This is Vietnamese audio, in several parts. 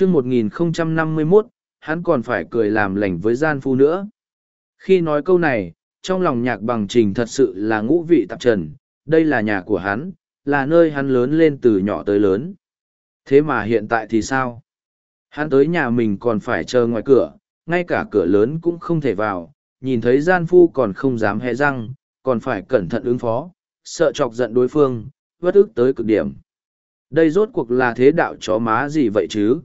chương 1051, hắn còn phải cười làm lành với gian phu nữa. Khi nói câu này, trong lòng nhạc bằng trình thật sự là ngũ vị tạp trần, đây là nhà của hắn, là nơi hắn lớn lên từ nhỏ tới lớn. Thế mà hiện tại thì sao? Hắn tới nhà mình còn phải chờ ngoài cửa, ngay cả cửa lớn cũng không thể vào, nhìn thấy gian phu còn không dám hé răng, còn phải cẩn thận ứng phó, sợ chọc giận đối phương, vất ức tới cực điểm. Đây rốt cuộc là thế đạo chó má gì vậy chứ?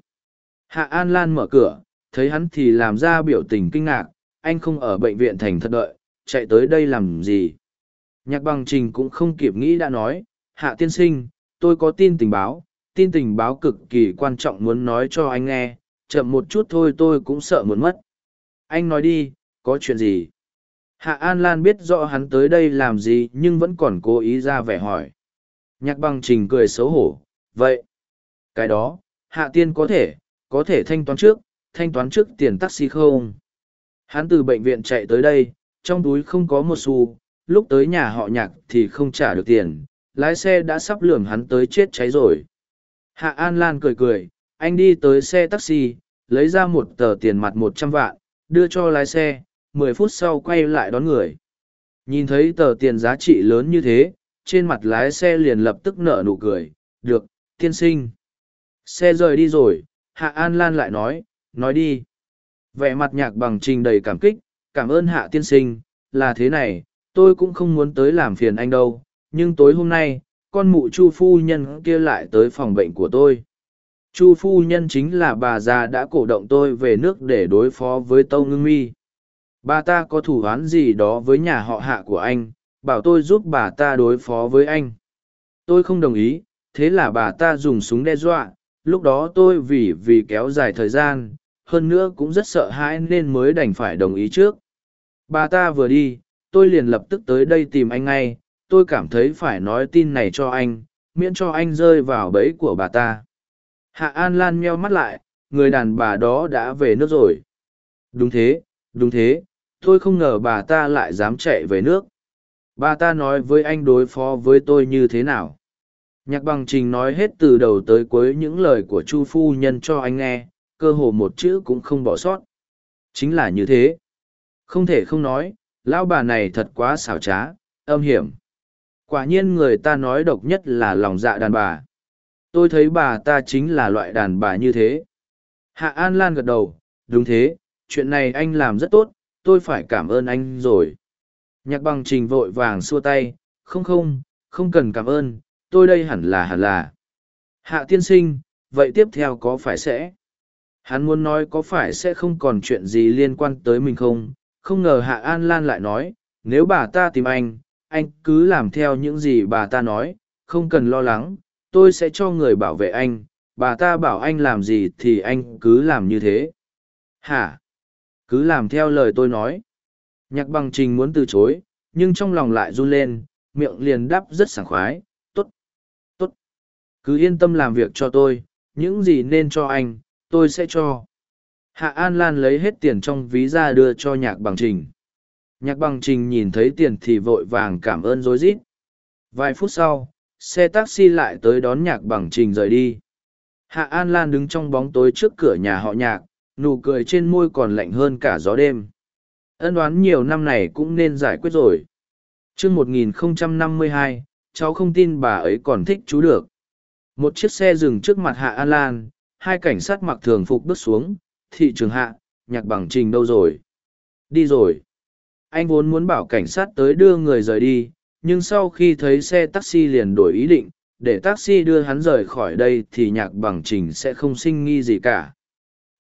Hạ An Lan mở cửa, thấy hắn thì làm ra biểu tình kinh ngạc, anh không ở bệnh viện thành thật đợi, chạy tới đây làm gì? Nhạc bằng trình cũng không kịp nghĩ đã nói, Hạ tiên sinh, tôi có tin tình báo, tin tình báo cực kỳ quan trọng muốn nói cho anh nghe, chậm một chút thôi tôi cũng sợ muốn mất. Anh nói đi, có chuyện gì? Hạ An Lan biết rõ hắn tới đây làm gì nhưng vẫn còn cố ý ra vẻ hỏi. Nhạc bằng trình cười xấu hổ, vậy. Cái đó, Hạ Tiên có thể, có thể thanh toán trước, thanh toán trước tiền taxi không? Hắn từ bệnh viện chạy tới đây, trong túi không có một xu, lúc tới nhà họ nhạc thì không trả được tiền, lái xe đã sắp lườm hắn tới chết cháy rồi. Hạ An Lan cười cười, anh đi tới xe taxi, lấy ra một tờ tiền mặt một trăm vạn, đưa cho lái xe, mười phút sau quay lại đón người. Nhìn thấy tờ tiền giá trị lớn như thế, trên mặt lái xe liền lập tức nở nụ cười, được, tiên sinh. Xe rời đi rồi, Hạ An Lan lại nói, nói đi. Vẻ mặt nhạc bằng trình đầy cảm kích, cảm ơn Hạ tiên sinh, là thế này, tôi cũng không muốn tới làm phiền anh đâu, nhưng tối hôm nay, con mụ chu phu nhân kia lại tới phòng bệnh của tôi. Chu phu nhân chính là bà già đã cổ động tôi về nước để đối phó với tâu ngưng mi. Bà ta có thủ án gì đó với nhà họ hạ của anh bảo tôi giúp bà ta đối phó với anh. Tôi không đồng ý thế là bà ta dùng súng đe dọa lúc đó tôi vì vì kéo dài thời gian, hơn nữa cũng rất sợ hãi nên mới đành phải đồng ý trước. Bà ta vừa đi, tôi liền lập tức tới đây tìm anh ngay, tôi cảm thấy phải nói tin này cho anh, miễn cho anh rơi vào bẫy của bà ta. Hạ an lan meo mắt lại, người đàn bà đó đã về nước rồi. Đúng thế đúng thế, tôi không ngờ bà ta lại dám chạy về nước. Bà ta nói với anh đối phó với tôi như thế nào? Nhạc bằng trình nói hết từ đầu tới cuối những lời của chu phu nhân cho anh nghe cơ hồ một chữ cũng không bỏ sót chính là như thế không thể không nói lão bà này thật quá xảo trá âm hiểm Quả nhiên người ta nói độc nhất là lòng dạ đàn bà. Tôi thấy bà ta chính là loại đàn bà như thế. Hạ An Lan gật đầu, đúng thế, chuyện này anh làm rất tốt, tôi phải cảm ơn anh rồi. Nhạc bằng trình vội vàng xua tay, không không, không cần cảm ơn, tôi đây hẳn là hẳn là. Hạ tiên sinh, vậy tiếp theo có phải sẽ? Hắn muốn nói có phải sẽ không còn chuyện gì liên quan tới mình không? Không ngờ Hạ An Lan lại nói, nếu bà ta tìm anh, anh cứ làm theo những gì bà ta nói không cần lo lắng tôi sẽ cho người bảo vệ anh bà ta bảo anh làm gì thì anh cứ làm như thế hả cứ làm theo lời tôi nói nhạc bằng trình muốn từ chối nhưng trong lòng lại run lên miệng liền đáp rất sảng khoái cứ yên tâm làm việc cho tôi những gì nên cho anh tôi sẽ cho hạ an lan lấy hết tiền trong ví ra đưa cho nhạc bằng trình Nhạc bằng trình nhìn thấy tiền thì vội vàng cảm ơn rối rít. Vài phút sau, xe taxi lại tới đón nhạc bằng trình rời đi. Hạ An Lan đứng trong bóng tối trước cửa nhà họ nhạc, nụ cười trên môi còn lạnh hơn cả gió đêm. Ân đoán nhiều năm này cũng nên giải quyết rồi. chương 1052, cháu không tin bà ấy còn thích chú được. Một chiếc xe dừng trước mặt Hạ An Lan, hai cảnh sát mặc thường phục bước xuống, thị trường hạ, nhạc bằng trình đâu rồi? Đi rồi. Anh vốn muốn bảo cảnh sát tới đưa người rời đi nhưng sau khi thấy xe taxi liền đổi ý định để taxi đưa hắn rời khỏi đây thì nhạc bằng trình sẽ không sinh nghi gì cả.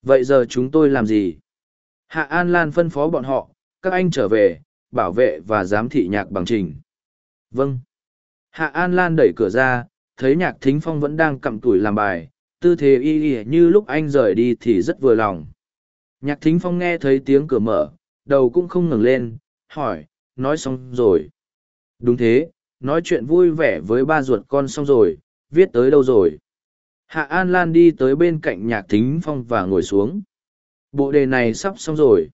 Vậy giờ chúng tôi làm gì? Hạ an lan phân phó bọn họ các anh trở về bảo vệ và giám thị nhạc bằng trình. Vâng. Hạ an lan đẩy cửa ra thấy nhạc thính phong vẫn đang cặm tủi làm bài tư thế y y như lúc anh rời đi thì rất vừa lòng nhạc thính phong nghe thấy tiếng cửa mở đầu cũng không ngừng lên hỏi, nói xong rồi. Đúng thế, nói chuyện vui vẻ với ba ruột con xong rồi, viết tới đâu rồi. Hạ An Lan đi tới bên cạnh nhạc thính phong và ngồi xuống. Bộ đề này sắp xong rồi.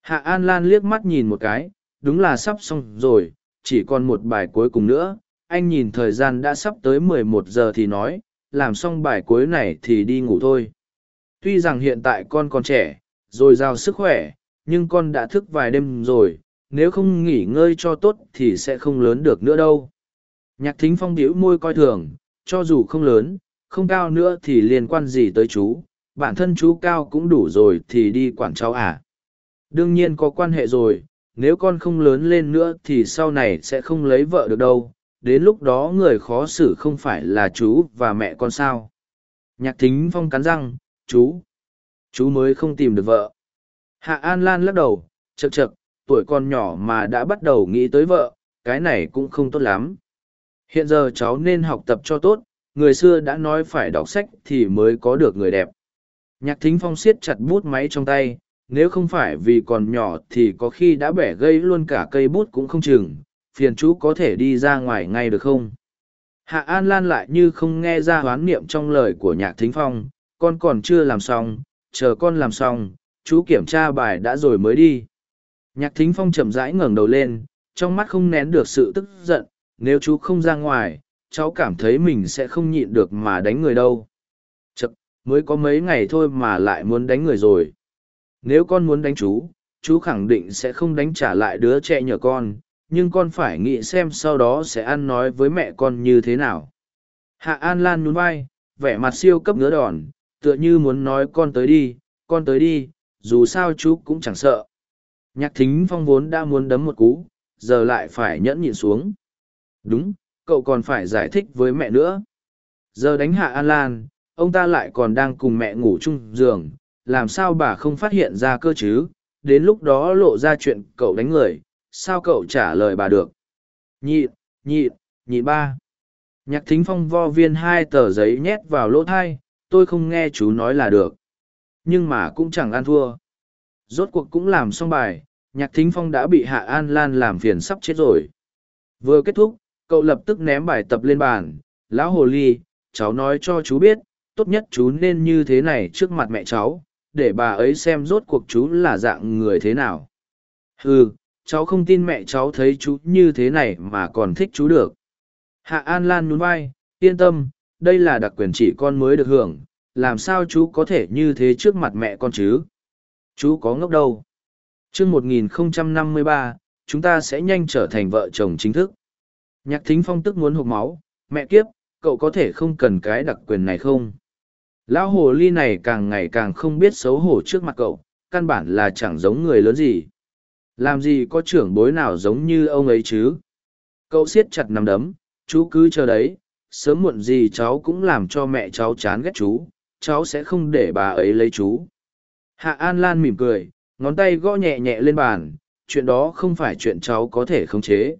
Hạ An Lan liếc mắt nhìn một cái, đúng là sắp xong rồi, chỉ còn một bài cuối cùng nữa. Anh nhìn thời gian đã sắp tới mười một giờ thì nói, làm xong bài cuối này thì đi ngủ thôi. Tuy rằng hiện tại con còn trẻ, rồi giao sức khỏe, nhưng con đã thức vài đêm rồi, nếu không nghỉ ngơi cho tốt thì sẽ không lớn được nữa đâu. Nhạc thính phong điếu môi coi thường, cho dù không lớn, không cao nữa thì liên quan gì tới chú, bản thân chú cao cũng đủ rồi thì đi quản cháu à. Đương nhiên có quan hệ rồi, nếu con không lớn lên nữa thì sau này sẽ không lấy vợ được đâu, đến lúc đó người khó xử không phải là chú và mẹ con sao. Nhạc thính phong cắn răng, chú, chú mới không tìm được vợ. Hạ An Lan lắc đầu, chật chật, tuổi con nhỏ mà đã bắt đầu nghĩ tới vợ, cái này cũng không tốt lắm. Hiện giờ cháu nên học tập cho tốt, người xưa đã nói phải đọc sách thì mới có được người đẹp. Nhạc thính phong siết chặt bút máy trong tay, nếu không phải vì còn nhỏ thì có khi đã bẻ gây luôn cả cây bút cũng không chừng, phiền chú có thể đi ra ngoài ngay được không? Hạ An Lan lại như không nghe ra hoán niệm trong lời của nhạc thính phong, con còn chưa làm xong, chờ con làm xong, chú kiểm tra bài đã rồi mới đi. Nhạc thính phong chậm rãi ngẩng đầu lên, trong mắt không nén được sự tức giận, nếu chú không ra ngoài, cháu cảm thấy mình sẽ không nhịn được mà đánh người đâu. Chậm, mới có mấy ngày thôi mà lại muốn đánh người rồi. Nếu con muốn đánh chú, chú khẳng định sẽ không đánh trả lại đứa trẻ nhờ con, nhưng con phải nghĩ xem sau đó sẽ ăn nói với mẹ con như thế nào. Hạ An Lan nhún vai, vẻ mặt siêu cấp ngứa đòn, tựa như muốn nói con tới đi, con tới đi, dù sao chú cũng chẳng sợ. Nhạc thính phong vốn đã muốn đấm một cú, giờ lại phải nhẫn nhịn xuống. Đúng, cậu còn phải giải thích với mẹ nữa. Giờ đánh hạ An Lan, ông ta lại còn đang cùng mẹ ngủ chung giường, làm sao bà không phát hiện ra cơ chứ, đến lúc đó lộ ra chuyện cậu đánh người, sao cậu trả lời bà được. Nhịn, nhịn, nhịn ba. Nhạc thính phong vo viên hai tờ giấy nhét vào lỗ thai, tôi không nghe chú nói là được. Nhưng mà cũng chẳng ăn thua. Rốt cuộc cũng làm xong bài, nhạc thính phong đã bị hạ an lan làm phiền sắp chết rồi. Vừa kết thúc, cậu lập tức ném bài tập lên bàn. Lão hồ ly, cháu nói cho chú biết, tốt nhất chú nên như thế này trước mặt mẹ cháu, để bà ấy xem rốt cuộc chú là dạng người thế nào. Ừ, cháu không tin mẹ cháu thấy chú như thế này mà còn thích chú được. Hạ An Lan nhún vai, yên tâm, đây là đặc quyền chỉ con mới được hưởng, làm sao chú có thể như thế trước mặt mẹ con chứ? Chú có ngốc đâu. chương 1053, chúng ta sẽ nhanh trở thành vợ chồng chính thức. Nhạc thính phong tức muốn hụt máu, mẹ kiếp, cậu có thể không cần cái đặc quyền này không? Lão hồ ly này càng ngày càng không biết xấu hổ trước mặt cậu, căn bản là chẳng giống người lớn gì. Làm gì có trưởng bối nào giống như ông ấy chứ? Cậu siết chặt nằm đấm, chú cứ chờ đấy, sớm muộn gì cháu cũng làm cho mẹ cháu chán ghét chú, cháu sẽ không để bà ấy lấy chú. Hạ An Lan mỉm cười, ngón tay gõ nhẹ nhẹ lên bàn, chuyện đó không phải chuyện cháu có thể khống chế.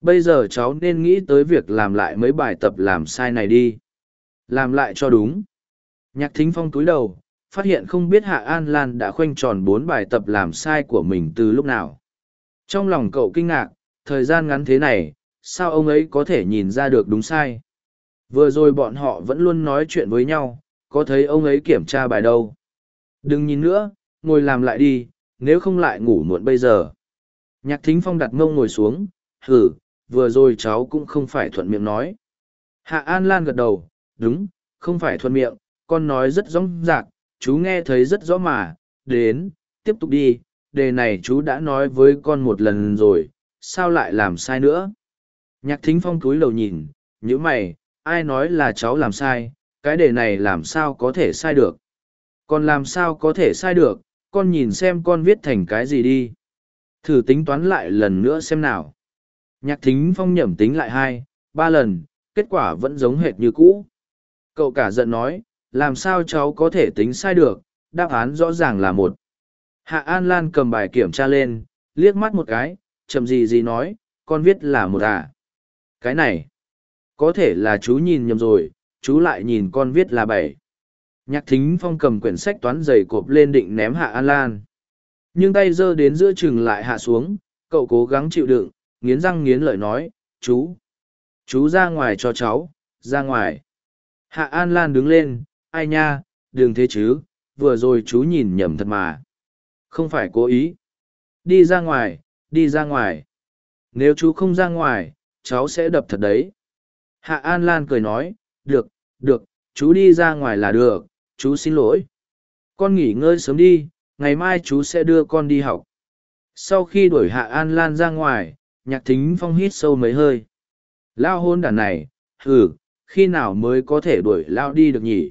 Bây giờ cháu nên nghĩ tới việc làm lại mấy bài tập làm sai này đi. Làm lại cho đúng. Nhạc thính phong túi đầu, phát hiện không biết Hạ An Lan đã khoanh tròn bốn bài tập làm sai của mình từ lúc nào. Trong lòng cậu kinh ngạc, thời gian ngắn thế này, sao ông ấy có thể nhìn ra được đúng sai. Vừa rồi bọn họ vẫn luôn nói chuyện với nhau, có thấy ông ấy kiểm tra bài đâu. Đừng nhìn nữa, ngồi làm lại đi, nếu không lại ngủ muộn bây giờ. Nhạc thính phong đặt mông ngồi xuống, hử, vừa rồi cháu cũng không phải thuận miệng nói. Hạ An Lan gật đầu, đúng, không phải thuận miệng, con nói rất rõ rạc, chú nghe thấy rất rõ mà, đến, tiếp tục đi, đề này chú đã nói với con một lần rồi, sao lại làm sai nữa? Nhạc thính phong túi lầu nhìn, như mày, ai nói là cháu làm sai, cái đề này làm sao có thể sai được? Còn làm sao có thể sai được, con nhìn xem con viết thành cái gì đi. Thử tính toán lại lần nữa xem nào. Nhạc thính phong nhẩm tính lại hai, ba lần, kết quả vẫn giống hệt như cũ. Cậu cả giận nói, làm sao cháu có thể tính sai được, đáp án rõ ràng là một. Hạ An Lan cầm bài kiểm tra lên, liếc mắt một cái, chậm gì gì nói, con viết là một à. Cái này, có thể là chú nhìn nhầm rồi, chú lại nhìn con viết là bảy. Nhạc thính phong cầm quyển sách toán dày cộp lên định ném Hạ An Lan. Nhưng tay giơ đến giữa chừng lại hạ xuống, cậu cố gắng chịu đựng, nghiến răng nghiến lợi nói, chú, chú ra ngoài cho cháu, ra ngoài. Hạ An Lan đứng lên, ai nha, đừng thế chứ, vừa rồi chú nhìn nhầm thật mà. Không phải cố ý. Đi ra ngoài, đi ra ngoài. Nếu chú không ra ngoài, cháu sẽ đập thật đấy. Hạ An Lan cười nói, được, được, chú đi ra ngoài là được, chú xin lỗi. con nghỉ ngơi sớm đi ngày mai chú sẽ đưa con đi học sau khi đuổi hạ an lan ra ngoài nhạc thính phong hít sâu mấy hơi lao hôn đàn này hừ khi nào mới có thể đuổi lao đi được nhỉ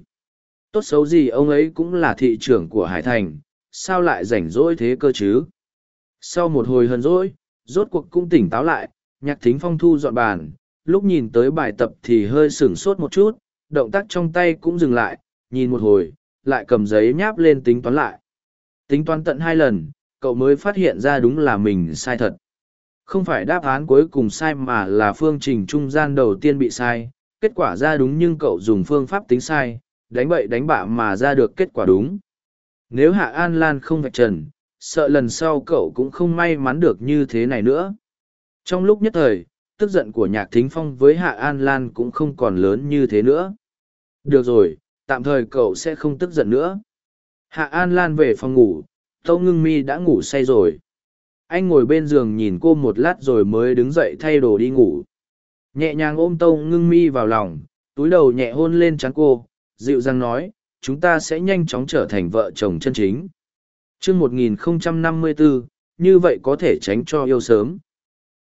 tốt xấu gì ông ấy cũng là thị trưởng của hải thành, sao lại rảnh rỗi thế cơ chứ? Sau một hồi hờn rỗi, rốt cuộc cũng tỉnh táo lại, nhạc thính phong thu dọn bàn, lúc nhìn tới bài tập thì hơi sửng sốt một chút, động tác trong tay cũng dừng lại, nhìn một hồi, lại cầm giấy nháp lên tính toán lại. Tính toán tận hai lần, cậu mới phát hiện ra đúng là mình sai thật. Không phải đáp án cuối cùng sai mà là phương trình trung gian đầu tiên bị sai, kết quả ra đúng nhưng cậu dùng phương pháp tính sai đánh bậy đánh bạ mà ra được kết quả đúng. Nếu hạ an lan không vạch trần, sợ lần sau cậu cũng không may mắn được như thế này nữa. Trong lúc nhất thời, tức giận của nhạc thính phong với hạ an lan cũng không còn lớn như thế nữa. Được rồi, tạm thời cậu sẽ không tức giận nữa. Hạ an lan về phòng ngủ tâu ngưng mi đã ngủ say rồi. Anh ngồi bên giường nhìn cô một lát rồi mới đứng dậy thay đồ đi ngủ. Nhẹ nhàng ôm tâu ngưng mi vào lòng, túi đầu nhẹ hôn lên trán cô dịu dàng nói, chúng ta sẽ nhanh chóng trở thành vợ chồng chân chính. Chương một nghìn năm mươi bốn như vậy có thể tránh cho yêu sớm.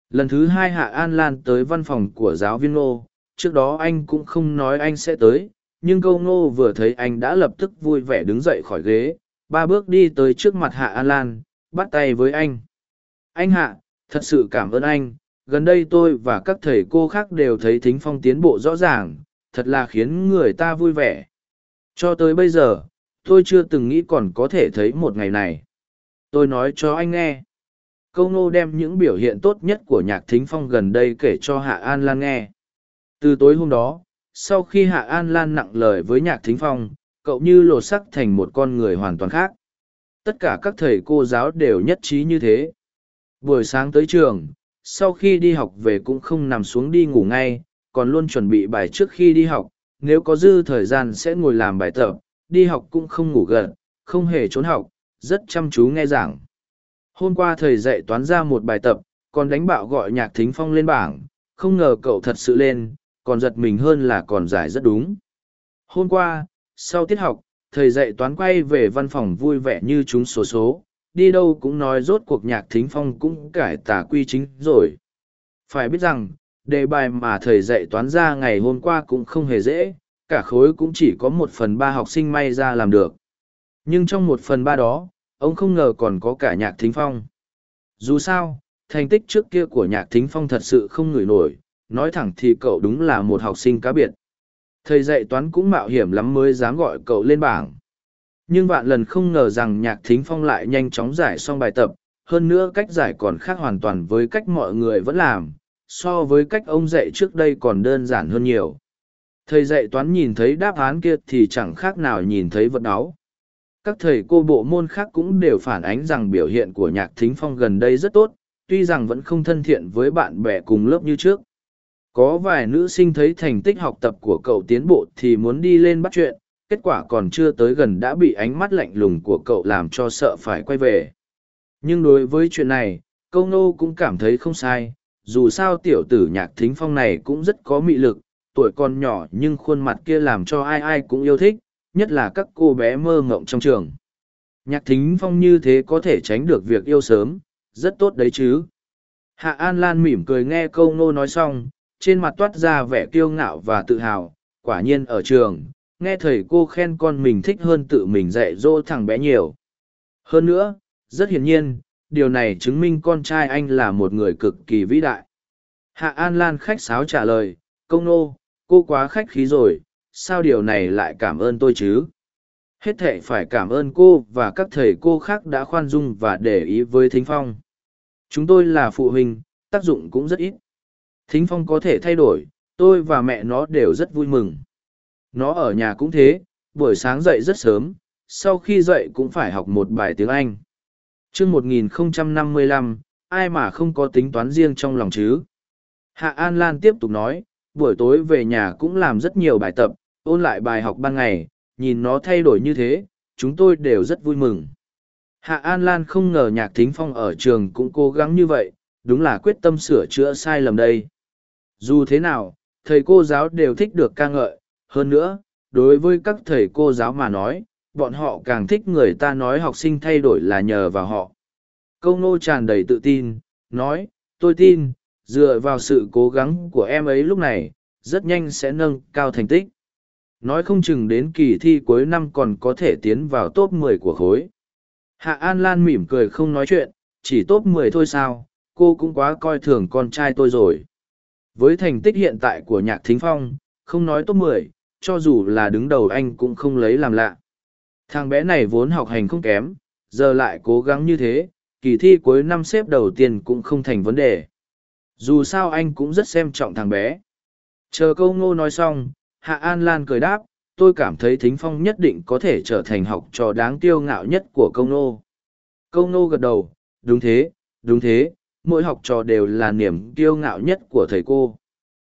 Lần thứ hai hạ an lan tới văn phòng của giáo viên ngô. Trước đó anh cũng không nói anh sẽ tới, nhưng câu ngô vừa thấy anh đã lập tức vui vẻ đứng dậy khỏi ghế. Ba bước đi tới trước mặt hạ an lan, bắt tay với anh. Anh hạ, thật sự cảm ơn anh. Gần đây tôi và các thầy cô khác đều thấy thính phong tiến bộ rõ ràng. Thật là khiến người ta vui vẻ cho tới bây giờ, tôi chưa từng nghĩ còn có thể thấy một ngày này. Tôi nói cho anh nghe. Câu nô đem những biểu hiện tốt nhất của nhạc thính phong gần đây kể cho hạ an lan nghe. Từ tối hôm đó, sau khi hạ an lan nặng lời với nhạc thính phong, cậu như lột sắc thành một con người hoàn toàn khác. Tất cả các thầy cô giáo đều nhất trí như thế. Buổi sáng tới trường, sau khi đi học về cũng không nằm xuống đi ngủ ngay, còn luôn chuẩn bị bài trước khi đi học nếu có dư thời gian sẽ ngồi làm bài tập, đi học cũng không ngủ gật, không hề trốn học, rất chăm chú nghe giảng. Hôm qua thầy dạy toán ra một bài tập, còn đánh bạo gọi nhạc thính phong lên bảng, không ngờ cậu thật sự lên, còn giật mình hơn là còn giải rất đúng. Hôm qua, sau tiết học, thầy dạy toán quay về văn phòng vui vẻ như chúng số số, đi đâu cũng nói rốt cuộc nhạc thính phong cũng cải tả quy chính rồi. Phải biết rằng đề bài mà thầy dạy toán ra ngày hôm qua cũng không hề dễ, cả khối cũng chỉ có một phần ba học sinh may ra làm được. Nhưng trong một phần ba đó, ông không ngờ còn có cả nhạc thính phong. Dù sao, thành tích trước kia của nhạc thính phong thật sự không ngửi nổi, nói thẳng thì cậu đúng là một học sinh cá biệt. Thầy dạy toán cũng mạo hiểm lắm mới dám gọi cậu lên bảng. Nhưng vạn lần không ngờ rằng nhạc thính phong lại nhanh chóng giải xong bài tập, hơn nữa cách giải còn khác hoàn toàn với cách mọi người vẫn làm so với cách ông dạy trước đây còn đơn giản hơn nhiều. Thầy dạy toán nhìn thấy đáp án kia thì chẳng khác nào nhìn thấy vật áo. Các thầy cô bộ môn khác cũng đều phản ánh rằng biểu hiện của nhạc thính phong gần đây rất tốt, tuy rằng vẫn không thân thiện với bạn bè cùng lớp như trước. Có vài nữ sinh thấy thành tích học tập của cậu tiến bộ thì muốn đi lên bắt chuyện, kết quả còn chưa tới gần đã bị ánh mắt lạnh lùng của cậu làm cho sợ phải quay về. Nhưng đối với chuyện này, câu nô cũng cảm thấy không sai dù sao tiểu tử nhạc thính phong này cũng rất có mị lực, tuổi còn nhỏ nhưng khuôn mặt kia làm cho ai ai cũng yêu thích, nhất là các cô bé mơ ngộng trong trường. Nhạc thính phong như thế có thể tránh được việc yêu sớm, rất tốt đấy chứ. Hạ an lan mỉm cười nghe câu nô nói xong, trên mặt toát ra vẻ kiêu ngạo và tự hào, quả nhiên ở trường, nghe thầy cô khen con mình thích hơn tự mình dạy dỗ thằng bé nhiều. Hơn nữa, rất hiển nhiên điều này chứng minh con trai anh là một người cực kỳ vĩ đại. Hạ an lan khách sáo trả lời, công nô, cô quá khách khí rồi, sao điều này lại cảm ơn tôi chứ? Hết thệ phải cảm ơn cô và các thầy cô khác đã khoan dung và để ý với thính phong. Chúng tôi là phụ huynh, tác dụng cũng rất ít. Thính phong có thể thay đổi, tôi và mẹ nó đều rất vui mừng. Nó ở nhà cũng thế, buổi sáng dậy rất sớm, sau khi dậy cũng phải học một bài tiếng anh chương một nghìn năm mươi lăm, ai mà không có tính toán riêng trong lòng chứ? Hạ an lan tiếp tục nói, buổi tối về nhà cũng làm rất nhiều bài tập, ôn lại bài học ban ngày, nhìn nó thay đổi như thế, chúng tôi đều rất vui mừng. Hạ an lan không ngờ nhạc thính phong ở trường cũng cố gắng như vậy, đúng là quyết tâm sửa chữa sai lầm đây. Dù thế nào, thầy cô giáo đều thích được ca ngợi, hơn nữa, đối với các thầy cô giáo mà nói bọn họ càng thích người ta nói học sinh thay đổi là nhờ vào họ. Câu nô tràn đầy tự tin, nói, tôi tin, dựa vào sự cố gắng của em ấy lúc này, rất nhanh sẽ nâng cao thành tích. Nói không chừng đến kỳ thi cuối năm còn có thể tiến vào top 10 của khối. Hạ An Lan mỉm cười không nói chuyện, chỉ top 10 thôi sao, cô cũng quá coi thường con trai tôi rồi. Với thành tích hiện tại của nhạc thính phong, không nói top 10, cho dù là đứng đầu anh cũng không lấy làm lạ. Thằng bé này vốn học hành không kém, giờ lại cố gắng như thế, kỳ thi cuối năm xếp đầu tiên cũng không thành vấn đề. Dù sao anh cũng rất xem trọng thằng bé. Chờ câu ngô nói xong, Hạ An Lan cười đáp, tôi cảm thấy Thính Phong nhất định có thể trở thành học trò đáng tiêu ngạo nhất của câu nô. Câu nô gật đầu, đúng thế, đúng thế, mỗi học trò đều là niềm kiêu ngạo nhất của thầy cô.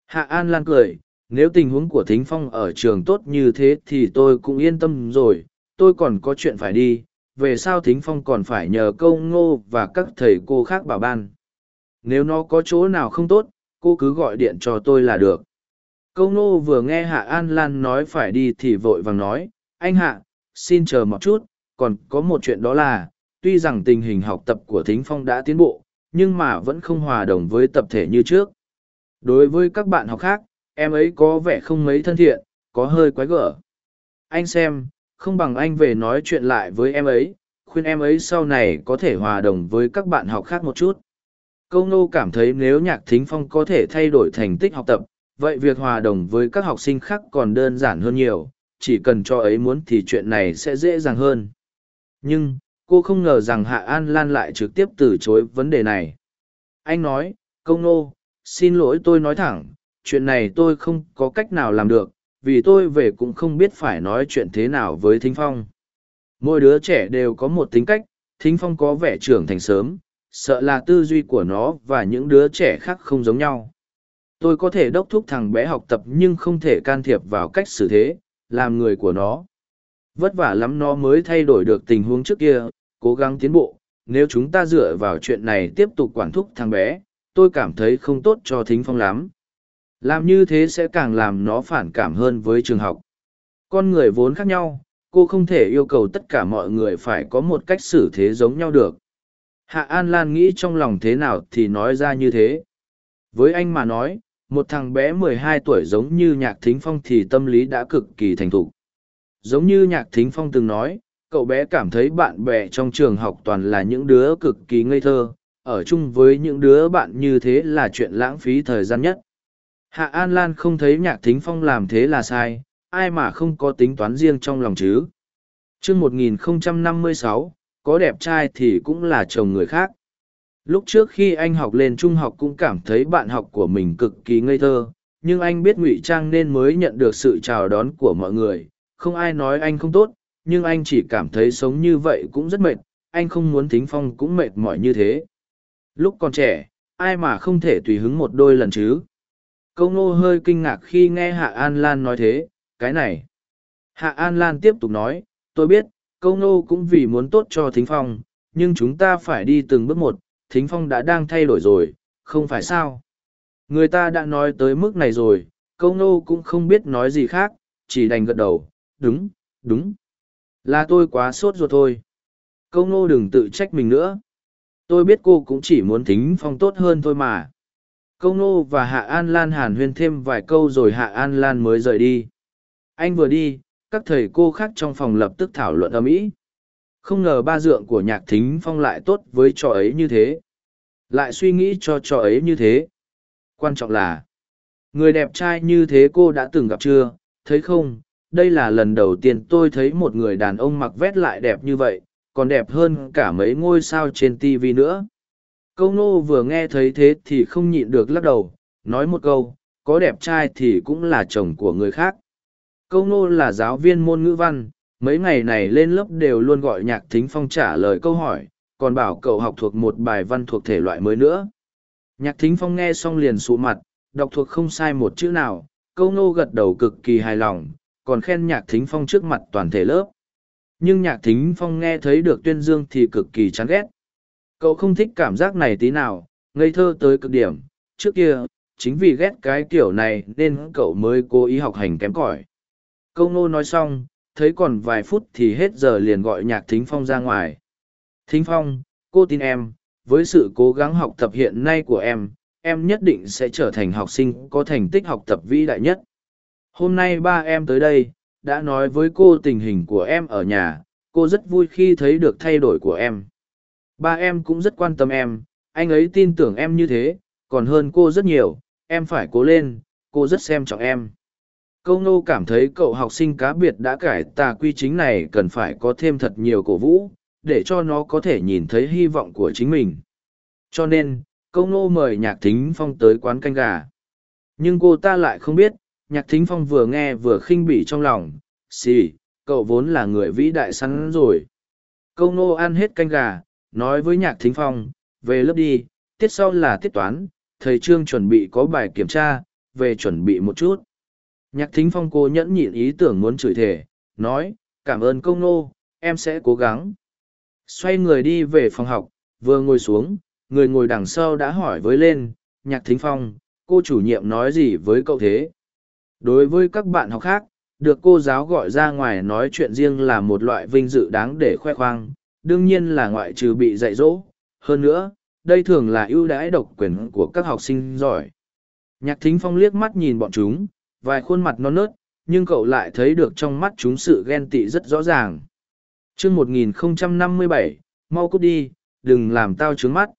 Hạ An Lan cười, nếu tình huống của Thính Phong ở trường tốt như thế thì tôi cũng yên tâm rồi, tôi còn có chuyện phải đi, về sao Thính Phong còn phải nhờ câu ngô và các thầy cô khác bảo ban. Nếu nó có chỗ nào không tốt, cô cứ gọi điện cho tôi là được. Câu ngô vừa nghe Hạ An Lan nói phải đi thì vội vàng nói, anh Hạ, xin chờ một chút, còn có một chuyện đó là, tuy rằng tình hình học tập của Thính Phong đã tiến bộ, nhưng mà vẫn không hòa đồng với tập thể như trước. Đối với các bạn học khác, em ấy có vẻ không mấy thân thiện, có hơi quái gở. Anh xem, không bằng anh về nói chuyện lại với em ấy, khuyên em ấy sau này có thể hòa đồng với các bạn học khác một chút. Câu nô cảm thấy nếu nhạc thính phong có thể thay đổi thành tích học tập, vậy việc hòa đồng với các học sinh khác còn đơn giản hơn nhiều, chỉ cần cho ấy muốn thì chuyện này sẽ dễ dàng hơn. Nhưng, cô không ngờ rằng Hạ An Lan lại trực tiếp từ chối vấn đề này. Anh nói, công nô, xin lỗi tôi nói thẳng, chuyện này tôi không có cách nào làm được, vì tôi về cũng không biết phải nói chuyện thế nào với Thính Phong. Mỗi đứa trẻ đều có một tính cách, Thính Phong có vẻ trưởng thành sớm, sợ là tư duy của nó và những đứa trẻ khác không giống nhau. Tôi có thể đốc thúc thằng bé học tập nhưng không thể can thiệp vào cách xử thế làm người của nó. Vất vả lắm nó mới thay đổi được tình huống trước kia cố gắng tiến bộ. Nếu chúng ta dựa vào chuyện này tiếp tục quản thúc thằng bé tôi cảm thấy không tốt cho thính phong lắm làm như thế sẽ càng làm nó phản cảm hơn với trường học. Con người vốn khác nhau, cô không thể yêu cầu tất cả mọi người phải có một cách xử thế giống nhau được. Hạ an lan nghĩ trong lòng thế nào thì nói ra như thế. Với anh mà nói, một thằng bé mười hai tuổi giống như nhạc thính phong thì tâm lý đã cực kỳ thành thục. Giống như nhạc thính phong từng nói, cậu bé cảm thấy bạn bè trong trường học toàn là những đứa cực kỳ ngây thơ, ở chung với những đứa bạn như thế là chuyện lãng phí thời gian nhất hạ an lan không thấy nhạc thính phong làm thế là sai, ai mà không có tính toán riêng trong lòng chứ? Trước một nghìn năm mươi sáu, có đẹp trai thì cũng là chồng người khác. Lúc trước khi anh học lên trung học cũng cảm thấy bạn học của mình cực kỳ ngây thơ, nhưng anh biết ngụy trang nên mới nhận được sự chào đón của mọi người. Không ai nói anh không tốt, nhưng anh chỉ cảm thấy sống như vậy cũng rất mệt, anh không muốn thính phong cũng mệt mỏi như thế. Lúc còn trẻ, ai mà không thể tùy hứng một đôi lần chứ? Câu ngô hơi kinh ngạc khi nghe hạ an lan nói thế cái này hạ an lan tiếp tục nói tôi biết câu ngô cũng vì muốn tốt cho thính phong nhưng chúng ta phải đi từng bước một thính phong đã đang thay đổi rồi, không phải sao? Người ta đã nói tới mức này rồi, câu nô cũng không biết nói gì khác, chỉ đành gật đầu, đúng, đúng. Là tôi quá sốt ruột thôi. Câu nô đừng tự trách mình nữa. Tôi biết cô cũng chỉ muốn thính phong tốt hơn thôi mà. Câu nô và Hạ An Lan hàn huyên thêm vài câu rồi Hạ An Lan mới rời đi. Anh vừa đi, các thầy cô khác trong phòng lập tức thảo luận âm ỉ Không ngờ ba dượng của nhạc thính phong lại tốt với trò ấy như thế. Lại suy nghĩ cho trò ấy như thế. Quan trọng là, người đẹp trai như thế cô đã từng gặp chưa, thấy không? Đây là lần đầu tiên tôi thấy một người đàn ông mặc vét lại đẹp như vậy, còn đẹp hơn cả mấy ngôi sao trên TV nữa. Câu nô vừa nghe thấy thế thì không nhịn được lắc đầu, nói một câu, có đẹp trai thì cũng là chồng của người khác. Câu nô là giáo viên môn ngữ văn, mấy ngày này lên lớp đều luôn gọi nhạc thính phong trả lời câu hỏi còn bảo cậu học thuộc một bài văn thuộc thể loại mới nữa. Nhạc thính phong nghe xong liền sụ mặt đọc thuộc không sai một chữ nào câu nô gật đầu cực kỳ hài lòng còn khen nhạc thính phong trước mặt toàn thể lớp. Nhưng nhạc thính phong nghe thấy được tuyên dương thì cực kỳ chán ghét cậu không thích cảm giác này tí nào, ngây thơ tới cực điểm. Trước kia, chính vì ghét cái kiểu này nên cậu mới cố ý học hành kém cỏi. Câu nô nói xong, thấy còn vài phút thì hết giờ liền gọi nhạc thính phong ra ngoài. Thính phong, cô tin em. Với sự cố gắng học tập hiện nay của em em nhất định sẽ trở thành học sinh có thành tích học tập vĩ đại nhất. Hôm nay ba em tới đây, đã nói với cô tình hình của em ở nhà. Cô rất vui khi thấy được thay đổi của em ba em cũng rất quan tâm em, anh ấy tin tưởng em như thế, còn hơn cô rất nhiều, em phải cố lên, cô rất xem trọng em. Câu nô cảm thấy cậu học sinh cá biệt đã cải tà quy chính này cần phải có thêm thật nhiều cổ vũ, để cho nó có thể nhìn thấy hy vọng của chính mình. Cho nên, câu nô mời nhạc thính phong tới quán canh gà. Nhưng cô ta lại không biết, nhạc thính phong vừa nghe vừa khinh bỉ trong lòng, xì, cậu vốn là người vĩ đại sẵn rồi. Câu nô ăn hết canh gà nói với nhạc thính phong, về lớp đi, tiết sau là tiết toán, thầy trương chuẩn bị có bài kiểm tra, về chuẩn bị một chút. Nhạc thính phong cô nhẫn nhịn ý tưởng muốn chửi thề, nói, cảm ơn công nô, em sẽ cố gắng. Xoay người đi về phòng học, vừa ngồi xuống, người ngồi đằng sau đã hỏi với lên, nhạc thính phong, cô chủ nhiệm nói gì với cậu thế? Đối với các bạn học khác, được cô giáo gọi ra ngoài nói chuyện riêng là một loại vinh dự đáng để khoe khoang đương nhiên là ngoại trừ bị dạy dỗ. Hơn nữa, đây thường là ưu đãi độc quyền của các học sinh giỏi. Nhạc thính phong liếc mắt nhìn bọn chúng, vài khuôn mặt non nớt, nhưng cậu lại thấy được trong mắt chúng sự ghen tị rất rõ ràng. Chương một nghìn năm mươi bảy, mau cút đi, đừng làm tao trướng mắt.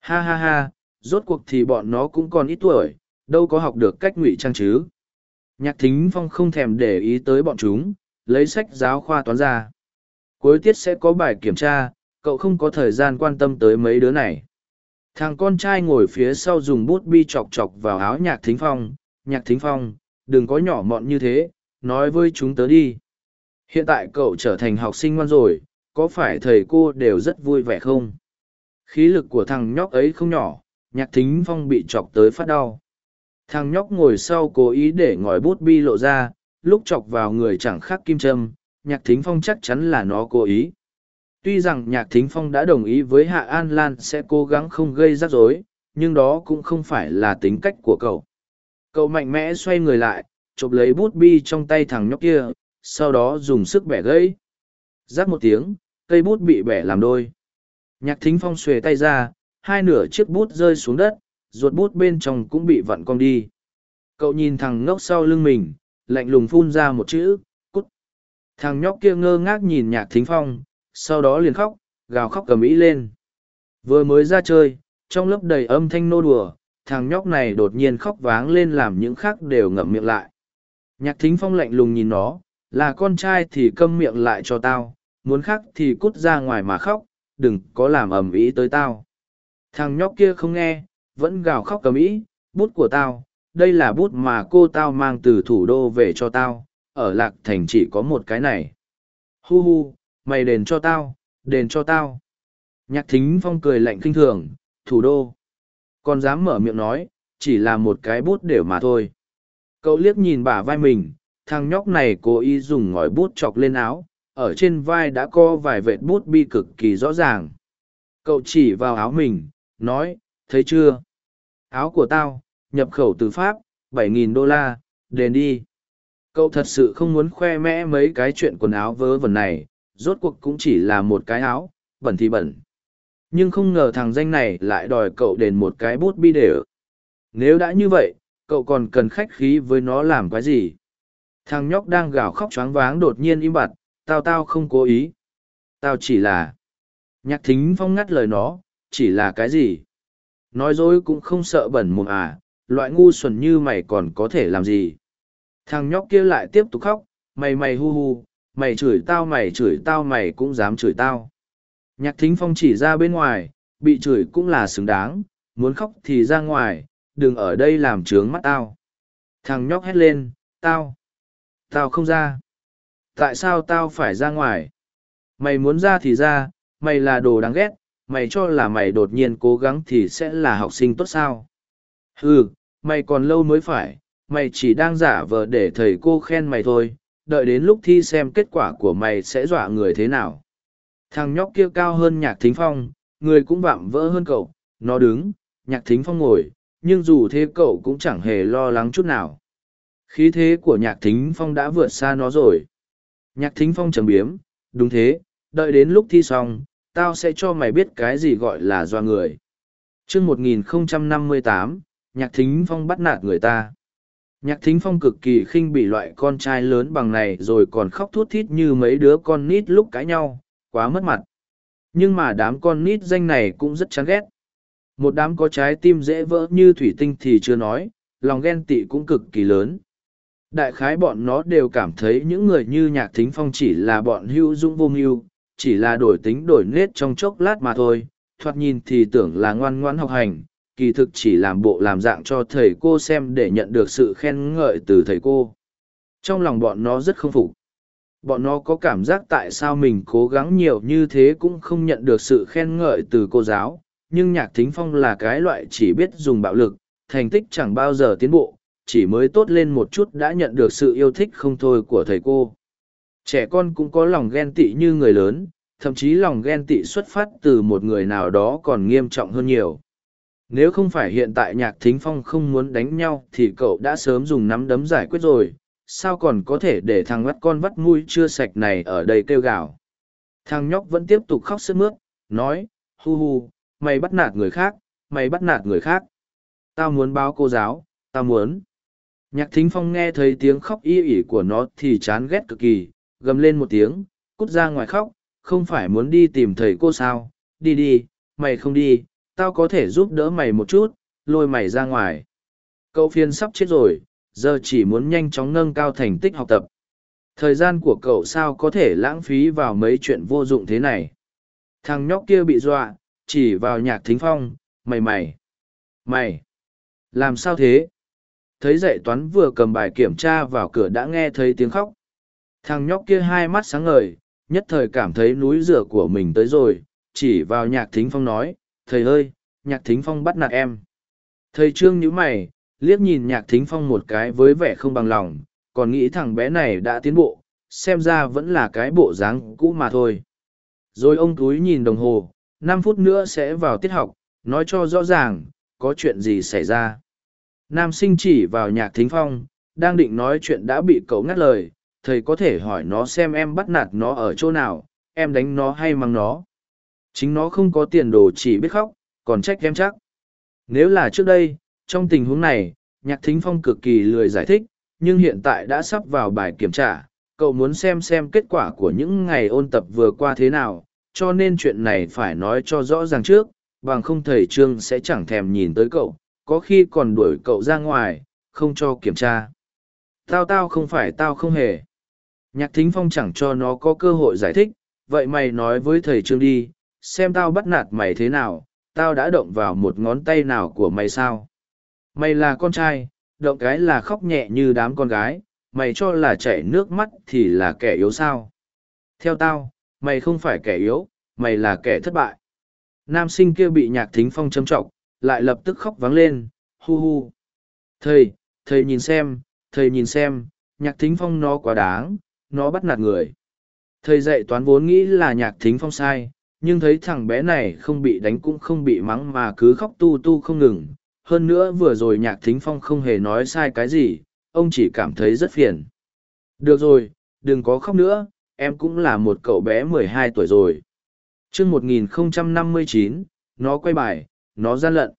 Ha ha ha, rốt cuộc thì bọn nó cũng còn ít tuổi, đâu có học được cách ngụy trang chứ. Nhạc thính phong không thèm để ý tới bọn chúng, lấy sách giáo khoa toán ra cuối tiết sẽ có bài kiểm tra, cậu không có thời gian quan tâm tới mấy đứa này. Thằng con trai ngồi phía sau dùng bút bi chọc chọc vào áo nhạc thính phong, nhạc thính phong, đừng có nhỏ mọn như thế, nói với chúng tớ đi. Hiện tại cậu trở thành học sinh ngoan rồi, có phải thầy cô đều rất vui vẻ không? Khí lực của thằng nhóc ấy không nhỏ, nhạc thính phong bị chọc tới phát đau. Thằng nhóc ngồi sau cố ý để ngòi bút bi lộ ra, lúc chọc vào người chẳng khác kim châm nhạc thính phong chắc chắn là nó cố ý. Tuy rằng nhạc thính phong đã đồng ý với hạ an lan sẽ cố gắng không gây rắc rối, nhưng đó cũng không phải là tính cách của cậu. Cậu mạnh mẽ xoay người lại chộp lấy bút bi trong tay thằng nhóc kia, sau đó dùng sức bẻ gãy. Rác một tiếng, cây bút bị bẻ làm đôi. Nhạc thính phong xuề tay ra, hai nửa chiếc bút rơi xuống đất, ruột bút bên trong cũng bị vặn cong đi. Cậu nhìn thằng ngốc sau lưng mình, lạnh lùng phun ra một chữ thằng nhóc kia ngơ ngác nhìn nhạc thính phong, sau đó liền khóc, gào khóc cầm ĩ lên. Vừa mới ra chơi, trong lớp đầy âm thanh nô đùa, thằng nhóc này đột nhiên khóc váng lên làm những khác đều ngậm miệng lại. Nhạc thính phong lạnh lùng nhìn nó, là con trai thì câm miệng lại cho tao, muốn khóc thì cút ra ngoài mà khóc, đừng có làm ầm ĩ tới tao. Thằng nhóc kia không nghe, vẫn gào khóc cầm ĩ bút của tao, đây là bút mà cô tao mang từ thủ đô về cho tao ở lạc thành chỉ có một cái này. Hu hu, mày đền cho tao, đền cho tao. Nhạc thính phong cười lạnh kinh thường, thủ đô. Còn dám mở miệng nói, chỉ là một cái bút đều mà thôi. Cậu liếc nhìn bả vai mình, thằng nhóc này cố ý dùng ngòi bút chọc lên áo, ở trên vai đã có vài vệt bút bi cực kỳ rõ ràng. Cậu chỉ vào áo mình, nói, thấy chưa? Áo của tao, nhập khẩu từ pháp, bảy nghìn đô la, đền đi cậu thật sự không muốn khoe mẽ mấy cái chuyện quần áo vớ vẩn này, rốt cuộc cũng chỉ là một cái áo, bẩn thì bẩn. Nhưng không ngờ thằng danh này lại đòi cậu đền một cái bút bi để ở. Nếu đã như vậy, cậu còn cần khách khí với nó làm cái gì? Thằng nhóc đang gào khóc choáng váng đột nhiên im bặt, tao tao không cố ý. Tao chỉ là nhạc thính phong ngắt lời nó, chỉ là cái gì? Nói dối cũng không sợ bẩn mồm à loại ngu xuẩn như mày còn có thể làm gì? Thằng nhóc kia lại tiếp tục khóc, mày mày hu hu, mày chửi tao, mày chửi tao, mày cũng dám chửi tao. Nhạc thính phong chỉ ra bên ngoài, bị chửi cũng là xứng đáng, muốn khóc thì ra ngoài, đừng ở đây làm trướng mắt tao. Thằng nhóc hét lên, tao tao không ra. Tại sao tao phải ra ngoài? Mày muốn ra thì ra, mày là đồ đáng ghét, mày cho là mày đột nhiên cố gắng thì sẽ là học sinh tốt sao? Ừ mày còn lâu mới phải mày chỉ đang giả vờ để thầy cô khen mày thôi đợi đến lúc thi xem kết quả của mày sẽ dọa người thế nào thằng nhóc kia cao hơn nhạc thính phong người cũng vạm vỡ hơn cậu nó đứng nhạc thính phong ngồi nhưng dù thế cậu cũng chẳng hề lo lắng chút nào khí thế của nhạc thính phong đã vượt xa nó rồi Nhạc thính phong trầm biếm, đúng thế, đợi đến lúc thi xong, tao sẽ cho mày biết cái gì gọi là doa người. chương 1058, nhạc thính phong bắt nạt người ta. Nhạc thính phong cực kỳ khinh bị loại con trai lớn bằng này rồi còn khóc thút thít như mấy đứa con nít lúc cãi nhau, quá mất mặt. Nhưng mà đám con nít danh này cũng rất chán ghét. Một đám có trái tim dễ vỡ như thủy tinh thì chưa nói, lòng ghen tị cũng cực kỳ lớn. Đại khái bọn nó đều cảm thấy những người như nhạc thính phong chỉ là bọn hữu dung vô mưu, chỉ là đổi tính đổi nết trong chốc lát mà thôi, thoạt nhìn thì tưởng là ngoan ngoãn học hành, kỳ thực chỉ làm bộ làm dạng cho thầy cô xem để nhận được sự khen ngợi từ thầy cô. Trong lòng bọn nó rất không phục. Bọn nó có cảm giác tại sao mình cố gắng nhiều như thế cũng không nhận được sự khen ngợi từ cô giáo, nhưng nhạc thính phong là cái loại chỉ biết dùng bạo lực, thành tích chẳng bao giờ tiến bộ, chỉ mới tốt lên một chút đã nhận được sự yêu thích không thôi của thầy cô. Trẻ con cũng có lòng ghen tị như người lớn, thậm chí lòng ghen tị xuất phát từ một người nào đó còn nghiêm trọng hơn nhiều. Nếu không phải hiện tại nhạc thính phong không muốn đánh nhau thì cậu đã sớm dùng nắm đấm giải quyết rồi, sao còn có thể để thằng mắt con vắt mũi chưa sạch này ở đây kêu gào. Thằng nhóc vẫn tiếp tục khóc sướt mướt, nói, hu hu, mày bắt nạt người khác, mày bắt nạt người khác. Tao muốn báo cô giáo, tao muốn. Nhạc thính phong nghe thấy tiếng khóc y ỉ của nó thì chán ghét cực kỳ, gầm lên một tiếng, cút ra ngoài khóc, không phải muốn đi tìm thầy cô sao, đi đi, mày không đi, tao có thể giúp đỡ mày một chút, lôi mày ra ngoài. Cậu phiên sắp chết rồi, giờ chỉ muốn nhanh chóng nâng cao thành tích học tập. Thời gian của cậu sao có thể lãng phí vào mấy chuyện vô dụng thế này. Thằng nhóc kia bị dọa, chỉ vào nhạc thính phong, mày mày, mày, làm sao thế? Thấy dạy toán vừa cầm bài kiểm tra vào cửa đã nghe thấy tiếng khóc. Thằng nhóc kia hai mắt sáng ngời, nhất thời cảm thấy núi rửa của mình tới rồi, chỉ vào nhạc thính phong nói, thầy ơi, nhạc thính phong bắt nạt em. Thầy trương nhíu mày, liếc nhìn nhạc thính phong một cái với vẻ không bằng lòng, còn nghĩ thằng bé này đã tiến bộ, xem ra vẫn là cái bộ dáng cũ mà thôi. Rồi ông túi nhìn đồng hồ, năm phút nữa sẽ vào tiết học, nói cho rõ ràng, có chuyện gì xảy ra. Nam sinh chỉ vào nhạc thính phong, đang định nói chuyện đã bị cậu ngắt lời, thầy có thể hỏi nó xem em bắt nạt nó ở chỗ nào, em đánh nó hay mang nó. Chính nó không có tiền đồ chỉ biết khóc, còn trách em chắc. Nếu là trước đây, trong tình huống này, nhạc thính phong cực kỳ lười giải thích, nhưng hiện tại đã sắp vào bài kiểm tra, cậu muốn xem xem kết quả của những ngày ôn tập vừa qua thế nào, cho nên chuyện này phải nói cho rõ ràng trước, bằng không thầy trương sẽ chẳng thèm nhìn tới cậu, có khi còn đuổi cậu ra ngoài, không cho kiểm tra. Tao tao không phải tao không hề. Nhạc thính phong chẳng cho nó có cơ hội giải thích, vậy mày nói với thầy trương đi, xem tao bắt nạt mày thế nào, tao đã động vào một ngón tay nào của mày sao. Mày là con trai, động cái là khóc nhẹ như đám con gái, mày cho là chảy nước mắt thì là kẻ yếu sao. Theo tao, mày không phải kẻ yếu, mày là kẻ thất bại. Nam sinh kia bị nhạc thính phong châm trọng, lại lập tức khóc vắng lên, hu hu. Thầy, thầy nhìn xem, thầy nhìn xem, nhạc thính phong nó quá đáng, nó bắt nạt người. Thầy dạy toán vốn nghĩ là nhạc thính phong sai, nhưng thấy thằng bé này không bị đánh cũng không bị mắng mà cứ khóc tu tu không ngừng. Hơn nữa vừa rồi nhạc thính phong không hề nói sai cái gì, ông chỉ cảm thấy rất phiền. Được rồi, đừng có khóc nữa, em cũng là một cậu bé mười hai tuổi rồi. chương một nghìn năm mươi chín, nó quay bài, nó gian lận.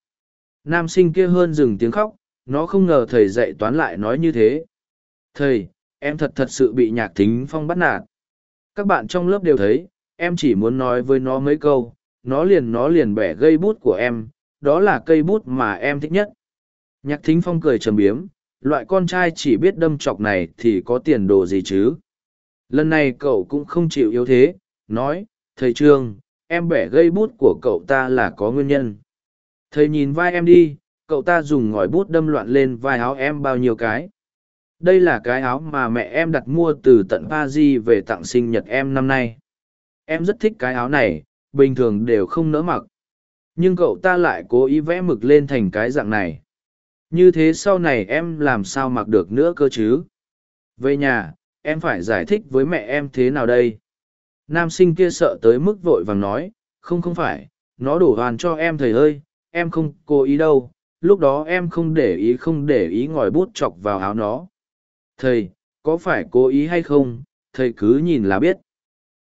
Nam sinh kia hơn dừng tiếng khóc, nó không ngờ thầy dạy toán lại nói như thế. Thầy, em thật thật sự bị nhạc thính phong bắt nạt. Các bạn trong lớp đều thấy, em chỉ muốn nói với nó mấy câu, nó liền nó liền bẻ gây bút của em, đó là cây bút mà em thích nhất. Nhạc thính phong cười trầm biếm, loại con trai chỉ biết đâm chọc này thì có tiền đồ gì chứ. Lần này cậu cũng không chịu yếu thế, nói, thầy trương, em bẻ gây bút của cậu ta là có nguyên nhân. Thầy nhìn vai em đi, cậu ta dùng ngòi bút đâm loạn lên vai áo em bao nhiêu cái. Đây là cái áo mà mẹ em đặt mua từ tận Paris về tặng sinh nhật em năm nay. Em rất thích cái áo này, bình thường đều không nỡ mặc. Nhưng cậu ta lại cố ý vẽ mực lên thành cái dạng này. Như thế sau này em làm sao mặc được nữa cơ chứ? Về nhà, em phải giải thích với mẹ em thế nào đây? Nam sinh kia sợ tới mức vội vàng nói, không không phải, nó đổ hoàn cho em thầy ơi, em không cố ý đâu, lúc đó em không để ý không để ý ngòi bút chọc vào áo nó. Thầy, có phải cố ý hay không, thầy cứ nhìn là biết.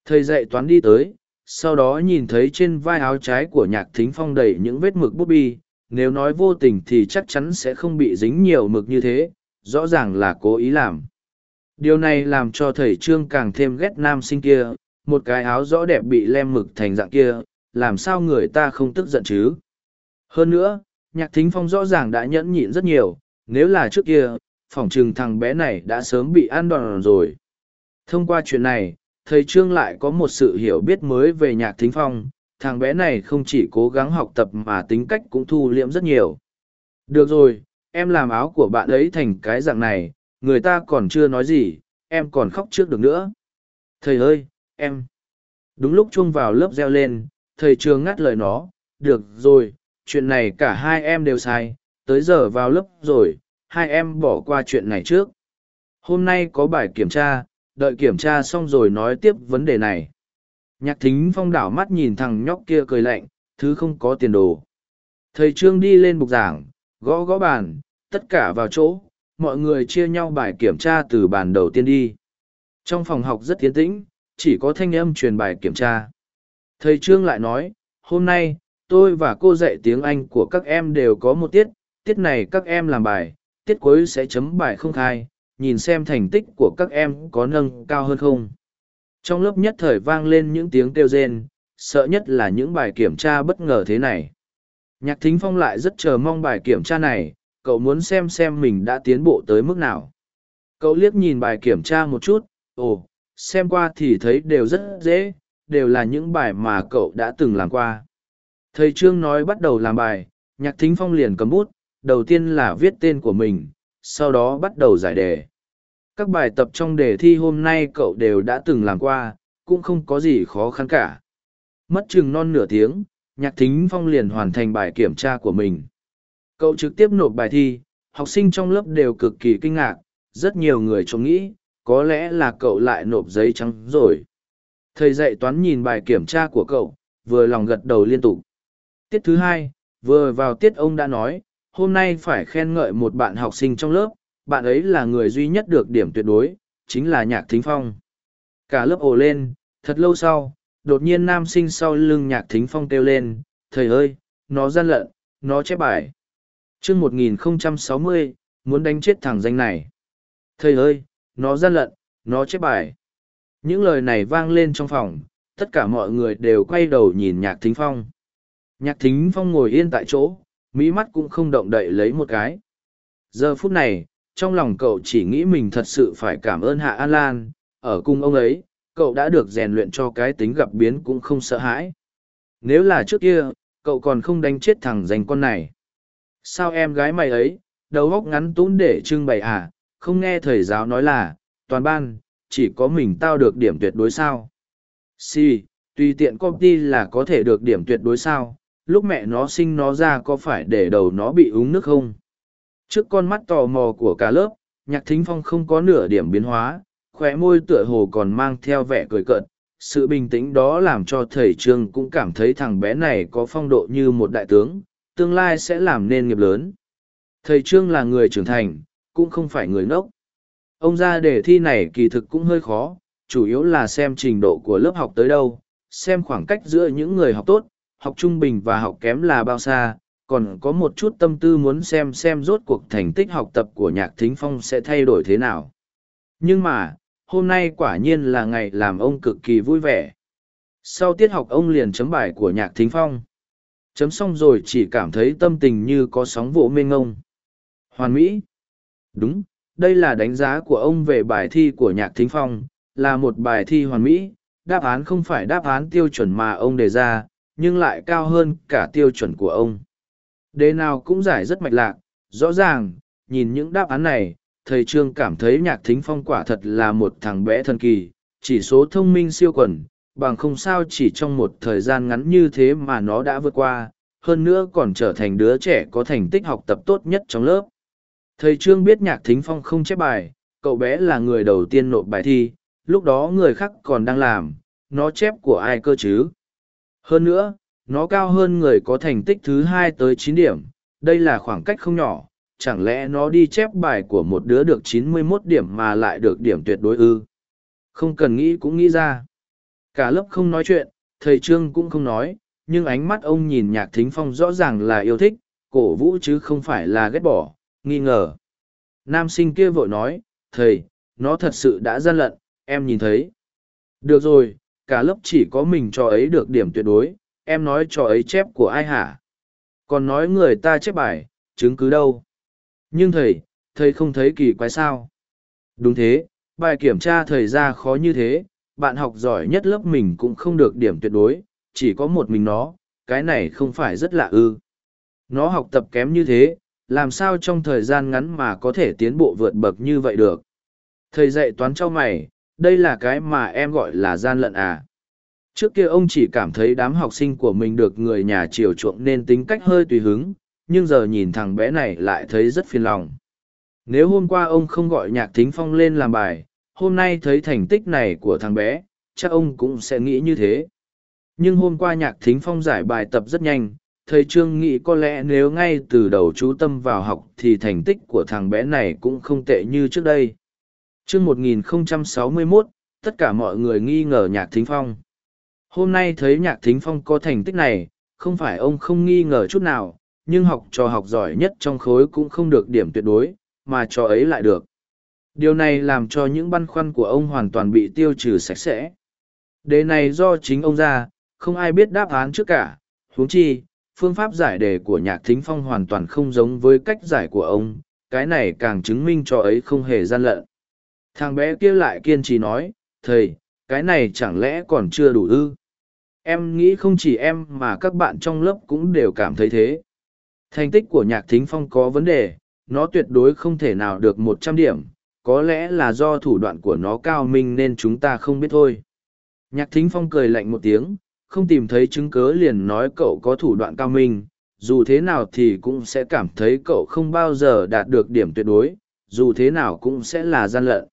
Thầy dạy toán đi tới, sau đó nhìn thấy trên vai áo trái của nhạc thính phong đầy những vết mực bút bi, nếu nói vô tình thì chắc chắn sẽ không bị dính nhiều mực như thế, rõ ràng là cố ý làm. Điều này làm cho thầy Trương càng thêm ghét nam sinh kia, một cái áo rõ đẹp bị lem mực thành dạng kia, làm sao người ta không tức giận chứ? Hơn nữa, nhạc thính phong rõ ràng đã nhẫn nhịn rất nhiều, nếu là trước kia, phỏng chừng thằng bé này đã sớm bị ăn đòn rồi. Thông qua chuyện này, thầy Trương lại có một sự hiểu biết mới về nhạc thính phong, thằng bé này không chỉ cố gắng học tập mà tính cách cũng thu liễm rất nhiều. Được rồi, em làm áo của bạn ấy thành cái dạng này, người ta còn chưa nói gì, em còn khóc trước được nữa. Thầy ơi, em. Đúng lúc chuông vào lớp reo lên, thầy Trương ngắt lời nó, được rồi, chuyện này cả hai em đều sai, tới giờ vào lớp rồi, hai em bỏ qua chuyện này trước. Hôm nay có bài kiểm tra, đợi kiểm tra xong rồi nói tiếp vấn đề này. Nhạc thính phong đảo mắt nhìn thằng nhóc kia cười lạnh, thứ không có tiền đồ. Thầy Trương đi lên bục giảng, gõ gõ bàn, tất cả vào chỗ, mọi người chia nhau bài kiểm tra từ bàn đầu tiên đi. Trong phòng học rất tiến tĩnh, chỉ có thanh âm truyền bài kiểm tra. Thầy Trương lại nói, hôm nay, tôi và cô dạy tiếng Anh của các em đều có một tiết, tiết này các em làm bài, tiết cuối sẽ chấm bài không khai, nhìn xem thành tích của các em có nâng cao hơn không. Trong lớp nhất thời vang lên những tiếng kêu rên, sợ nhất là những bài kiểm tra bất ngờ thế này. Nhạc thính phong lại rất chờ mong bài kiểm tra này, cậu muốn xem xem mình đã tiến bộ tới mức nào. Cậu liếc nhìn bài kiểm tra một chút, ồ, xem qua thì thấy đều rất dễ, đều là những bài mà cậu đã từng làm qua. Thầy Trương nói bắt đầu làm bài, nhạc thính phong liền cầm bút, đầu tiên là viết tên của mình, sau đó bắt đầu giải đề. Các bài tập trong đề thi hôm nay cậu đều đã từng làm qua, cũng không có gì khó khăn cả. Mất chừng non nửa tiếng, nhạc thính phong liền hoàn thành bài kiểm tra của mình. Cậu trực tiếp nộp bài thi, học sinh trong lớp đều cực kỳ kinh ngạc, rất nhiều người trông nghĩ, có lẽ là cậu lại nộp giấy trắng rồi. Thầy dạy toán nhìn bài kiểm tra của cậu, vừa lòng gật đầu liên tục. Tiết thứ hai, vừa vào tiết ông đã nói, hôm nay phải khen ngợi một bạn học sinh trong lớp, bạn ấy là người duy nhất được điểm tuyệt đối, chính là Nhạc Thính Phong. Cả lớp ồ lên, thật lâu sau, đột nhiên nam sinh sau lưng Nhạc Thính Phong kêu lên, thầy ơi, nó gian lận, nó chép bài. chương 1060, muốn đánh chết thằng danh này. Thầy ơi, nó gian lận, nó chép bài. Những lời này vang lên trong phòng, tất cả mọi người đều quay đầu nhìn Nhạc Thính Phong. Nhạc Thính Phong ngồi yên tại chỗ, mỹ mắt cũng không động đậy lấy một cái. Giờ phút này, trong lòng cậu chỉ nghĩ mình thật sự phải cảm ơn Hạ An Lan, ở cùng ông ấy, cậu đã được rèn luyện cho cái tính gặp biến cũng không sợ hãi. Nếu là trước kia, cậu còn không đánh chết thằng danh con này. Sao em gái mày ấy, đầu góc ngắn tún để trưng bày à, không nghe thầy giáo nói là, toàn ban, chỉ có mình tao được điểm tuyệt đối sao. Si, tùy tiện công ty là có thể được điểm tuyệt đối sao, lúc mẹ nó sinh nó ra có phải để đầu nó bị uống nước không? Trước con mắt tò mò của cả lớp, nhạc thính phong không có nửa điểm biến hóa, khóe môi tựa hồ còn mang theo vẻ cười cợt. Sự bình tĩnh đó làm cho thầy Trương cũng cảm thấy thằng bé này có phong độ như một đại tướng, tương lai sẽ làm nên nghiệp lớn. Thầy Trương là người trưởng thành, cũng không phải người ngốc. Ông ra đề thi này kỳ thực cũng hơi khó, chủ yếu là xem trình độ của lớp học tới đâu, xem khoảng cách giữa những người học tốt, học trung bình và học kém là bao xa, còn có một chút tâm tư muốn xem xem rốt cuộc thành tích học tập của nhạc thính phong sẽ thay đổi thế nào. Nhưng mà, hôm nay quả nhiên là ngày làm ông cực kỳ vui vẻ. Sau tiết học ông liền chấm bài của nhạc thính phong. Chấm xong rồi chỉ cảm thấy tâm tình như có sóng vỗ mênh ngông. Hoàn Mỹ. Đúng, đây là đánh giá của ông về bài thi của nhạc thính phong, là một bài thi hoàn mỹ, đáp án không phải đáp án tiêu chuẩn mà ông đề ra, nhưng lại cao hơn cả tiêu chuẩn của ông. Đề nào cũng giải rất mạch lạc, rõ ràng, nhìn những đáp án này, thầy Trương cảm thấy nhạc thính phong quả thật là một thằng bé thần kỳ, chỉ số thông minh siêu quần, bằng không sao chỉ trong một thời gian ngắn như thế mà nó đã vượt qua, hơn nữa còn trở thành đứa trẻ có thành tích học tập tốt nhất trong lớp. Thầy Trương biết nhạc thính phong không chép bài, cậu bé là người đầu tiên nộp bài thi, lúc đó người khác còn đang làm, nó chép của ai cơ chứ? Hơn nữa, nó cao hơn người có thành tích thứ hai tới chín điểm, đây là khoảng cách không nhỏ, chẳng lẽ nó đi chép bài của một đứa được chín mươi 91 điểm mà lại được điểm tuyệt đối ư? Không cần nghĩ cũng nghĩ ra. Cả lớp không nói chuyện, thầy Trương cũng không nói, nhưng ánh mắt ông nhìn nhạc thính phong rõ ràng là yêu thích, cổ vũ chứ không phải là ghét bỏ, nghi ngờ. Nam sinh kia vội nói, thầy, nó thật sự đã gian lận, em nhìn thấy. Được rồi, cả lớp chỉ có mình cho ấy được điểm tuyệt đối, em nói cho ấy chép của ai hả? Còn nói người ta chép bài, chứng cứ đâu? Nhưng thầy, thầy không thấy kỳ quái sao? Đúng thế, bài kiểm tra thầy ra khó như thế, bạn học giỏi nhất lớp mình cũng không được điểm tuyệt đối, chỉ có một mình nó, cái này không phải rất lạ ư. Nó học tập kém như thế, làm sao trong thời gian ngắn mà có thể tiến bộ vượt bậc như vậy được. Thầy dạy toán cho mày, đây là cái mà em gọi là gian lận à. Trước kia ông chỉ cảm thấy đám học sinh của mình được người nhà chiều chuộng nên tính cách hơi tùy hứng, nhưng giờ nhìn thằng bé này lại thấy rất phiền lòng. Nếu hôm qua ông không gọi nhạc thính phong lên làm bài, hôm nay thấy thành tích này của thằng bé, chắc ông cũng sẽ nghĩ như thế. Nhưng hôm qua nhạc thính phong giải bài tập rất nhanh, thầy Trương nghĩ có lẽ nếu ngay từ đầu chú tâm vào học thì thành tích của thằng bé này cũng không tệ như trước đây. Chương 1061, tất cả mọi người nghi ngờ nhạc thính phong. Hôm nay thấy nhạc thính phong có thành tích này, không phải ông không nghi ngờ chút nào, nhưng học trò học giỏi nhất trong khối cũng không được điểm tuyệt đối, mà trò ấy lại được. Điều này làm cho những băn khoăn của ông hoàn toàn bị tiêu trừ sạch sẽ. Đề này do chính ông ra, không ai biết đáp án trước cả, huống chi, phương pháp giải đề của nhạc thính phong hoàn toàn không giống với cách giải của ông, cái này càng chứng minh cho ấy không hề gian lận. Thằng bé kia lại kiên trì nói, thầy, cái này chẳng lẽ còn chưa đủ ư? Em nghĩ không chỉ em mà các bạn trong lớp cũng đều cảm thấy thế. Thành tích của nhạc thính phong có vấn đề, nó tuyệt đối không thể nào được một trăm điểm, có lẽ là do thủ đoạn của nó cao minh nên chúng ta không biết thôi. Nhạc thính phong cười lạnh một tiếng, không tìm thấy chứng cớ liền nói cậu có thủ đoạn cao minh, dù thế nào thì cũng sẽ cảm thấy cậu không bao giờ đạt được điểm tuyệt đối, dù thế nào cũng sẽ là gian lận.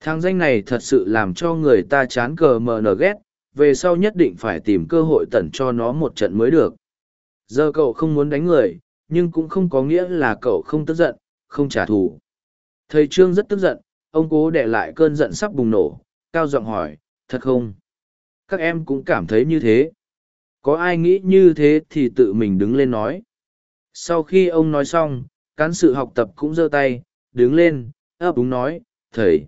Thang danh này thật sự làm cho người ta chán cờ mờ nở ghét, về sau nhất định phải tìm cơ hội tẩn cho nó một trận mới được. Giờ cậu không muốn đánh người, nhưng cũng không có nghĩa là cậu không tức giận, không trả thù. Thầy Trương rất tức giận, ông cố để lại cơn giận sắp bùng nổ, cao giọng hỏi, thật không? Các em cũng cảm thấy như thế. Có ai nghĩ như thế thì tự mình đứng lên nói. Sau khi ông nói xong, cán sự học tập cũng giơ tay, đứng lên, ấp đúng nói, thầy.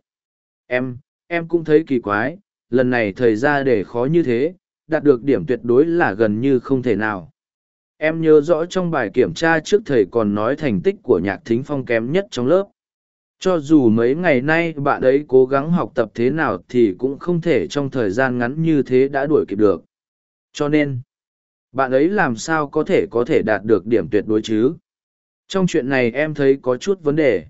Em, em cũng thấy kỳ quái, lần này thầy ra để khó như thế, đạt được điểm tuyệt đối là gần như không thể nào. Em nhớ rõ trong bài kiểm tra trước thầy còn nói thành tích của nhạc thính phong kém nhất trong lớp. Cho dù mấy ngày nay bạn ấy cố gắng học tập thế nào thì cũng không thể trong thời gian ngắn như thế đã đuổi kịp được. Cho nên, bạn ấy làm sao có thể có thể đạt được điểm tuyệt đối chứ? Trong chuyện này em thấy có chút vấn đề.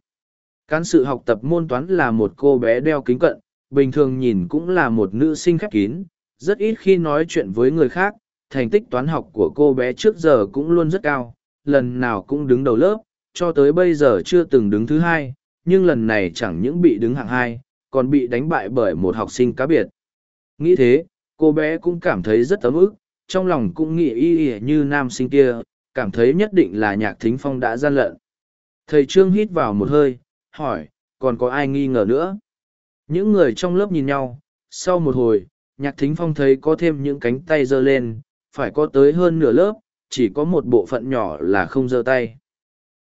Cán sự học tập môn toán là một cô bé đeo kính cận, bình thường nhìn cũng là một nữ sinh khép kín, rất ít khi nói chuyện với người khác, thành tích toán học của cô bé trước giờ cũng luôn rất cao, lần nào cũng đứng đầu lớp, cho tới bây giờ chưa từng đứng thứ hai, nhưng lần này chẳng những bị đứng hạng hai, còn bị đánh bại bởi một học sinh cá biệt. Nghĩ thế, cô bé cũng cảm thấy rất ấm ức, trong lòng cũng nghĩ y y như nam sinh kia, cảm thấy nhất định là nhạc thính phong đã gian lận. Thầy Trương hít vào một hơi, hỏi, còn có ai nghi ngờ nữa? Những người trong lớp nhìn nhau, sau một hồi, nhạc thính phong thấy có thêm những cánh tay giơ lên, phải có tới hơn nửa lớp, chỉ có một bộ phận nhỏ là không giơ tay.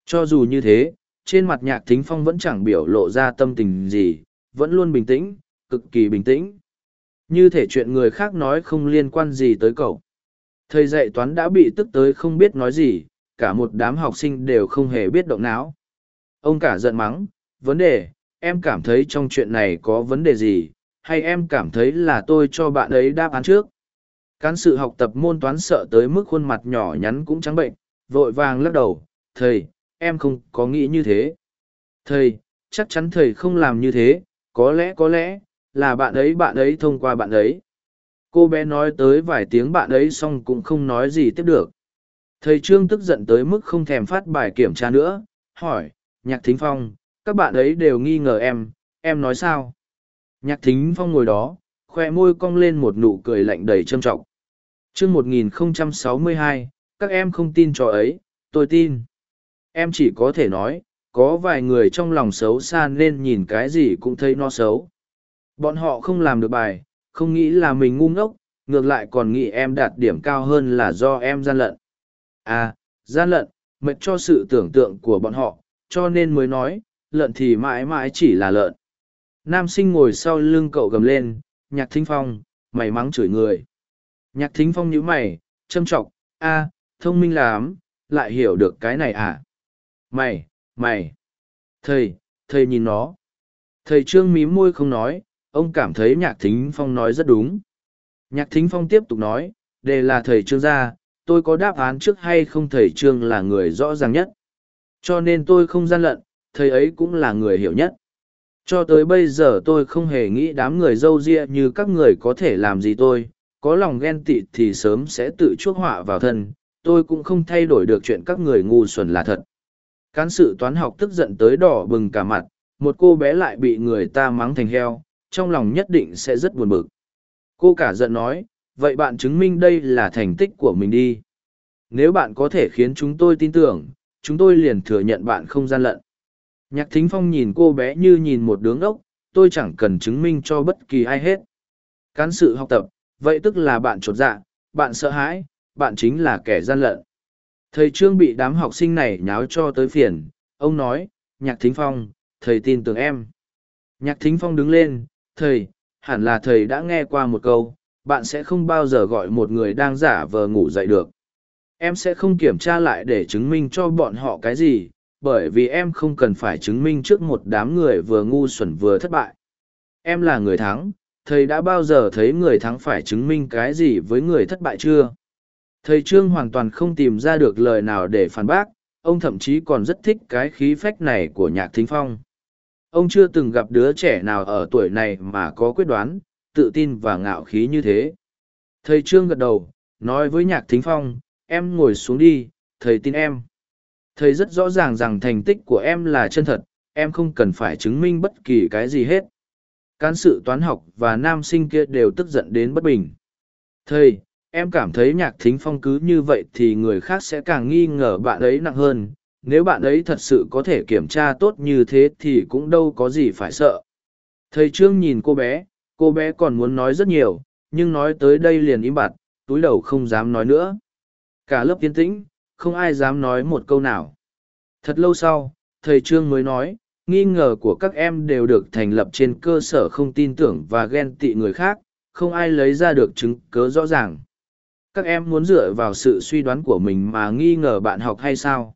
Cho dù như thế, trên mặt nhạc thính phong vẫn chẳng biểu lộ ra tâm tình gì, vẫn luôn bình tĩnh, cực kỳ bình tĩnh. Như thể chuyện người khác nói không liên quan gì tới cậu. Thầy dạy toán đã bị tức tới không biết nói gì, cả một đám học sinh đều không hề biết động não. Ông cả giận mắng, vấn đề, em cảm thấy trong chuyện này có vấn đề gì, hay em cảm thấy là tôi cho bạn ấy đáp án trước. Cán sự học tập môn toán sợ tới mức khuôn mặt nhỏ nhắn cũng trắng bệnh, vội vàng lắc đầu, thầy, em không có nghĩ như thế. Thầy, chắc chắn thầy không làm như thế, có lẽ có lẽ, là bạn ấy bạn ấy thông qua bạn ấy. Cô bé nói tới vài tiếng bạn ấy xong cũng không nói gì tiếp được. Thầy Trương tức giận tới mức không thèm phát bài kiểm tra nữa, hỏi, Nhạc Thính Phong, các bạn ấy đều nghi ngờ em, em nói sao? Nhạc Thính Phong ngồi đó, khoe môi cong lên một nụ cười lạnh đầy trâm trọng. chương 1062, các em không tin trò ấy, tôi tin. Em chỉ có thể nói, có vài người trong lòng xấu xa nên nhìn cái gì cũng thấy nó xấu. Bọn họ không làm được bài, không nghĩ là mình ngu ngốc, ngược lại còn nghĩ em đạt điểm cao hơn là do em gian lận. À, gian lận, mệt cho sự tưởng tượng của bọn họ, cho nên mới nói, lợn thì mãi mãi chỉ là lợn. Nam sinh ngồi sau lưng cậu gầm lên, nhạc thính phong, mày mắng chửi người. Nhạc thính phong nhíu mày, châm trọng, a, thông minh lắm, lại hiểu được cái này à? Mày, mày. Thầy, thầy nhìn nó. Thầy trương mím môi không nói, ông cảm thấy nhạc thính phong nói rất đúng. Nhạc thính phong tiếp tục nói, đề là thầy trương gia, tôi có đáp án trước hay không thầy trương là người rõ ràng nhất. Cho nên tôi không gian lận, thầy ấy cũng là người hiểu nhất. Cho tới bây giờ tôi không hề nghĩ đám người dâu ria như các người có thể làm gì tôi, có lòng ghen tị thì sớm sẽ tự chuốc họa vào thân, tôi cũng không thay đổi được chuyện các người ngu xuẩn là thật. Cán sự toán học tức giận tới đỏ bừng cả mặt, một cô bé lại bị người ta mắng thành heo, trong lòng nhất định sẽ rất buồn bực. Cô cả giận nói, vậy bạn chứng minh đây là thành tích của mình đi. Nếu bạn có thể khiến chúng tôi tin tưởng, chúng tôi liền thừa nhận bạn không gian lận. Nhạc thính phong nhìn cô bé như nhìn một đứa ốc, tôi chẳng cần chứng minh cho bất kỳ ai hết. Cán sự học tập, vậy tức là bạn trột dạ, bạn sợ hãi, bạn chính là kẻ gian lận. Thầy Trương bị đám học sinh này nháo cho tới phiền, ông nói, Nhạc Thính Phong, thầy tin tưởng em. Nhạc Thính Phong đứng lên, thầy, hẳn là thầy đã nghe qua một câu, bạn sẽ không bao giờ gọi một người đang giả vờ ngủ dậy được. Em sẽ không kiểm tra lại để chứng minh cho bọn họ cái gì, bởi vì em không cần phải chứng minh trước một đám người vừa ngu xuẩn vừa thất bại. Em là người thắng, thầy đã bao giờ thấy người thắng phải chứng minh cái gì với người thất bại chưa? Thầy Trương hoàn toàn không tìm ra được lời nào để phản bác, ông thậm chí còn rất thích cái khí phách này của nhạc thính phong. Ông chưa từng gặp đứa trẻ nào ở tuổi này mà có quyết đoán, tự tin và ngạo khí như thế. Thầy Trương gật đầu, nói với nhạc thính phong, em ngồi xuống đi, thầy tin em. Thầy rất rõ ràng rằng thành tích của em là chân thật, em không cần phải chứng minh bất kỳ cái gì hết. Cán sự toán học và nam sinh kia đều tức giận đến bất bình. Thầy, em cảm thấy nhạc thính phong cứ như vậy thì người khác sẽ càng nghi ngờ bạn ấy nặng hơn nếu bạn ấy thật sự có thể kiểm tra tốt như thế thì cũng đâu có gì phải sợ thầy trương nhìn cô bé cô bé còn muốn nói rất nhiều nhưng nói tới đây liền im bặt túi đầu không dám nói nữa cả lớp yên tĩnh không ai dám nói một câu nào. Thật lâu sau, thầy trương mới nói, nghi ngờ của các em đều được thành lập trên cơ sở không tin tưởng và ghen tị người khác, không ai lấy ra được chứng cớ rõ ràng. Các em muốn dựa vào sự suy đoán của mình mà nghi ngờ bạn học hay sao?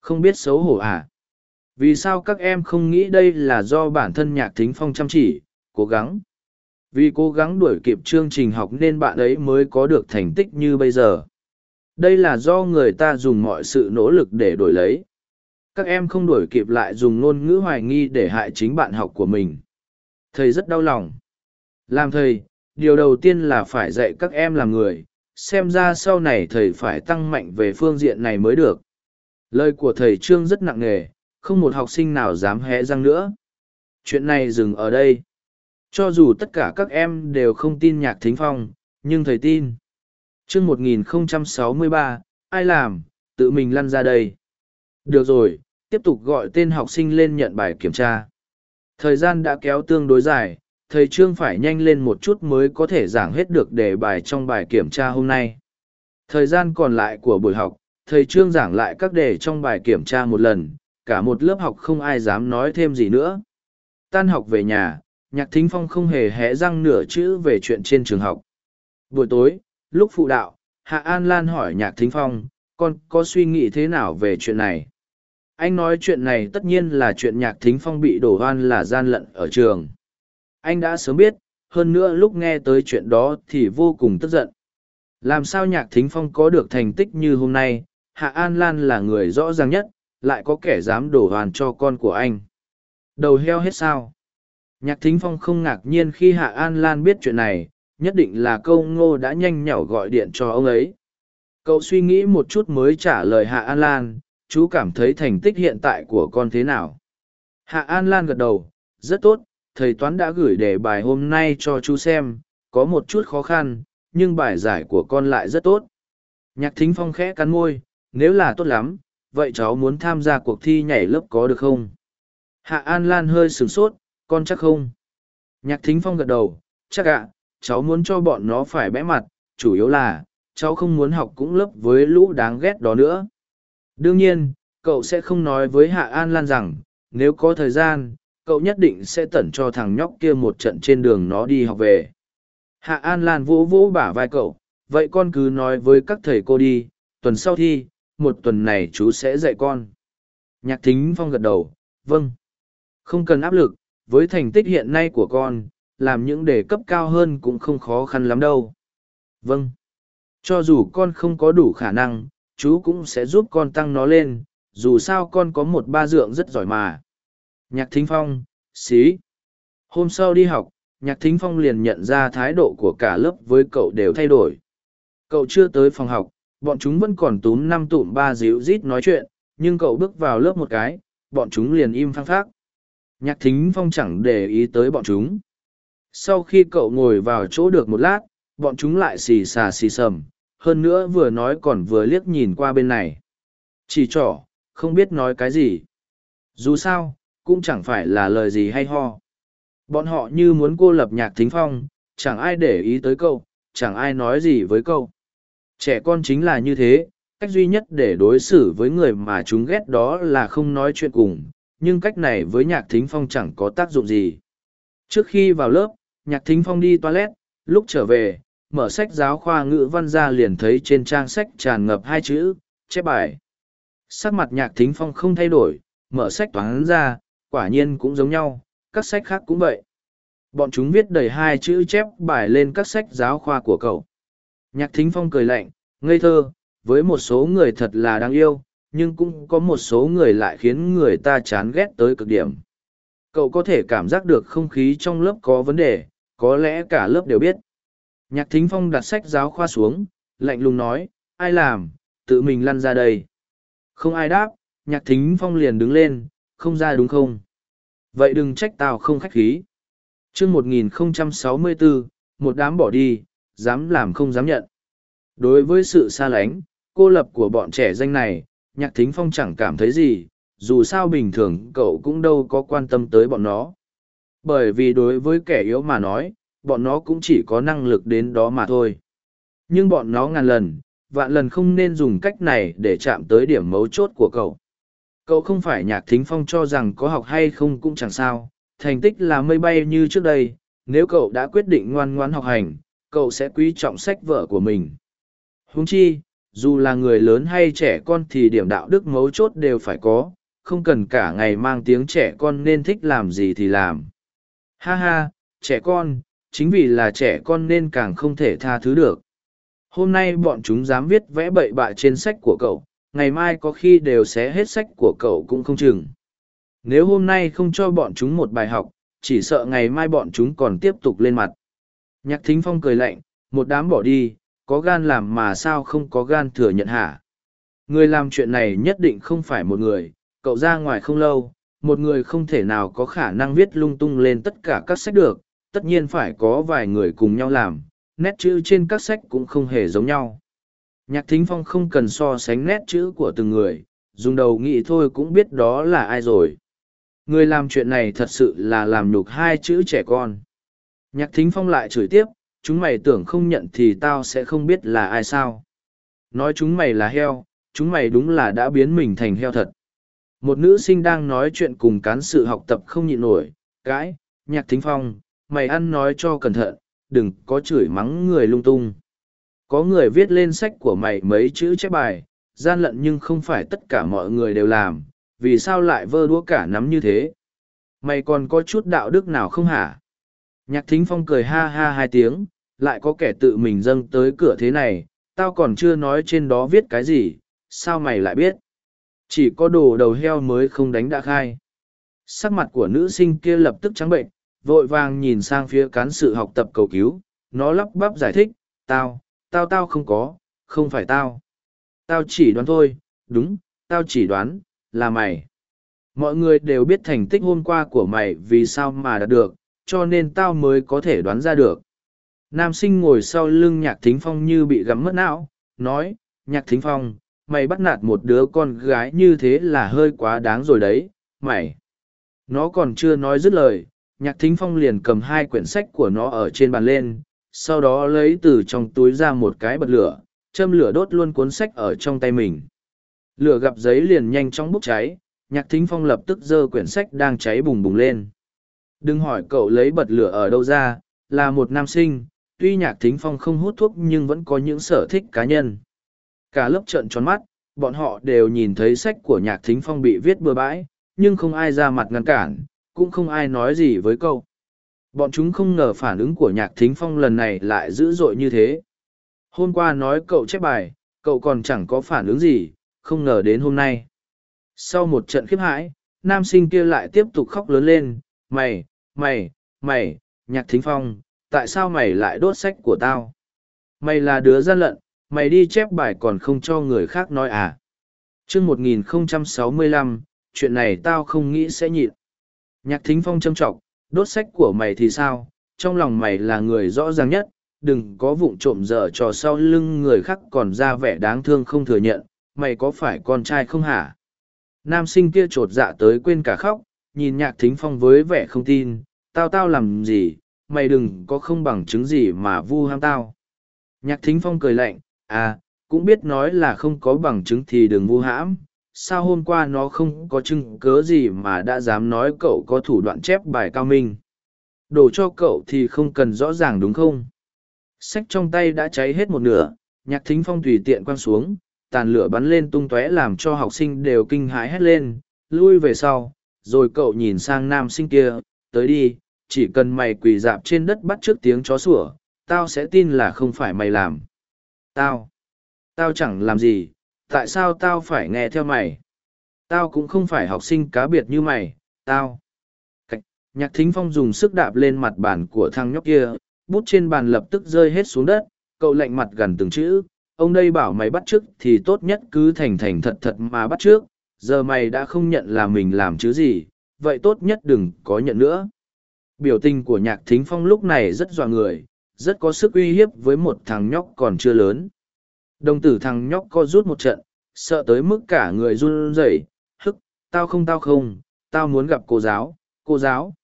Không biết xấu hổ à? Vì sao các em không nghĩ đây là do bản thân nhạc thính phong chăm chỉ, cố gắng? Vì cố gắng đuổi kịp chương trình học nên bạn ấy mới có được thành tích như bây giờ đây là do người ta dùng mọi sự nỗ lực để đổi lấy. Các em không đuổi kịp lại dùng ngôn ngữ hoài nghi để hại chính bạn học của mình. Thầy rất đau lòng. Làm thầy, điều đầu tiên là phải dạy các em làm người, xem ra sau này thầy phải tăng mạnh về phương diện này mới được. Lời của thầy trương rất nặng nề, không một học sinh nào dám hé răng nữa. Chuyện này dừng ở đây. Cho dù tất cả các em đều không tin nhạc thính phong, nhưng thầy tin chương một nghìn sáu mươi ba, ai làm, tự mình lăn ra đây. Được rồi, tiếp tục gọi tên học sinh lên nhận bài kiểm tra. Thời gian đã kéo tương đối dài, thầy trương phải nhanh lên một chút mới có thể giảng hết được đề bài trong bài kiểm tra hôm nay. Thời gian còn lại của buổi học, thầy trương giảng lại các đề trong bài kiểm tra một lần, cả một lớp học không ai dám nói thêm gì nữa. Tan học về nhà, nhạc thính phong không hề hé răng nửa chữ về chuyện trên trường học. Buổi tối lúc phụ đạo hạ an lan hỏi nhạc thính phong con có suy nghĩ thế nào về chuyện này anh nói chuyện này tất nhiên là chuyện nhạc thính phong bị đổ oan là gian lận ở trường anh đã sớm biết, hơn nữa lúc nghe tới chuyện đó thì vô cùng tức giận. Làm sao nhạc thính phong có được thành tích như hôm nay, Hạ An Lan là người rõ ràng nhất, lại có kẻ dám đổ hoàn cho con của anh. Đầu heo hết sao? Nhạc thính phong không ngạc nhiên khi Hạ An Lan biết chuyện này, nhất định là câu ngô đã nhanh nhảu gọi điện cho ông ấy. Cậu suy nghĩ một chút mới trả lời Hạ An Lan, chú cảm thấy thành tích hiện tại của con thế nào? Hạ An Lan gật đầu, rất tốt, thầy toán đã gửi đề bài hôm nay cho chú xem có một chút khó khăn nhưng bài giải của con lại rất tốt nhạc thính phong khẽ cắn môi nếu là tốt lắm vậy cháu muốn tham gia cuộc thi nhảy lớp có được không hạ an lan hơi sửng sốt con chắc không Nhạc thính phong gật đầu, chắc ạ, cháu muốn cho bọn nó phải bẽ mặt, chủ yếu là, cháu không muốn học cũng lớp với lũ đáng ghét đó nữa. Đương nhiên, cậu sẽ không nói với Hạ An Lan rằng, nếu có thời gian, cậu nhất định sẽ tẩn cho thằng nhóc kia một trận trên đường nó đi học về. Hạ An Lan vỗ vỗ bả vai cậu, vậy con cứ nói với các thầy cô đi, tuần sau thi, một tuần này chú sẽ dạy con. Nhạc thính phong gật đầu, vâng. Không cần áp lực, với thành tích hiện nay của con, làm những đề cấp cao hơn cũng không khó khăn lắm đâu. Vâng. Cho dù con không có đủ khả năng, chú cũng sẽ giúp con tăng nó lên, dù sao con có một ba dượng rất giỏi mà. Nhạc thính phong, xí. Hôm sau đi học, nhạc thính phong liền nhận ra thái độ của cả lớp với cậu đều thay đổi. Cậu chưa tới phòng học, bọn chúng vẫn còn túm năm tụm ba díu rít nói chuyện, nhưng cậu bước vào lớp một cái, bọn chúng liền im phăng phác. Nhạc thính phong chẳng để ý tới bọn chúng. Sau khi cậu ngồi vào chỗ được một lát, bọn chúng lại xì xà xì sầm, hơn nữa vừa nói còn vừa liếc nhìn qua bên này. Chỉ trỏ, không biết nói cái gì. Dù sao, cũng chẳng phải là lời gì hay ho. Bọn họ như muốn cô lập nhạc thính phong, chẳng ai để ý tới cậu, chẳng ai nói gì với cậu. Trẻ con chính là như thế, cách duy nhất để đối xử với người mà chúng ghét đó là không nói chuyện cùng, nhưng cách này với nhạc thính phong chẳng có tác dụng gì. Trước khi vào lớp, nhạc thính phong đi toilet, lúc trở về, mở sách giáo khoa ngữ văn ra liền thấy trên trang sách tràn ngập hai chữ, chép bài. Sắc mặt nhạc thính phong không thay đổi, mở sách toán ra, quả nhiên cũng giống nhau, các sách khác cũng vậy. Bọn chúng viết đầy hai chữ chép bài lên các sách giáo khoa của cậu. Nhạc thính phong cười lạnh, ngây thơ, với một số người thật là đáng yêu, nhưng cũng có một số người lại khiến người ta chán ghét tới cực điểm. Cậu có thể cảm giác được không khí trong lớp có vấn đề, có lẽ cả lớp đều biết. Nhạc thính phong đặt sách giáo khoa xuống, lạnh lùng nói, ai làm, tự mình lăn ra đây. Không ai đáp, nhạc thính phong liền đứng lên, không ra đúng không? Vậy đừng trách tao không khách khí. chương 1064, một đám bỏ đi, dám làm không dám nhận. Đối với sự xa lánh, cô lập của bọn trẻ danh này, nhạc thính phong chẳng cảm thấy gì, dù sao bình thường cậu cũng đâu có quan tâm tới bọn nó. Bởi vì đối với kẻ yếu mà nói, bọn nó cũng chỉ có năng lực đến đó mà thôi. Nhưng bọn nó ngàn lần, vạn lần không nên dùng cách này để chạm tới điểm mấu chốt của cậu. Cậu không phải nhạc thính phong cho rằng có học hay không cũng chẳng sao, thành tích là mây bay như trước đây, nếu cậu đã quyết định ngoan ngoãn học hành, cậu sẽ quý trọng sách vở của mình. Huống chi, dù là người lớn hay trẻ con thì điểm đạo đức mấu chốt đều phải có, không cần cả ngày mang tiếng trẻ con nên thích làm gì thì làm. Ha ha, trẻ con, chính vì là trẻ con nên càng không thể tha thứ được. Hôm nay bọn chúng dám viết vẽ bậy bạ trên sách của cậu, ngày mai có khi đều sẽ hết sách của cậu cũng không chừng. Nếu hôm nay không cho bọn chúng một bài học, chỉ sợ ngày mai bọn chúng còn tiếp tục lên mặt. Nhạc thính phong cười lạnh, một đám bỏ đi, có gan làm mà sao không có gan thừa nhận hả? Người làm chuyện này nhất định không phải một người, cậu ra ngoài không lâu, một người không thể nào có khả năng viết lung tung lên tất cả các sách được, tất nhiên phải có vài người cùng nhau làm, nét chữ trên các sách cũng không hề giống nhau. Nhạc thính phong không cần so sánh nét chữ của từng người, dùng đầu nghĩ thôi cũng biết đó là ai rồi. Người làm chuyện này thật sự là làm nhục hai chữ trẻ con. Nhạc thính phong lại chửi tiếp, chúng mày tưởng không nhận thì tao sẽ không biết là ai sao. Nói chúng mày là heo, chúng mày đúng là đã biến mình thành heo thật. Một nữ sinh đang nói chuyện cùng cán sự học tập không nhịn nổi, cãi, nhạc thính phong, mày ăn nói cho cẩn thận, đừng có chửi mắng người lung tung. Có người viết lên sách của mày mấy chữ chép bài, gian lận nhưng không phải tất cả mọi người đều làm, vì sao lại vơ đũa cả nắm như thế? Mày còn có chút đạo đức nào không hả? Nhạc thính phong cười ha ha hai tiếng, lại có kẻ tự mình dâng tới cửa thế này, tao còn chưa nói trên đó viết cái gì, sao mày lại biết? Chỉ có đồ đầu heo mới không đánh đã khai. Sắc mặt của nữ sinh kia lập tức trắng bệnh, vội vàng nhìn sang phía cán sự học tập cầu cứu, nó lắp bắp giải thích, tao, tao tao không có, không phải tao. Tao chỉ đoán thôi, đúng, tao chỉ đoán, là mày. Mọi người đều biết thành tích hôm qua của mày vì sao mà đạt được, cho nên tao mới có thể đoán ra được. Nam sinh ngồi sau lưng nhạc thính phong như bị gắm mất não, nói, nhạc thính phong, mày bắt nạt một đứa con gái như thế là hơi quá đáng rồi đấy, mày. Nó còn chưa nói dứt lời, nhạc thính phong liền cầm hai quyển sách của nó ở trên bàn lên sau đó lấy từ trong túi ra một cái bật lửa châm lửa đốt luôn cuốn sách ở trong tay mình. Lửa gặp giấy liền nhanh chóng bốc cháy nhạc thính phong lập tức giơ quyển sách đang cháy bùng bùng lên. Đừng hỏi cậu lấy bật lửa ở đâu ra là một nam sinh tuy nhạc thính phong không hút thuốc nhưng vẫn có những sở thích cá nhân cả lớp trợn tròn mắt, bọn họ đều nhìn thấy sách của nhạc thính phong bị viết bừa bãi, nhưng không ai ra mặt ngăn cản, cũng không ai nói gì với câu. Bọn chúng không ngờ phản ứng của nhạc thính phong lần này lại dữ dội như thế. Hôm qua nói cậu chép bài, cậu còn chẳng có phản ứng gì, không ngờ đến hôm nay. Sau một trận khiếp hãi, nam sinh kia lại tiếp tục khóc lớn lên, mày mày mày, nhạc thính phong, tại sao mày lại đốt sách của tao? Mày là đứa gian lận mày đi chép bài còn không cho người khác nói à? Trước một nghìn không trăm sáu mươi lăm chuyện này tao không nghĩ sẽ nhịn. Nhạc thính phong châm trọng, đốt sách của mày thì sao? Trong lòng mày là người rõ ràng nhất đừng có vụng trộm dở trò sau lưng người khác còn ra vẻ đáng thương không thừa nhận mày có phải con trai không hả? Nam sinh kia trột dạ tới quên cả khóc nhìn nhạc thính phong với vẻ không tin tao tao làm gì? Mày đừng có không bằng chứng gì mà vu ham tao. Nhạc thính phong cười lạnh à cũng biết nói là không có bằng chứng thì đừng vu hãm. Sao hôm qua nó không có chứng cớ gì mà đã dám nói cậu có thủ đoạn chép bài cao minh? Đổ cho cậu thì không cần rõ ràng đúng không? Sách trong tay đã cháy hết một nửa, nhạc thính phong tùy tiện quăng xuống, tàn lửa bắn lên tung tóe làm cho học sinh đều kinh hãi hét lên. Lui về sau, rồi cậu nhìn sang nam sinh kia, tới đi, chỉ cần mày quỳ dạp trên đất bắt trước tiếng chó sủa, tao sẽ tin là không phải mày làm tao. Tao chẳng làm gì tại sao tao phải nghe theo mày? Tao cũng không phải học sinh cá biệt như mày tao. Cách, nhạc thính phong dùng sức đạp lên mặt bàn của thằng nhóc kia bút trên bàn lập tức rơi hết xuống đất cậu lạnh mặt gần từng chữ ông đây bảo mày bắt trước thì tốt nhất cứ thành thành thật thật mà bắt trước giờ mày đã không nhận là mình làm chứ gì vậy tốt nhất đừng có nhận nữa. Biểu tình của nhạc thính phong lúc này rất dọa người rất có sức uy hiếp với một thằng nhóc còn chưa lớn Đồng tử thằng nhóc co rút một trận, sợ tới mức cả người run rẩy. hức, tao không tao không, tao muốn gặp cô giáo, cô giáo.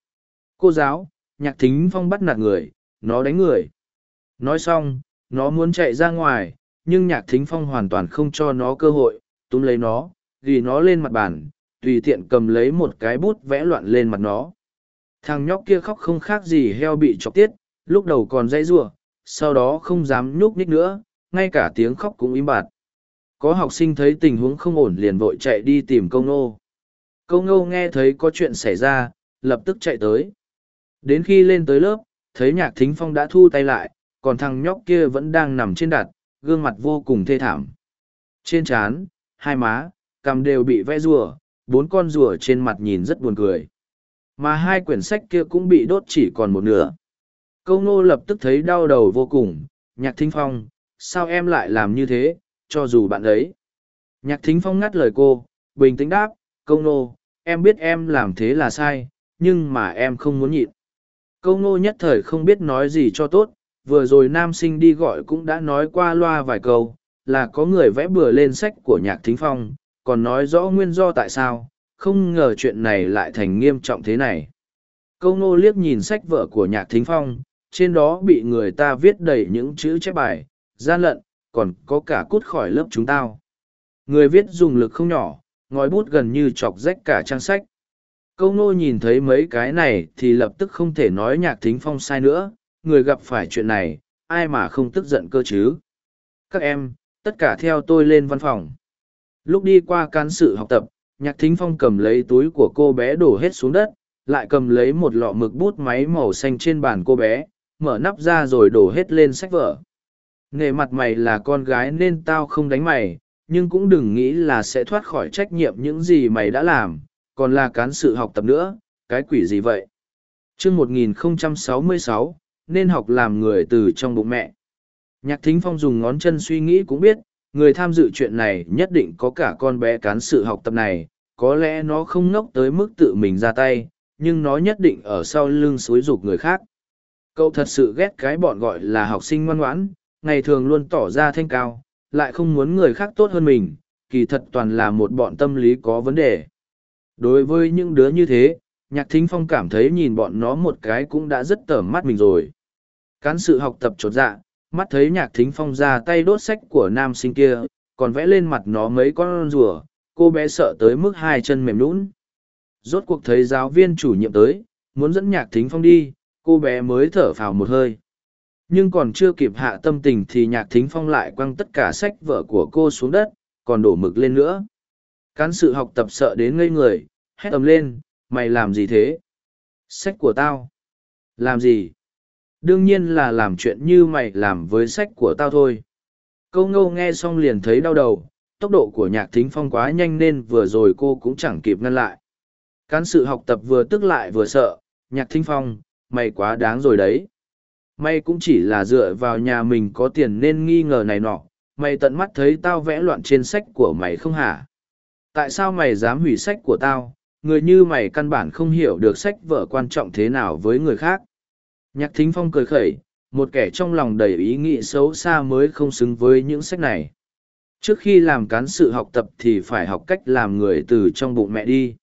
Cô giáo, nhạc thính phong bắt nạt người, nó đánh người. Nói xong, nó muốn chạy ra ngoài, nhưng nhạc thính phong hoàn toàn không cho nó cơ hội, túm lấy nó, ghi nó lên mặt bàn, tùy tiện cầm lấy một cái bút vẽ loạn lên mặt nó. Thằng nhóc kia khóc không khác gì heo bị chọc tiết, lúc đầu còn dãy rủa sau đó không dám nhúc nhích nữa, ngay cả tiếng khóc cũng im bặt. Có học sinh thấy tình huống không ổn liền vội chạy đi tìm câu nô. Câu nô nghe thấy có chuyện xảy ra, lập tức chạy tới. Đến khi lên tới lớp, thấy nhạc thính phong đã thu tay lại, còn thằng nhóc kia vẫn đang nằm trên đặt, gương mặt vô cùng thê thảm. Trên trán, hai má, cằm đều bị vẽ rùa, bốn con rùa trên mặt nhìn rất buồn cười. Mà hai quyển sách kia cũng bị đốt chỉ còn một nửa. Câu nô lập tức thấy đau đầu vô cùng, nhạc thính phong, sao em lại làm như thế, cho dù bạn ấy. Nhạc thính phong ngắt lời cô, bình tĩnh đáp, câu nô, em biết em làm thế là sai, nhưng mà em không muốn nhịn. Câu nô nhất thời không biết nói gì cho tốt, vừa rồi nam sinh đi gọi cũng đã nói qua loa vài câu, là có người vẽ bừa lên sách của nhạc thính phong, còn nói rõ nguyên do tại sao, không ngờ chuyện này lại thành nghiêm trọng thế này. Câu nô liếc nhìn sách vở của nhạc thính phong, trên đó bị người ta viết đầy những chữ chép bài, gian lận, còn có cả cút khỏi lớp chúng tao. Người viết dùng lực không nhỏ, ngòi bút gần như chọc rách cả trang sách. Câu nô nhìn thấy mấy cái này thì lập tức không thể nói nhạc thính phong sai nữa, người gặp phải chuyện này, ai mà không tức giận cơ chứ. Các em, tất cả theo tôi lên văn phòng. Lúc đi qua can sự học tập, nhạc thính phong cầm lấy túi của cô bé đổ hết xuống đất, lại cầm lấy một lọ mực bút máy màu xanh trên bàn cô bé, mở nắp ra rồi đổ hết lên sách vở. Nghề mặt mày là con gái nên tao không đánh mày, nhưng cũng đừng nghĩ là sẽ thoát khỏi trách nhiệm những gì mày đã làm, còn là cán sự học tập nữa, cái quỷ gì vậy? Chương một nghìn sáu mươi sáu, nên học làm người từ trong bụng mẹ. Nhạc thính phong dùng ngón chân suy nghĩ cũng biết, người tham dự chuyện này nhất định có cả con bé cán sự học tập này, có lẽ nó không ngốc tới mức tự mình ra tay, nhưng nó nhất định ở sau lưng suối dục người khác cậu thật sự ghét cái bọn gọi là học sinh ngoan ngoãn ngày thường luôn tỏ ra thanh cao, lại không muốn người khác tốt hơn mình, kỳ thật toàn là một bọn tâm lý có vấn đề. Đối với những đứa như thế, Nhạc thính phong cảm thấy nhìn bọn nó một cái cũng đã rất tởm mắt mình rồi. Cán sự học tập trột dạ, mắt thấy nhạc thính phong ra tay đốt sách của nam sinh kia, còn vẽ lên mặt nó mấy con rùa, cô bé sợ tới mức hai chân mềm lún. Rốt cuộc thấy giáo viên chủ nhiệm tới, muốn dẫn nhạc thính phong đi, cô bé mới thở phào một hơi. Nhưng còn chưa kịp hạ tâm tình thì nhạc thính phong lại quăng tất cả sách vở của cô xuống đất, còn đổ mực lên nữa. Cán sự học tập sợ đến ngây người, hét ầm lên, mày làm gì thế? Sách của tao. Làm gì? Đương nhiên là làm chuyện như mày làm với sách của tao thôi. Câu ngâu nghe xong liền thấy đau đầu, tốc độ của nhạc thính phong quá nhanh nên vừa rồi cô cũng chẳng kịp ngăn lại. Cán sự học tập vừa tức lại vừa sợ, nhạc thính phong, mày quá đáng rồi đấy. Mày cũng chỉ là dựa vào nhà mình có tiền nên nghi ngờ này nọ, mày tận mắt thấy tao vẽ loạn trên sách của mày không hả? Tại sao mày dám hủy sách của tao? Người như mày căn bản không hiểu được sách vở quan trọng thế nào với người khác. Nhạc thính phong cười khẩy, một kẻ trong lòng đầy ý nghĩ xấu xa mới không xứng với những sách này. Trước khi làm cán sự học tập thì phải học cách làm người từ trong bụng mẹ đi.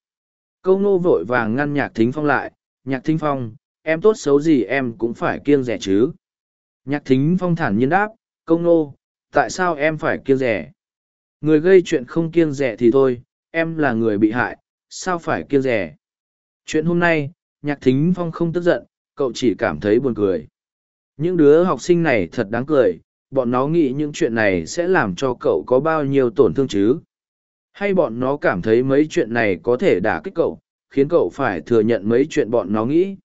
Câu nô vội vàng ngăn nhạc thính phong lại, nhạc thính phong, em tốt xấu gì em cũng phải kiêng rẻ chứ. Nhạc thính phong thản nhiên đáp, Công nô, tại sao em phải kiêng rẻ? Người gây chuyện không kiêng rẻ thì thôi, em là người bị hại, sao phải kiêng rẻ? Chuyện hôm nay, nhạc thính phong không tức giận, cậu chỉ cảm thấy buồn cười. Những đứa học sinh này thật đáng cười, bọn nó nghĩ những chuyện này sẽ làm cho cậu có bao nhiêu tổn thương chứ? Hay bọn nó cảm thấy mấy chuyện này có thể đả kích cậu, khiến cậu phải thừa nhận mấy chuyện bọn nó nghĩ?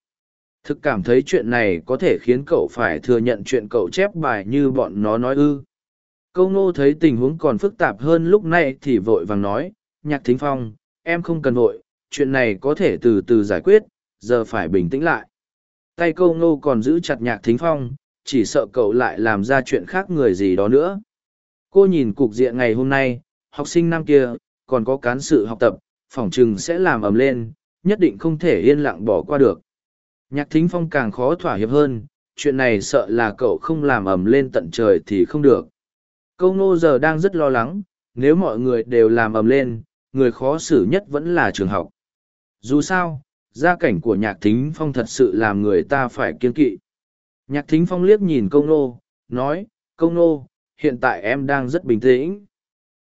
Thực cảm thấy chuyện này có thể khiến cậu phải thừa nhận chuyện cậu chép bài như bọn nó nói ư. Câu ngô thấy tình huống còn phức tạp hơn lúc này thì vội vàng nói, nhạc thính phong, em không cần vội, chuyện này có thể từ từ giải quyết, giờ phải bình tĩnh lại. Tay câu ngô còn giữ chặt nhạc thính phong chỉ sợ cậu lại làm ra chuyện khác người gì đó nữa. Cô nhìn cục diện ngày hôm nay học sinh năm kia còn có cán sự học tập phỏng chừng sẽ làm ầm lên nhất định không thể yên lặng bỏ qua được nhạc thính phong càng khó thỏa hiệp hơn, chuyện này sợ là cậu không làm ầm lên tận trời thì không được. Câu ngô giờ đang rất lo lắng, nếu mọi người đều làm ầm lên, người khó xử nhất vẫn là trường học. Dù sao, gia cảnh của nhạc thính phong thật sự làm người ta phải kiên kỵ. Nhạc thính phong liếc nhìn công nô, nói công nô, hiện tại em đang rất bình tĩnh.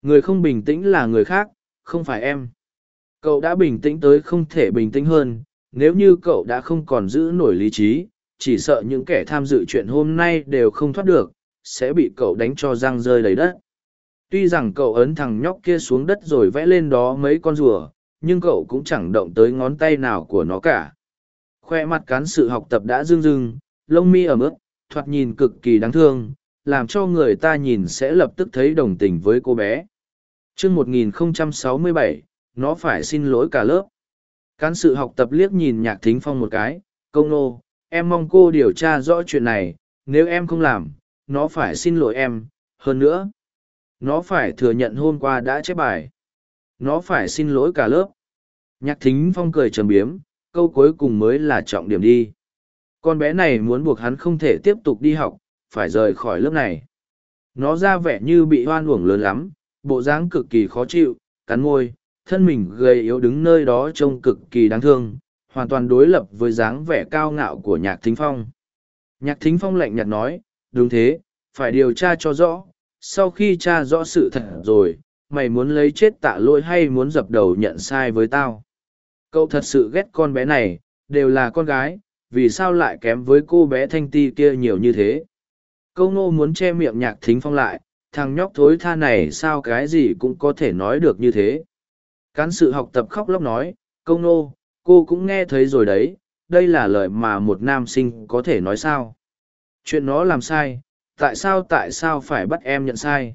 Người không bình tĩnh là người khác, không phải em. Cậu đã bình tĩnh tới không thể bình tĩnh hơn nếu như cậu đã không còn giữ nổi lý trí chỉ sợ những kẻ tham dự chuyện hôm nay đều không thoát được sẽ bị cậu đánh cho răng rơi lấy đất. Tuy rằng cậu ấn thằng nhóc kia xuống đất rồi vẽ lên đó mấy con rùa nhưng cậu cũng chẳng động tới ngón tay nào của nó cả. Khoe mặt cán sự học tập đã rưng rưng lông mi ẩm ướt thoạt nhìn cực kỳ đáng thương làm cho người ta nhìn sẽ lập tức thấy đồng tình với cô bé. Chương 1067, nó phải xin lỗi cả lớp cán sự học tập liếc nhìn nhạc thính phong một cái công nô, em mong cô điều tra rõ chuyện này, nếu em không làm, nó phải xin lỗi em, hơn nữa, nó phải thừa nhận hôm qua đã chép bài, nó phải xin lỗi cả lớp. Nhạc thính phong cười trầm biếm, câu cuối cùng mới là trọng điểm đi. Con bé này muốn buộc hắn không thể tiếp tục đi học, phải rời khỏi lớp này. Nó ra vẻ như bị hoan uổng lớn lắm, bộ dáng cực kỳ khó chịu, cắn môi thân mình gầy yếu đứng nơi đó trông cực kỳ đáng thương, hoàn toàn đối lập với dáng vẻ cao ngạo của nhạc thính phong. Nhạc thính phong lạnh nhạt nói, đúng thế, phải điều tra cho rõ, sau khi tra rõ sự thật rồi, mày muốn lấy chết tạ lỗi hay muốn dập đầu nhận sai với tao? Cậu thật sự ghét con bé này, đều là con gái, vì sao lại kém với cô bé thanh ti kia nhiều như thế? Câu ngô muốn che miệng nhạc thính phong lại, thằng nhóc thối tha này sao cái gì cũng có thể nói được như thế? Cán sự học tập khóc lóc nói câu nô, cô cũng nghe thấy rồi đấy đây là lời mà một nam sinh có thể nói sao chuyện nó làm sai tại sao tại sao phải bắt em nhận sai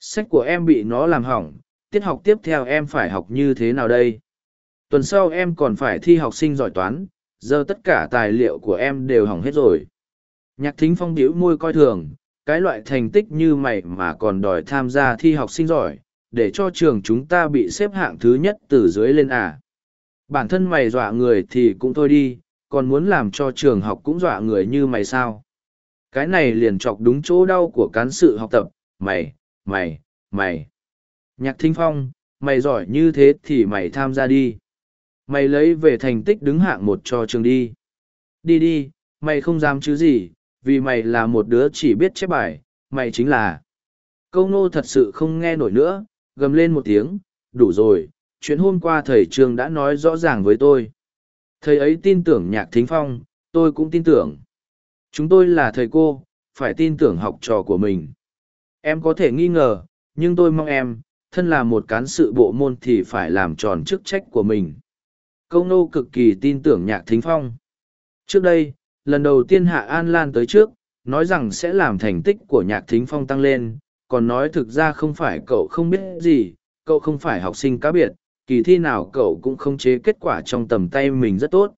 Sách của em bị nó làm hỏng, tiết học tiếp theo em phải học như thế nào đây? Tuần sau em còn phải thi học sinh giỏi toán, giờ tất cả tài liệu của em đều hỏng hết rồi. Nhạc thính phong điếu môi coi thường, cái loại thành tích như mày mà còn đòi tham gia thi học sinh giỏi, để cho trường chúng ta bị xếp hạng thứ nhất từ dưới lên à. Bản thân mày dọa người thì cũng thôi đi, còn muốn làm cho trường học cũng dọa người như mày sao. Cái này liền chọc đúng chỗ đau của cán sự học tập, mày, mày, mày. Nhạc thính phong, mày giỏi như thế thì mày tham gia đi. Mày lấy về thành tích đứng hạng một cho trường đi. Đi đi, mày không dám chứ gì, vì mày là một đứa chỉ biết chép bài, mày chính là. Câu nô thật sự không nghe nổi nữa, gầm lên một tiếng, đủ rồi, chuyện hôm qua thầy trường đã nói rõ ràng với tôi. Thầy ấy tin tưởng nhạc thính phong, tôi cũng tin tưởng. Chúng tôi là thầy cô, phải tin tưởng học trò của mình. Em có thể nghi ngờ, nhưng tôi mong em, thân là một cán sự bộ môn thì phải làm tròn chức trách của mình. Câu nô cực kỳ tin tưởng nhạc thính phong. Trước đây, lần đầu tiên Hạ An Lan tới trước, nói rằng sẽ làm thành tích của nhạc thính phong tăng lên, còn nói thực ra không phải cậu không biết gì, cậu không phải học sinh cá biệt, kỳ thi nào cậu cũng không chế kết quả trong tầm tay mình rất tốt.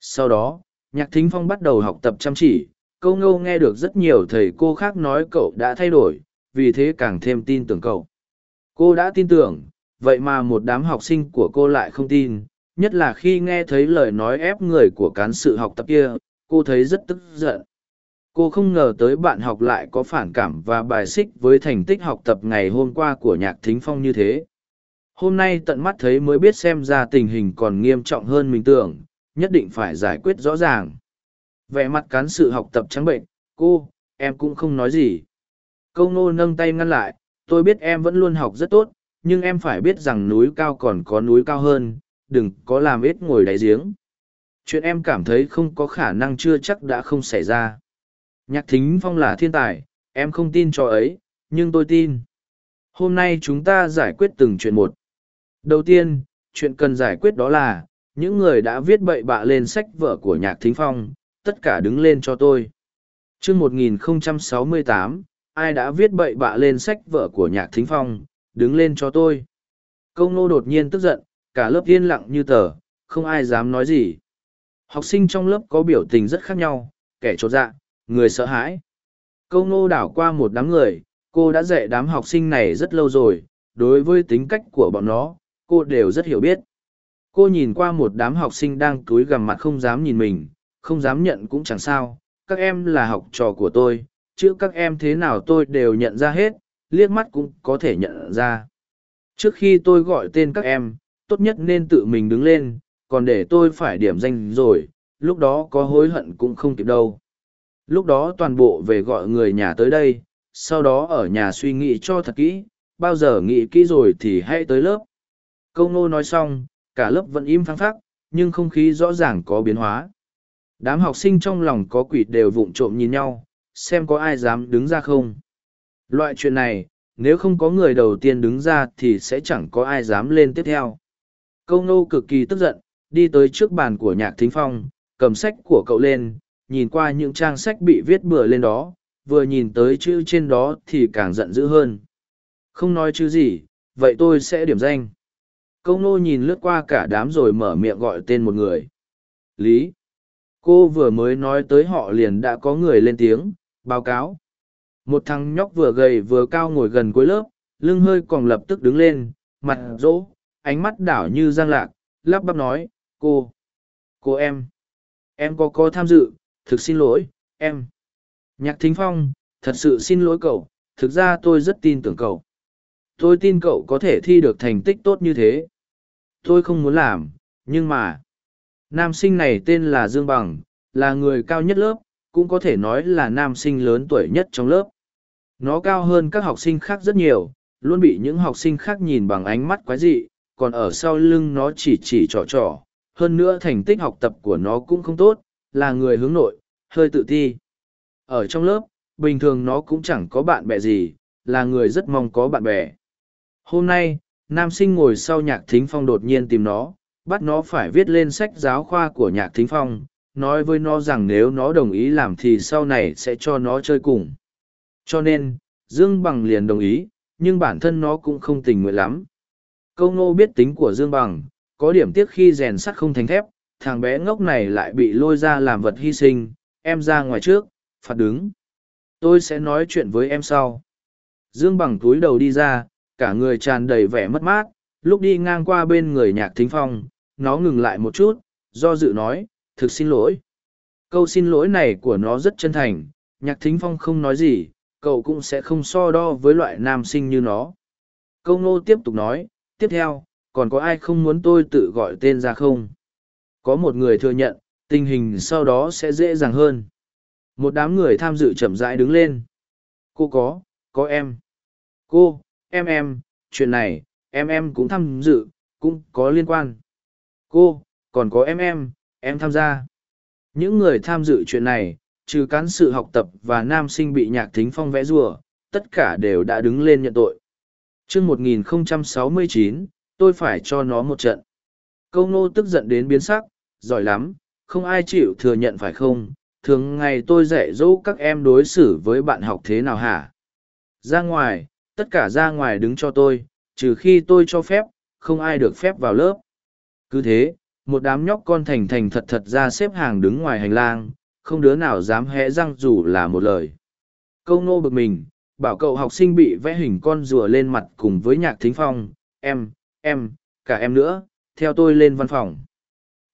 Sau đó, nhạc thính phong bắt đầu học tập chăm chỉ, câu ngâu nghe được rất nhiều thầy cô khác nói cậu đã thay đổi, vì thế càng thêm tin tưởng cậu. Cô đã tin tưởng, vậy mà một đám học sinh của cô lại không tin, nhất là khi nghe thấy lời nói ép người của cán sự học tập kia, cô thấy rất tức giận. Cô không ngờ tới bạn học lại có phản cảm và bài xích với thành tích học tập ngày hôm qua của nhạc thính phong như thế. Hôm nay tận mắt thấy mới biết xem ra tình hình còn nghiêm trọng hơn mình tưởng, nhất định phải giải quyết rõ ràng. Vẻ mặt cán sự học tập trắng bệnh, cô, em cũng không nói gì. Câu nô nâng tay ngăn lại, tôi biết em vẫn luôn học rất tốt, nhưng em phải biết rằng núi cao còn có núi cao hơn, đừng có làm ít ngồi đáy giếng. Chuyện em cảm thấy không có khả năng chưa chắc đã không xảy ra. Nhạc thính phong là thiên tài, em không tin cho ấy, nhưng tôi tin. Hôm nay chúng ta giải quyết từng chuyện một. Đầu tiên, chuyện cần giải quyết đó là, những người đã viết bậy bạ lên sách vở của nhạc thính phong, tất cả đứng lên cho tôi. chương 1068, ai đã viết bậy bạ lên sách vở của nhạc thính phong, đứng lên cho tôi. Công nô đột nhiên tức giận, cả lớp yên lặng như tờ, không ai dám nói gì. Học sinh trong lớp có biểu tình rất khác nhau, kẻ trột dạ, người sợ hãi. Câu nô đảo qua một đám người, cô đã dạy đám học sinh này rất lâu rồi, đối với tính cách của bọn nó, cô đều rất hiểu biết. Cô nhìn qua một đám học sinh đang túi gằm mặt không dám nhìn mình, không dám nhận cũng chẳng sao, các em là học trò của tôi, chứ các em thế nào tôi đều nhận ra hết, liếc mắt cũng có thể nhận ra. Trước khi tôi gọi tên các em, tốt nhất nên tự mình đứng lên, còn để tôi phải điểm danh rồi, lúc đó có hối hận cũng không kịp đâu. Lúc đó toàn bộ về gọi người nhà tới đây, sau đó ở nhà suy nghĩ cho thật kỹ, bao giờ nghĩ kỹ rồi thì hãy tới lớp. Câu nô nói xong, cả lớp vẫn im phăng phắc, nhưng không khí rõ ràng có biến hóa. Đám học sinh trong lòng có quỷ đều vụng trộm nhìn nhau, xem có ai dám đứng ra không. Loại chuyện này, nếu không có người đầu tiên đứng ra thì sẽ chẳng có ai dám lên tiếp theo. Câu nô cực kỳ tức giận, đi tới trước bàn của nhạc thính phong, cầm sách của cậu lên, nhìn qua những trang sách bị viết bừa lên đó, vừa nhìn tới chữ trên đó thì càng giận dữ hơn. Không nói chữ gì, vậy tôi sẽ điểm danh. Câu nô nhìn lướt qua cả đám rồi mở miệng gọi tên một người. Lý. Cô vừa mới nói tới họ liền đã có người lên tiếng, báo cáo. Một thằng nhóc vừa gầy vừa cao ngồi gần cuối lớp, lưng hơi còn lập tức đứng lên, mặt rỗ, ánh mắt đảo như giang lạc, lắp bắp nói, cô, cô em, em có có tham dự, thực xin lỗi, em. Nhạc thính phong, thật sự xin lỗi cậu, thực ra tôi rất tin tưởng cậu. Tôi tin cậu có thể thi được thành tích tốt như thế. Tôi không muốn làm, nhưng mà... Nam sinh này tên là Dương Bằng, là người cao nhất lớp, cũng có thể nói là nam sinh lớn tuổi nhất trong lớp. Nó cao hơn các học sinh khác rất nhiều, luôn bị những học sinh khác nhìn bằng ánh mắt quái dị, còn ở sau lưng nó chỉ chỉ trò trò. Hơn nữa thành tích học tập của nó cũng không tốt, là người hướng nội, hơi tự ti. Ở trong lớp, bình thường nó cũng chẳng có bạn bè gì, là người rất mong có bạn bè. Hôm nay, nam sinh ngồi sau nhạc thính phong đột nhiên tìm nó, bắt nó phải viết lên sách giáo khoa của nhạc thính phong, nói với nó rằng nếu nó đồng ý làm thì sau này sẽ cho nó chơi cùng. Cho nên, Dương Bằng liền đồng ý, nhưng bản thân nó cũng không tình nguyện lắm. Câu ngô biết tính của Dương Bằng, có điểm tiếc khi rèn sắt không thành thép, thằng bé ngốc này lại bị lôi ra làm vật hy sinh, em ra ngoài trước, phạt đứng. Tôi sẽ nói chuyện với em sau. Dương Bằng túi đầu đi ra, cả người tràn đầy vẻ mất mát, lúc đi ngang qua bên người nhạc thính phong, nó ngừng lại một chút, do dự nói, thực xin lỗi. Câu xin lỗi này của nó rất chân thành, nhạc thính phong không nói gì, cậu cũng sẽ không so đo với loại nam sinh như nó. Câu ngô tiếp tục nói, tiếp theo, còn có ai không muốn tôi tự gọi tên ra không? Có một người thừa nhận, tình hình sau đó sẽ dễ dàng hơn. Một đám người tham dự chậm rãi đứng lên. Cô có, có em. Cô, em em, chuyện này, em em cũng tham dự, cũng có liên quan. Cô, còn có em em, em tham gia. Những người tham dự chuyện này, trừ cán sự học tập và nam sinh bị nhạc thính phong vẽ rùa, tất cả đều đã đứng lên nhận tội. chương 1069, tôi phải cho nó một trận. Câu nô tức giận đến biến sắc, giỏi lắm, không ai chịu thừa nhận phải không? Thường ngày tôi dạy dỗ các em đối xử với bạn học thế nào hả? Ra ngoài, tất cả ra ngoài đứng cho tôi, trừ khi tôi cho phép, không ai được phép vào lớp. Cứ thế, một đám nhóc con thành thành thật thật ra xếp hàng đứng ngoài hành lang, không đứa nào dám hé răng dù là một lời. Câu nô bực mình, bảo cậu học sinh bị vẽ hình con rùa lên mặt cùng với nhạc thính phong, em, em, cả em nữa, theo tôi lên văn phòng.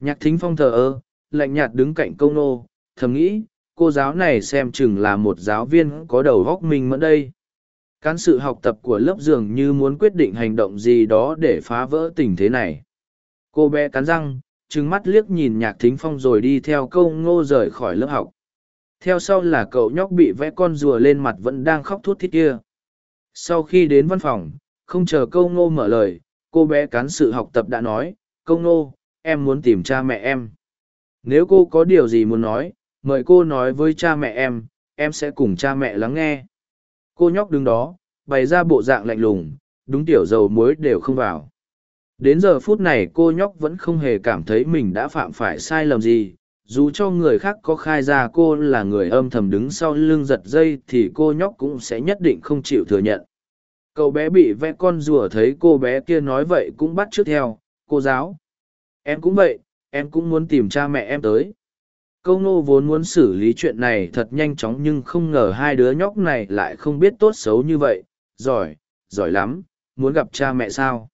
Nhạc thính phong thờ ơ, lạnh nhạt đứng cạnh câu nô, thầm nghĩ, cô giáo này xem chừng là một giáo viên có đầu góc mình mẫn đây. Cán sự học tập của lớp dường như muốn quyết định hành động gì đó để phá vỡ tình thế này. Cô bé cắn răng, trừng mắt liếc nhìn nhạc thính phong rồi đi theo câu ngô rời khỏi lớp học. Theo sau là cậu nhóc bị vẽ con rùa lên mặt vẫn đang khóc thút thít kia. Sau khi đến văn phòng, không chờ câu ngô mở lời, cô bé cán sự học tập đã nói, câu ngô, em muốn tìm cha mẹ em. Nếu cô có điều gì muốn nói, mời cô nói với cha mẹ em, em sẽ cùng cha mẹ lắng nghe. Cô nhóc đứng đó, bày ra bộ dạng lạnh lùng, đúng tiểu dầu muối đều không vào. Đến giờ phút này cô nhóc vẫn không hề cảm thấy mình đã phạm phải sai lầm gì, dù cho người khác có khai ra cô là người âm thầm đứng sau lưng giật dây thì cô nhóc cũng sẽ nhất định không chịu thừa nhận. Cậu bé bị vẽ con rùa thấy cô bé kia nói vậy cũng bắt trước theo, cô giáo. Em cũng vậy, em cũng muốn tìm cha mẹ em tới. Câu nô vốn muốn xử lý chuyện này thật nhanh chóng nhưng không ngờ hai đứa nhóc này lại không biết tốt xấu như vậy. Giỏi, giỏi lắm, muốn gặp cha mẹ sao?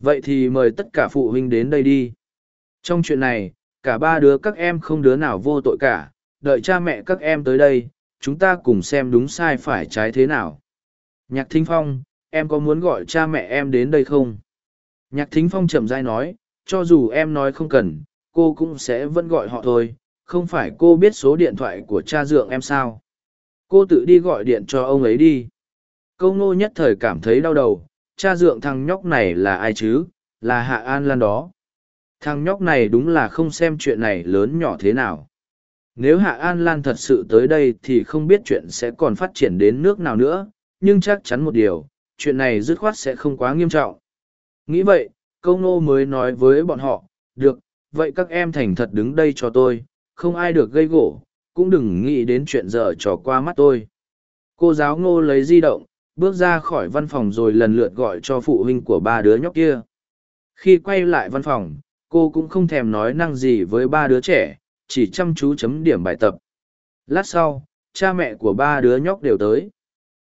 Vậy thì mời tất cả phụ huynh đến đây đi. Trong chuyện này, cả ba đứa các em không đứa nào vô tội cả, đợi cha mẹ các em tới đây, chúng ta cùng xem đúng sai phải trái thế nào. Nhạc Thính Phong, em có muốn gọi cha mẹ em đến đây không? Nhạc Thính Phong chậm rãi nói, cho dù em nói không cần, cô cũng sẽ vẫn gọi họ thôi, không phải cô biết số điện thoại của cha dượng em sao? Cô tự đi gọi điện cho ông ấy đi. Câu ngô nhất thời cảm thấy đau đầu, cha dượng thằng nhóc này là ai chứ, là Hạ An Lan đó. Thằng nhóc này đúng là không xem chuyện này lớn nhỏ thế nào. Nếu Hạ An Lan thật sự tới đây thì không biết chuyện sẽ còn phát triển đến nước nào nữa, nhưng chắc chắn một điều, chuyện này dứt khoát sẽ không quá nghiêm trọng. Nghĩ vậy, câu nô mới nói với bọn họ, được, vậy các em thành thật đứng đây cho tôi, không ai được gây gỗ, cũng đừng nghĩ đến chuyện dở trò qua mắt tôi. Cô giáo ngô lấy di động, bước ra khỏi văn phòng rồi lần lượt gọi cho phụ huynh của ba đứa nhóc kia. Khi quay lại văn phòng, cô cũng không thèm nói năng gì với ba đứa trẻ, chỉ chăm chú chấm điểm bài tập. Lát sau, cha mẹ của ba đứa nhóc đều tới.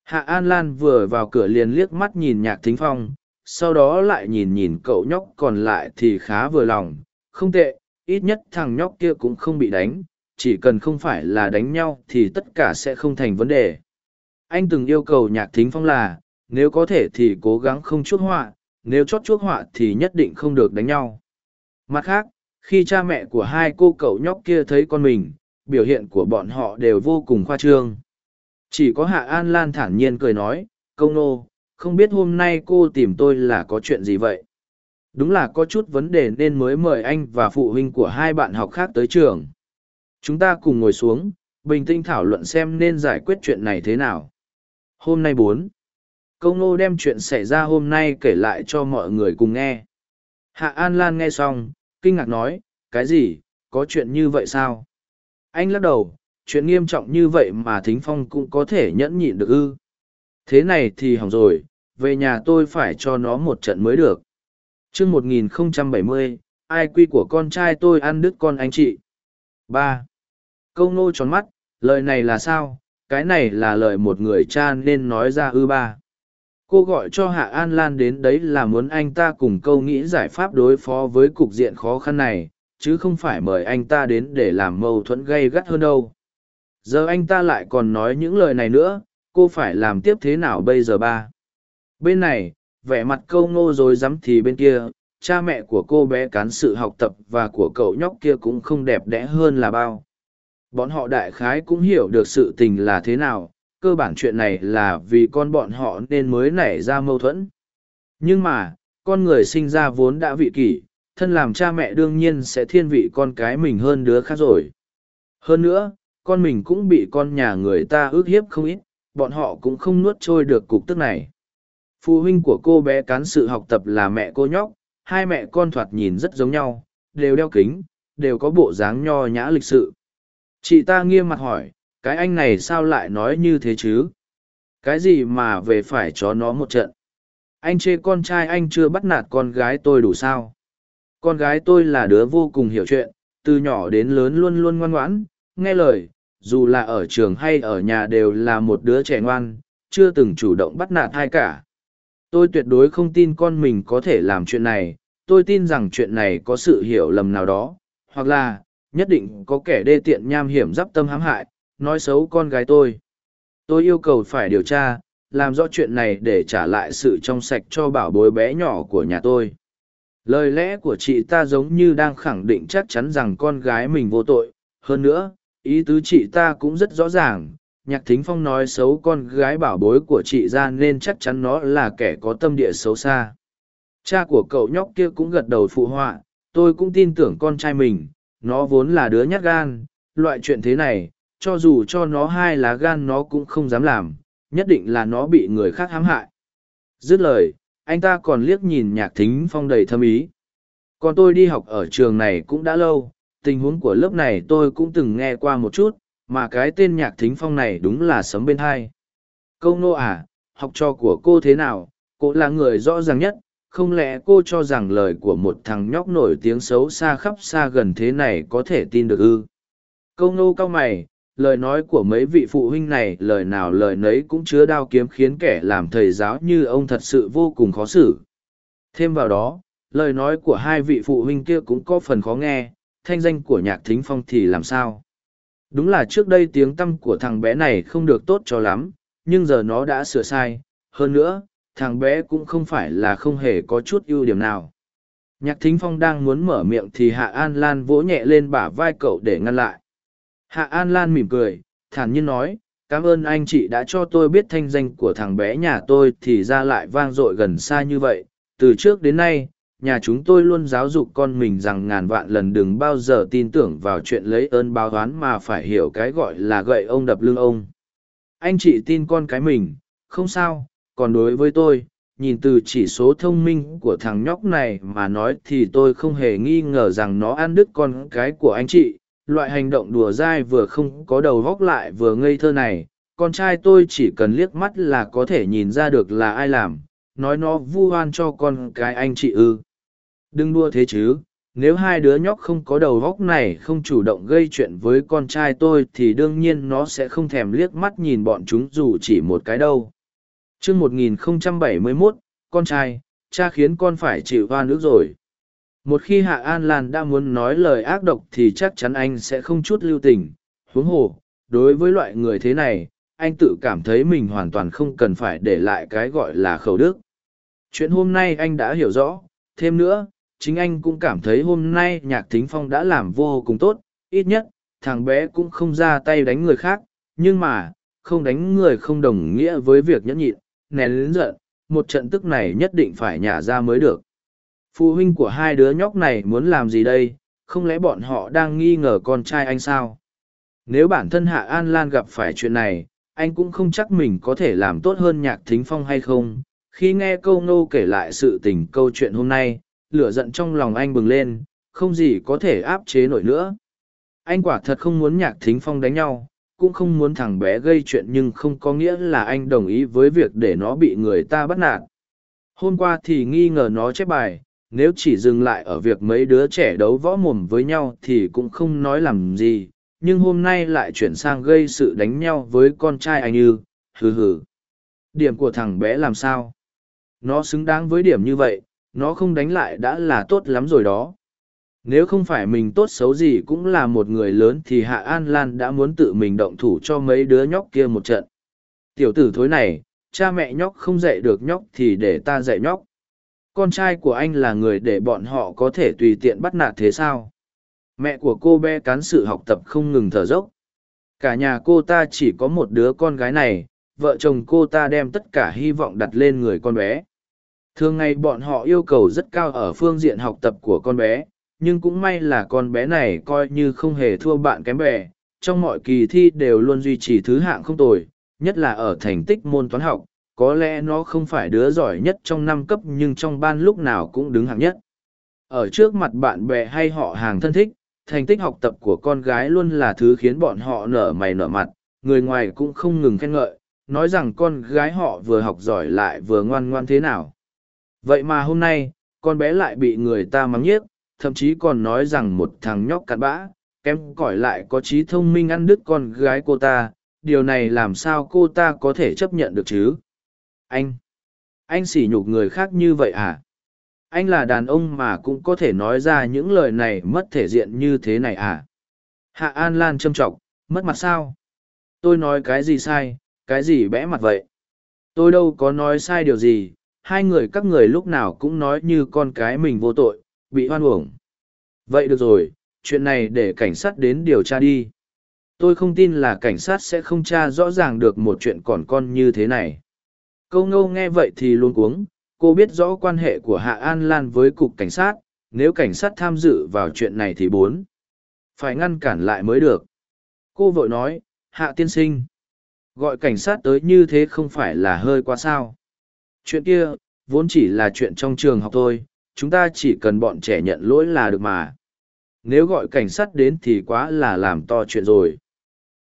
Hạ An Lan vừa vào cửa liền liếc mắt nhìn nhạc thính phong, sau đó lại nhìn nhìn cậu nhóc còn lại thì khá vừa lòng. Không tệ, ít nhất thằng nhóc kia cũng không bị đánh, chỉ cần không phải là đánh nhau thì tất cả sẽ không thành vấn đề. Anh từng yêu cầu nhạc thính phong là nếu có thể thì cố gắng không chuốc họa nếu chót chuốc họa thì nhất định không được đánh nhau. Mặt khác khi cha mẹ của hai cô cậu nhóc kia thấy con mình biểu hiện của bọn họ đều vô cùng khoa trương. Chỉ có hạ an lan thản nhiên cười nói công nô không biết hôm nay cô tìm tôi là có chuyện gì vậy đúng là có chút vấn đề nên mới mời anh và phụ huynh của hai bạn học khác tới trường chúng ta cùng ngồi xuống bình tĩnh thảo luận xem nên giải quyết chuyện này thế nào Hôm nay bốn. Câu nô đem chuyện xảy ra hôm nay kể lại cho mọi người cùng nghe. Hạ An Lan nghe xong, kinh ngạc nói, cái gì, có chuyện như vậy sao? Anh lắc đầu, chuyện nghiêm trọng như vậy mà Thính Phong cũng có thể nhẫn nhịn được ư. Thế này thì hỏng rồi, về nhà tôi phải cho nó một trận mới được. chương 1070, ai quy của con trai tôi ăn đứt con anh chị. ba Câu nô tròn mắt, lời này là sao? cái này là lời một người cha nên nói ra ư ba cô gọi cho hạ an lan đến đấy là muốn anh ta cùng câu nghĩ giải pháp đối phó với cục diện khó khăn này chứ không phải mời anh ta đến để làm mâu thuẫn gây gắt hơn đâu giờ anh ta lại còn nói những lời này nữa cô phải làm tiếp thế nào bây giờ ba? Bên này, vẻ mặt câu ngô rồi dám thì bên kia, cha mẹ của cô bé cán sự học tập và của cậu nhóc kia cũng không đẹp đẽ hơn là bao. Bọn họ đại khái cũng hiểu được sự tình là thế nào, cơ bản chuyện này là vì con bọn họ nên mới nảy ra mâu thuẫn. Nhưng mà, con người sinh ra vốn đã vị kỷ, thân làm cha mẹ đương nhiên sẽ thiên vị con cái mình hơn đứa khác rồi. Hơn nữa, con mình cũng bị con nhà người ta ước hiếp không ít bọn họ cũng không nuốt trôi được cục tức này. Phụ huynh của cô bé cán sự học tập là mẹ cô nhóc, hai mẹ con thoạt nhìn rất giống nhau, đều đeo kính, đều có bộ dáng nho nhã lịch sự. Chị ta nghiêm mặt hỏi, cái anh này sao lại nói như thế chứ? Cái gì mà về phải cho nó một trận? Anh chê con trai anh chưa bắt nạt con gái tôi đủ sao? Con gái tôi là đứa vô cùng hiểu chuyện, từ nhỏ đến lớn luôn luôn ngoan ngoãn, nghe lời dù là ở trường hay ở nhà đều là một đứa trẻ ngoan, chưa từng chủ động bắt nạt ai cả. Tôi tuyệt đối không tin con mình có thể làm chuyện này, tôi tin rằng chuyện này có sự hiểu lầm nào đó, hoặc là, nhất định có kẻ đê tiện nham hiểm d i p tâm hãm hại, nói xấu con gái tôi. Tôi yêu cầu phải điều tra, làm rõ chuyện này để trả lại sự trong sạch cho bảo bối bé nhỏ của nhà tôi. Lời lẽ của chị ta giống như đang khẳng định chắc chắn rằng con gái mình vô tội. Hơn nữa ý tứ chị ta cũng rất rõ ràng, nhạc thính phong nói xấu con gái bảo bối của chị ra nên chắc chắn nó là kẻ có tâm địa xấu xa. Cha của cậu nhóc kia cũng gật đầu phụ họa, tôi cũng tin tưởng con trai mình, nó vốn là đứa nhát gan, loại chuyện thế này, cho dù cho nó hai lá gan nó cũng không dám làm, nhất định là nó bị người khác hãm hại. Dứt lời, anh ta còn liếc nhìn nhạc thính phong đầy thâm ý. Còn tôi đi học ở trường này cũng đã lâu tình huống của lớp này tôi cũng từng nghe qua một chút, mà cái tên nhạc thính phong này đúng là sấm bên hai. Câu nô à học trò của cô thế nào? Cô là người rõ ràng nhất, không lẽ cô cho rằng lời của một thằng nhóc nổi tiếng xấu xa khắp xa gần thế này có thể tin được ư? Câu nô cao mày, lời nói của mấy vị phụ huynh này lời nào lời nấy cũng chứa đao kiếm khiến kẻ làm thầy giáo như ông thật sự vô cùng khó xử. Thêm vào đó, lời nói của hai vị phụ huynh kia cũng có phần khó nghe thanh danh của nhạc thính phong thì làm sao? Đúng là trước đây tiếng tâm của thằng bé này không được tốt cho lắm, nhưng giờ nó đã sửa sai. Hơn nữa, thằng bé cũng không phải là không hề có chút ưu điểm nào. Nhạc thính phong đang muốn mở miệng thì hạ an lan vỗ nhẹ lên bả vai cậu để ngăn lại. Hạ an lan mỉm cười, thản nhiên nói, cảm ơn anh chị đã cho tôi biết thanh danh của thằng bé nhà tôi thì ra lại vang dội gần xa như vậy. Từ trước đến nay nhà chúng tôi luôn giáo dục con mình rằng ngàn vạn lần đừng bao giờ tin tưởng vào chuyện lấy ơn báo oán mà phải hiểu cái gọi là gậy ông đập lưng ông. Anh chị tin con cái mình, không sao, còn đối với tôi, nhìn từ chỉ số thông minh của thằng nhóc này mà nói thì tôi không hề nghi ngờ rằng nó ăn đứt con cái của anh chị. Loại hành động đùa dai vừa không có đầu góc lại vừa ngây thơ này, con trai tôi chỉ cần liếc mắt là có thể nhìn ra được là ai làm, nói nó vu oan cho con cái anh chị ư đừng đua thế chứ nếu hai đứa nhóc không có đầu góc này không chủ động gây chuyện với con trai tôi thì đương nhiên nó sẽ không thèm liếc mắt nhìn bọn chúng dù chỉ một cái đâu chương 1071, con trai, cha khiến con phải chịu hoa nước rồi. Một khi Hạ An Lan đã muốn nói lời ác độc thì chắc chắn anh sẽ không chút lưu tình. Huống hồ, đối với loại người thế này, anh tự cảm thấy mình hoàn toàn không cần phải để lại cái gọi là khẩu đức. Chuyện hôm nay anh đã hiểu rõ, thêm nữa, chính anh cũng cảm thấy hôm nay nhạc thính phong đã làm vô cùng tốt, ít nhất, thằng bé cũng không ra tay đánh người khác, nhưng mà, không đánh người không đồng nghĩa với việc nhẫn nhịn, nén lớn giận, một trận tức này nhất định phải nhả ra mới được. Phụ huynh của hai đứa nhóc này muốn làm gì đây, không lẽ bọn họ đang nghi ngờ con trai anh sao? Nếu bản thân Hạ An Lan gặp phải chuyện này, anh cũng không chắc mình có thể làm tốt hơn nhạc thính phong hay không. Khi nghe câu nô kể lại sự tình câu chuyện hôm nay, lửa giận trong lòng anh bừng lên, không gì có thể áp chế nổi nữa. Anh quả thật không muốn nhạc thính phong đánh nhau, cũng không muốn thằng bé gây chuyện nhưng không có nghĩa là anh đồng ý với việc để nó bị người ta bắt nạt. Hôm qua thì nghi ngờ nó chép bài nếu chỉ dừng lại ở việc mấy đứa trẻ đấu võ mồm với nhau thì cũng không nói làm gì nhưng hôm nay lại chuyển sang gây sự đánh nhau với con trai anh như hừ hừ. Điểm của thằng bé làm sao? Nó xứng đáng với điểm như vậy nó không đánh lại đã là tốt lắm rồi đó. Nếu không phải mình tốt xấu gì cũng là một người lớn thì hạ an lan đã muốn tự mình động thủ cho mấy đứa nhóc kia một trận. Tiểu tử thối này, cha mẹ nhóc không dạy được nhóc thì để ta dạy nhóc. Con trai của anh là người để bọn họ có thể tùy tiện bắt nạt thế sao? Mẹ của cô bé cán sự học tập không ngừng thở dốc. Cả nhà cô ta chỉ có một đứa con gái này, vợ chồng cô ta đem tất cả hy vọng đặt lên người con bé thường ngày bọn họ yêu cầu rất cao ở phương diện học tập của con bé, nhưng cũng may là con bé này coi như không hề thua bạn kém bè. Trong mọi kỳ thi đều luôn duy trì thứ hạng không tồi, nhất là ở thành tích môn toán học, có lẽ nó không phải đứa giỏi nhất trong năm cấp nhưng trong ban lúc nào cũng đứng hạng nhất. Ở trước mặt bạn bè hay họ hàng thân thích, thành tích học tập của con gái luôn là thứ khiến bọn họ nở mày nở mặt, người ngoài cũng không ngừng khen ngợi, nói rằng con gái họ vừa học giỏi lại vừa ngoan ngoan thế nào vậy mà hôm nay con bé lại bị người ta mắng nhiếc thậm chí còn nói rằng một thằng nhóc cặn bã kém cỏi lại có trí thông minh ăn đứt con gái cô ta điều này làm sao cô ta có thể chấp nhận được chứ? Anh anh sỉ nhục người khác như vậy à? Anh là đàn ông mà cũng có thể nói ra những lời này mất thể diện như thế này à? Hạ an lan châm trọng, mất mặt sao? Tôi nói cái gì sai cái gì bẽ mặt vậy? Tôi đâu có nói sai điều gì hai người các người lúc nào cũng nói như con cái mình vô tội, bị hoan uổng. Vậy được rồi, chuyện này để cảnh sát đến điều tra đi. Tôi không tin là cảnh sát sẽ không tra rõ ràng được một chuyện còn con như thế này. Câu ngâu nghe vậy thì luôn cuống, cô biết rõ quan hệ của hạ an lan với cục cảnh sát, nếu cảnh sát tham dự vào chuyện này thì bốn. Phải ngăn cản lại mới được. Cô vội nói, hạ tiên sinh, gọi cảnh sát tới như thế không phải là hơi quá sao? Chuyện kia, vốn chỉ là chuyện trong trường học thôi, chúng ta chỉ cần bọn trẻ nhận lỗi là được mà. Nếu gọi cảnh sát đến thì quá là làm to chuyện rồi.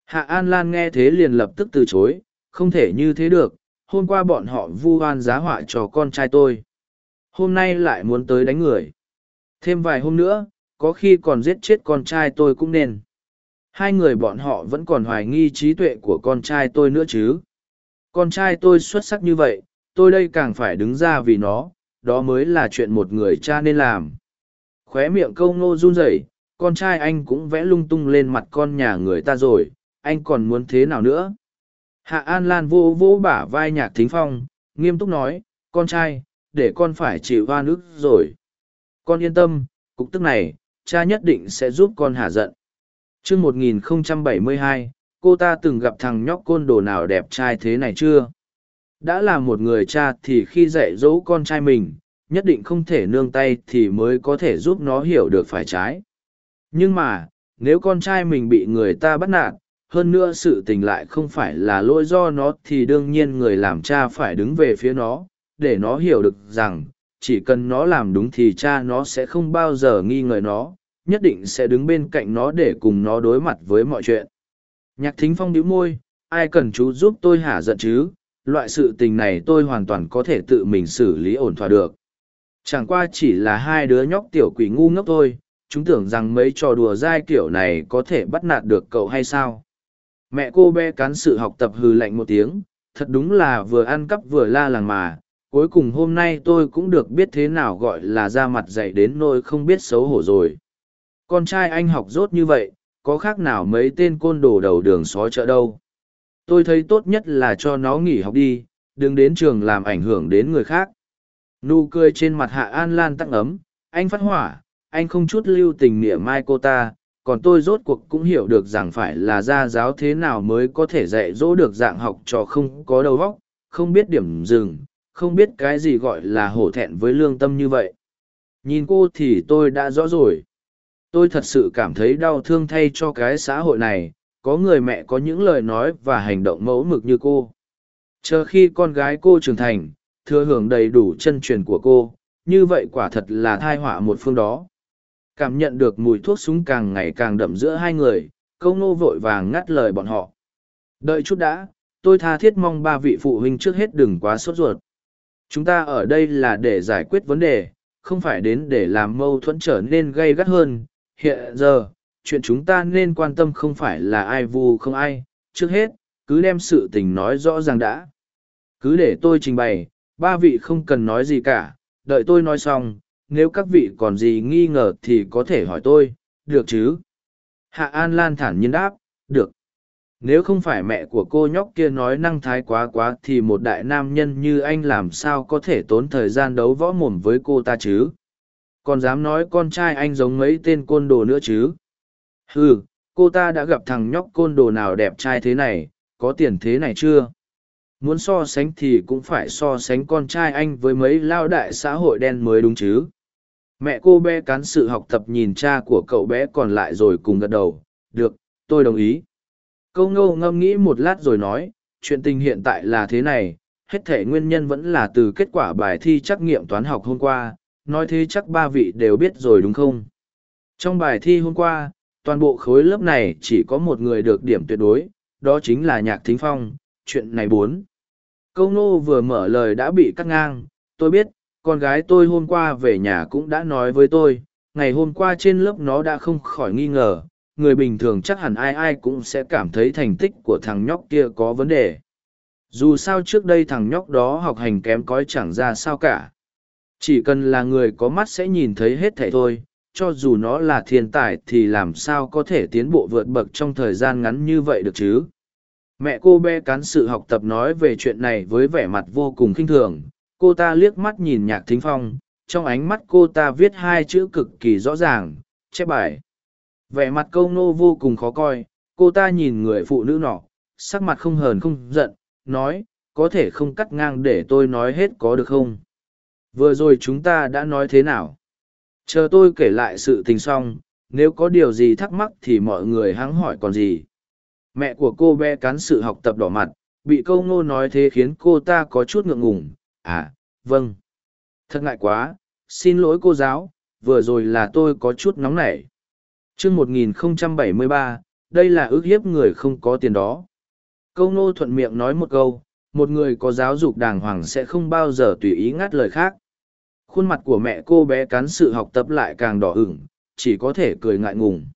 Hạ an lan nghe thế liền lập tức từ chối, không thể như thế được, hôm qua bọn họ vu oan giá họa cho con trai tôi. Hôm nay lại muốn tới đánh người. Thêm vài hôm nữa, có khi còn giết chết con trai tôi cũng nên. Hai người bọn họ vẫn còn hoài nghi trí tuệ của con trai tôi nữa chứ. Con trai tôi xuất sắc như vậy tôi đây càng phải đứng ra vì nó đó mới là chuyện một người cha nên làm khóe miệng câu ngô run rẩy con trai anh cũng vẽ lung tung lên mặt con nhà người ta rồi anh còn muốn thế nào nữa Hạ An Lan vô vô bả vai nhạc thính phong, nghiêm túc nói, con trai, để con phải chịu hoa nước rồi. Con yên tâm, cục tức này, cha nhất định sẽ giúp con hạ giận. chương 1072, cô ta từng gặp thằng nhóc côn đồ nào đẹp trai thế này chưa? Đã là một người cha thì khi dạy dỗ con trai mình, nhất định không thể nương tay thì mới có thể giúp nó hiểu được phải trái. Nhưng mà, nếu con trai mình bị người ta bắt nạt, hơn nữa sự tình lại không phải là lỗi do nó thì đương nhiên người làm cha phải đứng về phía nó để nó hiểu được rằng chỉ cần nó làm đúng thì cha nó sẽ không bao giờ nghi ngờ nó nhất định sẽ đứng bên cạnh nó để cùng nó đối mặt với mọi chuyện nhạc thính phong đĩu môi ai cần chú giúp tôi hả giận chứ loại sự tình này tôi hoàn toàn có thể tự mình xử lý ổn thỏa được chẳng qua chỉ là hai đứa nhóc tiểu quỷ ngu ngốc thôi chúng tưởng rằng mấy trò đùa dai kiểu này có thể bắt nạt được cậu hay sao Mẹ cô bé cán sự học tập hừ lạnh một tiếng, thật đúng là vừa ăn cắp vừa la làng mà, cuối cùng hôm nay tôi cũng được biết thế nào gọi là ra mặt dạy đến nỗi không biết xấu hổ rồi. Con trai anh học rốt như vậy, có khác nào mấy tên côn đồ đầu đường xó chợ đâu. Tôi thấy tốt nhất là cho nó nghỉ học đi, đừng đến trường làm ảnh hưởng đến người khác. Nụ cười trên mặt Hạ An Lan tắc ấm, anh phát hỏa, anh không chút lưu tình nghĩa mai cô ta, còn tôi rốt cuộc cũng hiểu được rằng phải là gia giáo thế nào mới có thể dạy dỗ được dạng học trò không có đầu óc, không biết điểm dừng, không biết cái gì gọi là hổ thẹn với lương tâm như vậy. Nhìn cô thì tôi đã rõ rồi. Tôi thật sự cảm thấy đau thương thay cho cái xã hội này, có người mẹ có những lời nói và hành động mẫu mực như cô. Chờ khi con gái cô trưởng thành, thừa hưởng đầy đủ chân truyền của cô, như vậy quả thật là thai họa một phương đó. Cảm nhận được mùi thuốc súng càng ngày càng đậm giữa hai người câu nô vội vàng ngắt lời bọn họ. Đợi chút đã tôi tha thiết mong ba vị phụ huynh trước hết đừng quá sốt ruột. Chúng ta ở đây là để giải quyết vấn đề không phải đến để làm mâu thuẫn trở nên gay gắt hơn. Hiện giờ chuyện chúng ta nên quan tâm không phải là ai vu không ai trước hết cứ đem sự tình nói rõ ràng đã cứ để tôi trình bày ba vị không cần nói gì cả đợi tôi nói xong nếu các vị còn gì nghi ngờ thì có thể hỏi tôi, được chứ? Hạ An Lan thản nhiên đáp, được. nếu không phải mẹ của cô nhóc kia nói năng thái quá quá thì một đại nam nhân như anh làm sao có thể tốn thời gian đấu võ mồm với cô ta chứ còn dám nói con trai anh giống mấy tên côn đồ nữa chứ Hừ, cô ta đã gặp thằng nhóc côn đồ nào đẹp trai thế này có tiền thế này chưa? Muốn so sánh thì cũng phải so sánh con trai anh với mấy lao đại xã hội đen mới đúng chứ? Mẹ cô bé cán sự học tập nhìn cha của cậu bé còn lại rồi cùng gật đầu. Được tôi đồng ý. Câu Ngô ngâm nghĩ một lát rồi nói chuyện tình hiện tại là thế này hết thể nguyên nhân vẫn là từ kết quả bài thi trắc nghiệm toán học hôm qua. Nói thế chắc ba vị đều biết rồi đúng không? Trong bài thi hôm qua toàn bộ khối lớp này chỉ có một người được điểm tuyệt đối, đó chính là nhạc thính phong, chuyện này bốn. Câu nô vừa mở lời đã bị cắt ngang, tôi biết, con gái tôi hôm qua về nhà cũng đã nói với tôi, ngày hôm qua trên lớp nó đã không khỏi nghi ngờ, người bình thường chắc hẳn ai ai cũng sẽ cảm thấy thành tích của thằng nhóc kia có vấn đề. Dù sao trước đây thằng nhóc đó học hành kém cói chẳng ra sao cả. Chỉ cần là người có mắt sẽ nhìn thấy hết thảy thôi cho dù nó là thiên tài thì làm sao có thể tiến bộ vượt bậc trong thời gian ngắn như vậy được chứ? Mẹ cô bé cán sự học tập nói về chuyện này với vẻ mặt vô cùng khinh thường. Cô ta liếc mắt nhìn nhạc thính phong, trong ánh mắt cô ta viết hai chữ cực kỳ rõ ràng, chép bài. Vẻ mặt câu nô vô cùng khó coi, cô ta nhìn người phụ nữ nọ, sắc mặt không hờn không giận, nói, có thể không cắt ngang để tôi nói hết có được không? Vừa rồi chúng ta đã nói thế nào? Chờ tôi kể lại sự tình xong, nếu có điều gì thắc mắc thì mọi người hắng hỏi còn gì. Mẹ của cô bé cán sự học tập đỏ mặt, bị câu ngô nói thế khiến cô ta có chút ngượng ngùng. À vâng. Thật ngại quá, xin lỗi cô giáo, vừa rồi là tôi có chút nóng nảy. Chương một nghìn không trăm bảy mươi ba, đây là ước hiếp người không có tiền đó. Câu ngô thuận miệng nói một câu, một người có giáo dục đàng hoàng sẽ không bao giờ tùy ý ngắt lời khác khuôn mặt của mẹ cô bé cán sự học tập lại càng đỏ ửng, chỉ có thể cười ngại ngùng.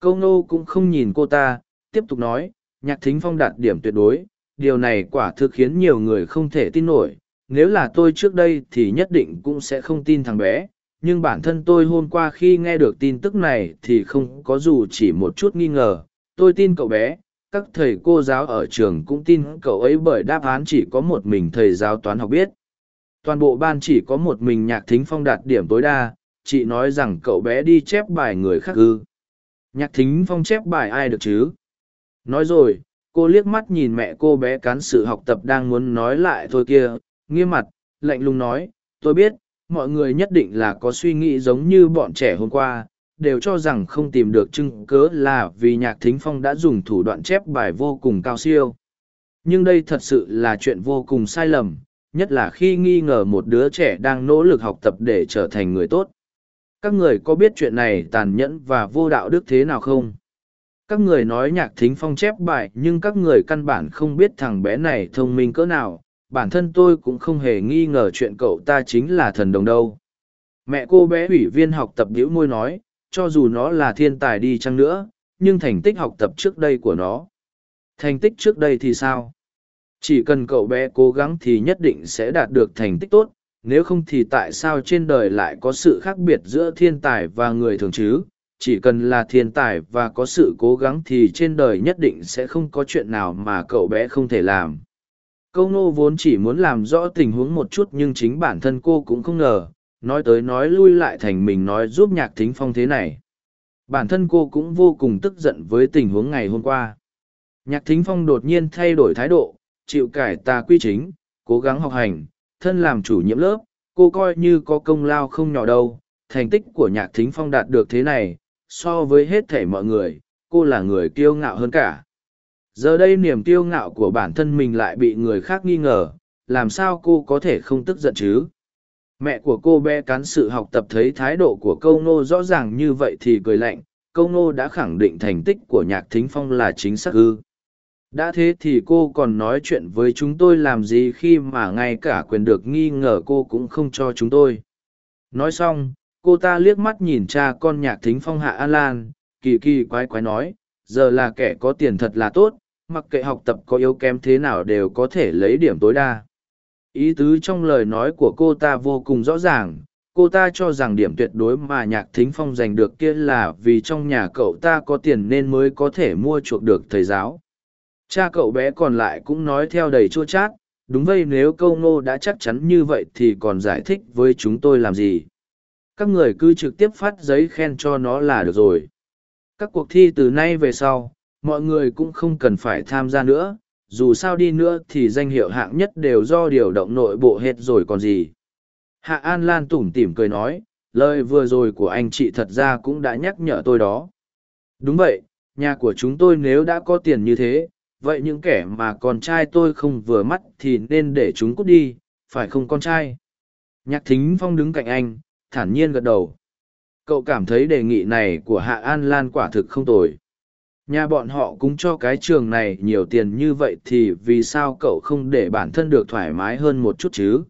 Câu nô cũng không nhìn cô ta, tiếp tục nói, nhạc thính phong đạt điểm tuyệt đối, điều này quả thực khiến nhiều người không thể tin nổi. Nếu là tôi trước đây thì nhất định cũng sẽ không tin thằng bé, nhưng bản thân tôi hôm qua khi nghe được tin tức này thì không có dù chỉ một chút nghi ngờ. Tôi tin cậu bé, các thầy cô giáo ở trường cũng tin cậu ấy bởi đáp án chỉ có một mình thầy giáo toán học biết toàn bộ ban chỉ có một mình nhạc thính phong đạt điểm tối đa, chị nói rằng cậu bé đi chép bài người khác ư. Nhạc thính phong chép bài ai được chứ? Nói rồi, cô liếc mắt nhìn mẹ cô bé cán sự học tập đang muốn nói lại thôi kia, nghiêm mặt, lạnh lùng nói, tôi biết, mọi người nhất định là có suy nghĩ giống như bọn trẻ hôm qua, đều cho rằng không tìm được chứng cớ là vì nhạc thính phong đã dùng thủ đoạn chép bài vô cùng cao siêu. Nhưng đây thật sự là chuyện vô cùng sai lầm nhất là khi nghi ngờ một đứa trẻ đang nỗ lực học tập để trở thành người tốt. Các người có biết chuyện này tàn nhẫn và vô đạo đức thế nào không? Các người nói nhạc thính phong chép bài, nhưng các người căn bản không biết thằng bé này thông minh cỡ nào. Bản thân tôi cũng không hề nghi ngờ chuyện cậu ta chính là thần đồng đâu. Mẹ cô bé ủy viên học tập đĩu môi nói, cho dù nó là thiên tài đi chăng nữa, nhưng thành tích học tập trước đây của nó. Thành tích trước đây thì sao? Chỉ cần cậu bé cố gắng thì nhất định sẽ đạt được thành tích tốt, nếu không thì tại sao trên đời lại có sự khác biệt giữa thiên tài và người thường chứ? Chỉ cần là thiên tài và có sự cố gắng thì trên đời nhất định sẽ không có chuyện nào mà cậu bé không thể làm. Câu nô vốn chỉ muốn làm rõ tình huống một chút nhưng chính bản thân cô cũng không ngờ, nói tới nói lui lại thành mình nói giúp nhạc thính phong thế này. Bản thân cô cũng vô cùng tức giận với tình huống ngày hôm qua. Nhạc thính phong đột nhiên thay đổi thái độ chịu cải tà quy chính, cố gắng học hành, thân làm chủ nhiệm lớp, cô coi như có công lao không nhỏ đâu. Thành tích của nhạc thính phong đạt được thế này, so với hết thể mọi người, cô là người kiêu ngạo hơn cả. Giờ đây niềm kiêu ngạo của bản thân mình lại bị người khác nghi ngờ, làm sao cô có thể không tức giận chứ? Mẹ của cô bé cán sự học tập thấy thái độ của câu nô rõ ràng như vậy thì cười lạnh, câu nô đã khẳng định thành tích của nhạc thính phong là chính xác ư? Đã thế thì cô còn nói chuyện với chúng tôi làm gì khi mà ngay cả quyền được nghi ngờ cô cũng không cho chúng tôi. Nói xong, cô ta liếc mắt nhìn cha con nhạc thính phong hạ an lan, kỳ kỳ quái quái nói, giờ là kẻ có tiền thật là tốt, mặc kệ học tập có yếu kém thế nào đều có thể lấy điểm tối đa. Ý tứ trong lời nói của cô ta vô cùng rõ ràng, cô ta cho rằng điểm tuyệt đối mà nhạc thính phong giành được kia là vì trong nhà cậu ta có tiền nên mới có thể mua chuộc được thầy giáo cha cậu bé còn lại cũng nói theo đầy chua chát, đúng vậy nếu câu ngô đã chắc chắn như vậy thì còn giải thích với chúng tôi làm gì? Các người cứ trực tiếp phát giấy khen cho nó là được rồi. Các cuộc thi từ nay về sau, mọi người cũng không cần phải tham gia nữa, dù sao đi nữa thì danh hiệu hạng nhất đều do điều động nội bộ hết rồi còn gì. Hạ an lan tủm tỉm cười nói, lời vừa rồi của anh chị thật ra cũng đã nhắc nhở tôi đó. Đúng vậy, nhà của chúng tôi nếu đã có tiền như thế vậy những kẻ mà con trai tôi không vừa mắt thì nên để chúng cút đi, phải không con trai? Nhạc thính phong đứng cạnh anh, thản nhiên gật đầu. Cậu cảm thấy đề nghị này của hạ an lan quả thực không tồi. Nhà bọn họ cũng cho cái trường này nhiều tiền như vậy thì vì sao cậu không để bản thân được thoải mái hơn một chút chứ?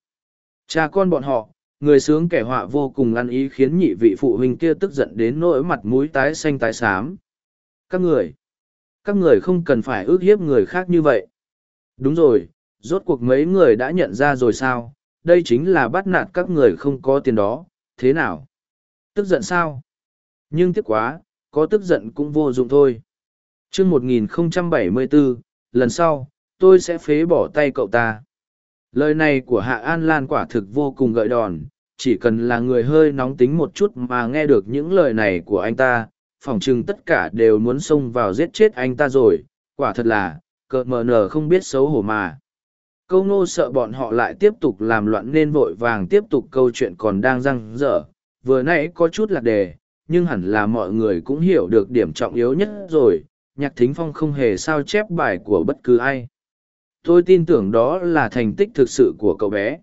Cha con bọn họ, người sướng kẻ họa vô cùng ăn ý khiến nhị vị phụ huynh kia tức giận đến nỗi mặt mũi tái xanh tái xám. Các người các người không cần phải ước hiếp người khác như vậy. Đúng rồi, rốt cuộc mấy người đã nhận ra rồi sao? Đây chính là bắt nạt các người không có tiền đó, thế nào? Tức giận sao? Nhưng tiếc quá, có tức giận cũng vô dụng thôi. Chương một nghìn không trăm bảy mươi bốn lần sau, tôi sẽ phế bỏ tay cậu ta. Lời này của hạ an lan quả thực vô cùng gợi đòn, chỉ cần là người hơi nóng tính một chút mà nghe được những lời này của anh ta phỏng chừng tất cả đều muốn xông vào giết chết anh ta rồi, quả thật là cợt mờ nờ không biết xấu hổ mà. Câu nô sợ bọn họ lại tiếp tục làm loạn nên vội vàng tiếp tục câu chuyện còn đang răng dở vừa nãy có chút lạc đề, nhưng hẳn là mọi người cũng hiểu được điểm trọng yếu nhất rồi. Nhạc thính phong không hề sao chép bài của bất cứ ai. Tôi tin tưởng đó là thành tích thực sự của cậu bé.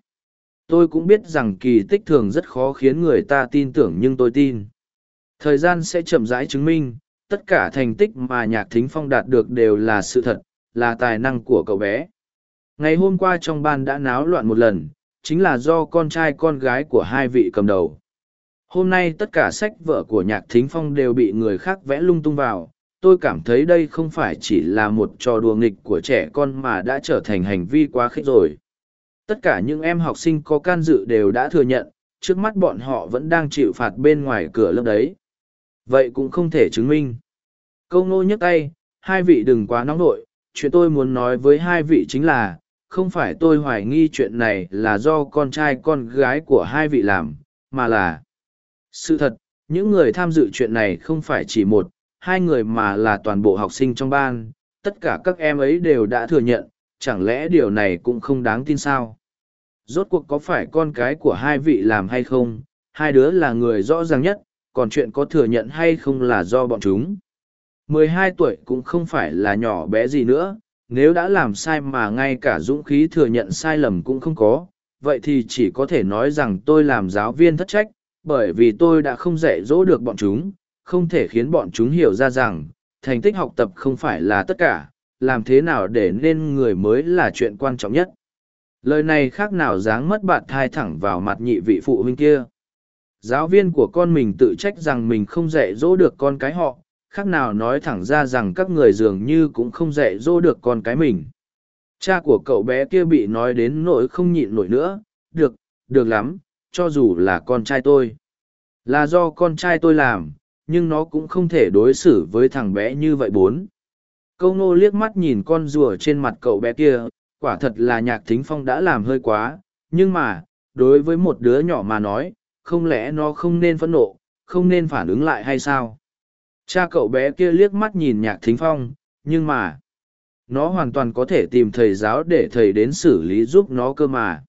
Tôi cũng biết rằng kỳ tích thường rất khó khiến người ta tin tưởng nhưng tôi tin thời gian sẽ chậm rãi chứng minh, tất cả thành tích mà nhạc thính phong đạt được đều là sự thật, là tài năng của cậu bé. Ngày hôm qua trong ban đã náo loạn một lần, chính là do con trai con gái của hai vị cầm đầu. Hôm nay tất cả sách vở của nhạc thính phong đều bị người khác vẽ lung tung vào, tôi cảm thấy đây không phải chỉ là một trò đùa nghịch của trẻ con mà đã trở thành hành vi quá khích rồi. Tất cả những em học sinh có can dự đều đã thừa nhận, trước mắt bọn họ vẫn đang chịu phạt bên ngoài cửa lớp đấy vậy cũng không thể chứng minh. Câu ngô nhấc tay, hai vị đừng quá nóng nổi chuyện tôi muốn nói với hai vị chính là, không phải tôi hoài nghi chuyện này là do con trai con gái của hai vị làm, mà là, sự thật, những người tham dự chuyện này không phải chỉ một, hai người mà là toàn bộ học sinh trong ban, tất cả các em ấy đều đã thừa nhận, chẳng lẽ điều này cũng không đáng tin sao? Rốt cuộc có phải con cái của hai vị làm hay không? Hai đứa là người rõ ràng nhất còn chuyện có thừa nhận hay không là do bọn chúng. Mười hai tuổi cũng không phải là nhỏ bé gì nữa, nếu đã làm sai mà ngay cả dũng khí thừa nhận sai lầm cũng không có, vậy thì chỉ có thể nói rằng tôi làm giáo viên thất trách, bởi vì tôi đã không dạy dỗ được bọn chúng, không thể khiến bọn chúng hiểu ra rằng, thành tích học tập không phải là tất cả, làm thế nào để nên người mới là chuyện quan trọng nhất. Lời này khác nào dáng mất bạn thai thẳng vào mặt nhị vị phụ huynh kia giáo viên của con mình tự trách rằng mình không dạy dỗ được con cái họ, khác nào nói thẳng ra rằng các người dường như cũng không dạy dỗ được con cái mình. Cha của cậu bé kia bị nói đến nỗi không nhịn nổi nữa, được được lắm, cho dù là con trai tôi. Là do con trai tôi làm, nhưng nó cũng không thể đối xử với thằng bé như vậy bốn. Câu nô liếc mắt nhìn con rùa trên mặt cậu bé kia, quả thật là nhạc thính phong đã làm hơi quá, nhưng mà, đối với một đứa nhỏ mà nói không lẽ nó không nên phẫn nộ, không nên phản ứng lại hay sao? Cha cậu bé kia liếc mắt nhìn nhạc thính phong, nhưng mà, nó hoàn toàn có thể tìm thầy giáo để thầy đến xử lý giúp nó cơ mà.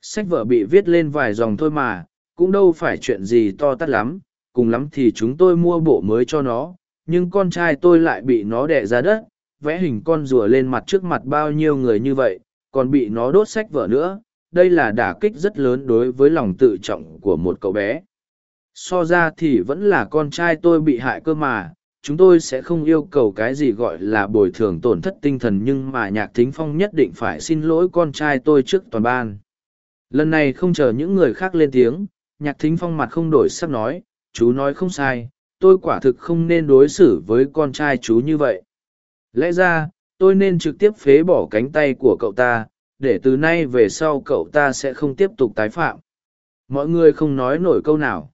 Sách vở bị viết lên vài dòng thôi mà, cũng đâu phải chuyện gì to tát lắm, cùng lắm thì chúng tôi mua bộ mới cho nó, nhưng con trai tôi lại bị nó đẻ ra đất, vẽ hình con rùa lên mặt trước mặt bao nhiêu người như vậy, còn bị nó đốt sách vở nữa đây là đả kích rất lớn đối với lòng tự trọng của một cậu bé. So ra thì vẫn là con trai tôi bị hại cơ mà, chúng tôi sẽ không yêu cầu cái gì gọi là bồi thường tổn thất tinh thần nhưng mà nhạc thính phong nhất định phải xin lỗi con trai tôi trước toàn ban. Lần này không chờ những người khác lên tiếng, nhạc thính phong mặt không đổi sắc nói, chú nói không sai, tôi quả thực không nên đối xử với con trai chú như vậy. Lẽ ra, tôi nên trực tiếp phế bỏ cánh tay của cậu ta để từ nay về sau cậu ta sẽ không tiếp tục tái phạm mọi người không nói nổi câu nào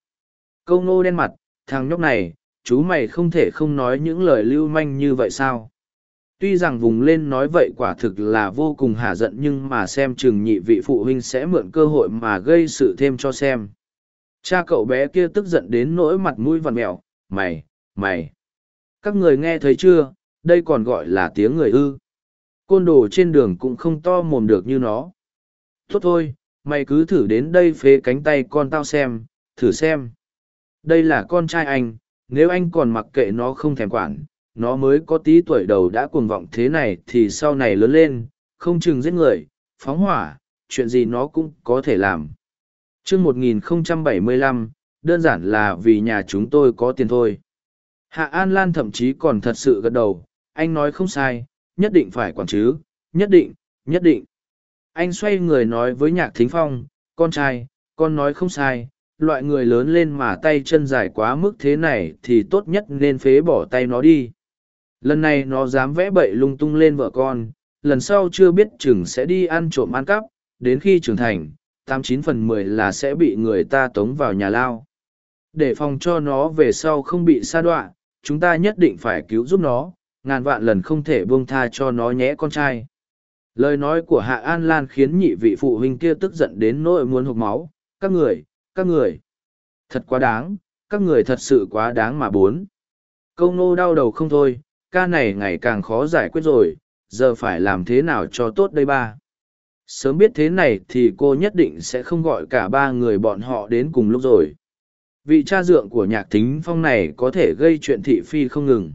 câu nô đen mặt thằng nhóc này chú mày không thể không nói những lời lưu manh như vậy sao Tuy rằng vùng lên nói vậy quả thực là vô cùng hả giận nhưng mà xem chừng nhị vị phụ huynh sẽ mượn cơ hội mà gây sự thêm cho xem. Cha cậu bé kia tức giận đến nỗi mặt mũi vằn mẹo, mày, mày. Các người nghe thấy chưa, đây còn gọi là tiếng người ư. Côn đồ trên đường cũng không to mồm được như nó. Tốt thôi, mày cứ thử đến đây phế cánh tay con tao xem, thử xem. Đây là con trai anh, nếu anh còn mặc kệ nó không thèm quản, nó mới có tí tuổi đầu đã cuồng vọng thế này thì sau này lớn lên, không chừng giết người, phóng hỏa, chuyện gì nó cũng có thể làm. chương 1075, đơn giản là vì nhà chúng tôi có tiền thôi. Hạ An Lan thậm chí còn thật sự gật đầu, anh nói không sai, nhất định phải quản chứ, nhất định, nhất định. Anh xoay người nói với nhạc thính phong, con trai, con nói không sai, loại người lớn lên mà tay chân dài quá mức thế này thì tốt nhất nên phế bỏ tay nó đi. Lần này nó dám vẽ bậy lung tung lên vợ con, lần sau chưa biết chừng sẽ đi ăn trộm ăn cắp, đến khi trưởng thành, tám chín phần mười là sẽ bị người ta tống vào nhà lao. Để phòng cho nó về sau không bị sa đọa, chúng ta nhất định phải cứu giúp nó, ngàn vạn lần không thể buông tha cho nó nhé con trai. Lời nói của Hạ An Lan khiến nhị vị phụ huynh kia tức giận đến nỗi muốn hụt máu. Các người, các người. Thật quá đáng, các người thật sự quá đáng mà bốn. Câu nô đau đầu không thôi, ca này ngày càng khó giải quyết rồi, giờ phải làm thế nào cho tốt đây ba. Sớm biết thế này thì cô nhất định sẽ không gọi cả ba người bọn họ đến cùng lúc rồi. Vị cha dượng của nhạc thính phong này có thể gây chuyện thị phi không ngừng.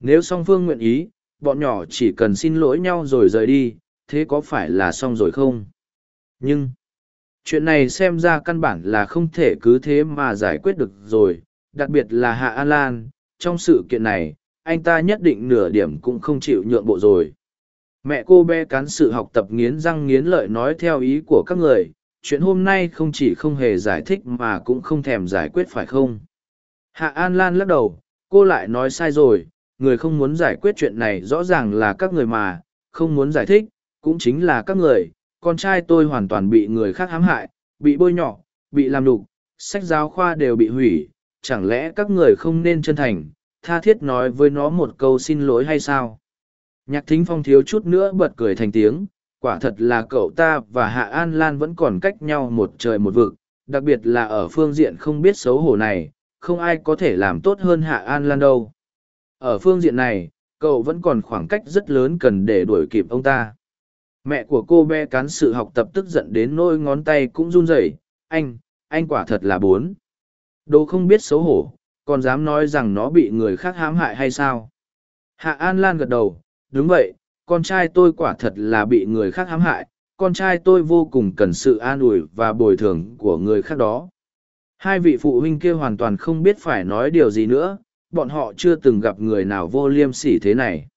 Nếu song phương nguyện ý, bọn nhỏ chỉ cần xin lỗi nhau rồi rời đi, thế có phải là xong rồi không? Nhưng, chuyện này xem ra căn bản là không thể cứ thế mà giải quyết được rồi, đặc biệt là Hạ An Lan, trong sự kiện này, anh ta nhất định nửa điểm cũng không chịu nhượng bộ rồi. Mẹ cô bé cán sự học tập nghiến răng nghiến lợi nói theo ý của các người, chuyện hôm nay không chỉ không hề giải thích mà cũng không thèm giải quyết phải không? Hạ An Lan lắc đầu, cô lại nói sai rồi, người không muốn giải quyết chuyện này rõ ràng là các người mà, không muốn giải thích, cũng chính là các người, con trai tôi hoàn toàn bị người khác hãm hại, bị bôi nhọ, bị làm đục, sách giáo khoa đều bị hủy, chẳng lẽ các người không nên chân thành, tha thiết nói với nó một câu xin lỗi hay sao? Nhạc thính phong thiếu chút nữa bật cười thành tiếng, quả thật là cậu ta và Hạ An Lan vẫn còn cách nhau một trời một vực, đặc biệt là ở phương diện không biết xấu hổ này, không ai có thể làm tốt hơn Hạ An Lan đâu. Ở phương diện này, cậu vẫn còn khoảng cách rất lớn cần để đuổi kịp ông ta. Mẹ của cô bé cán sự học tập tức giận đến nỗi ngón tay cũng run rẩy. anh, anh quả thật là bốn. Đồ không biết xấu hổ, còn dám nói rằng nó bị người khác hãm hại hay sao? Hạ An Lan gật đầu, đúng vậy, con trai tôi quả thật là bị người khác hãm hại, con trai tôi vô cùng cần sự an ủi và bồi thường của người khác đó. Hai vị phụ huynh kia hoàn toàn không biết phải nói điều gì nữa, bọn họ chưa từng gặp người nào vô liêm sỉ thế này.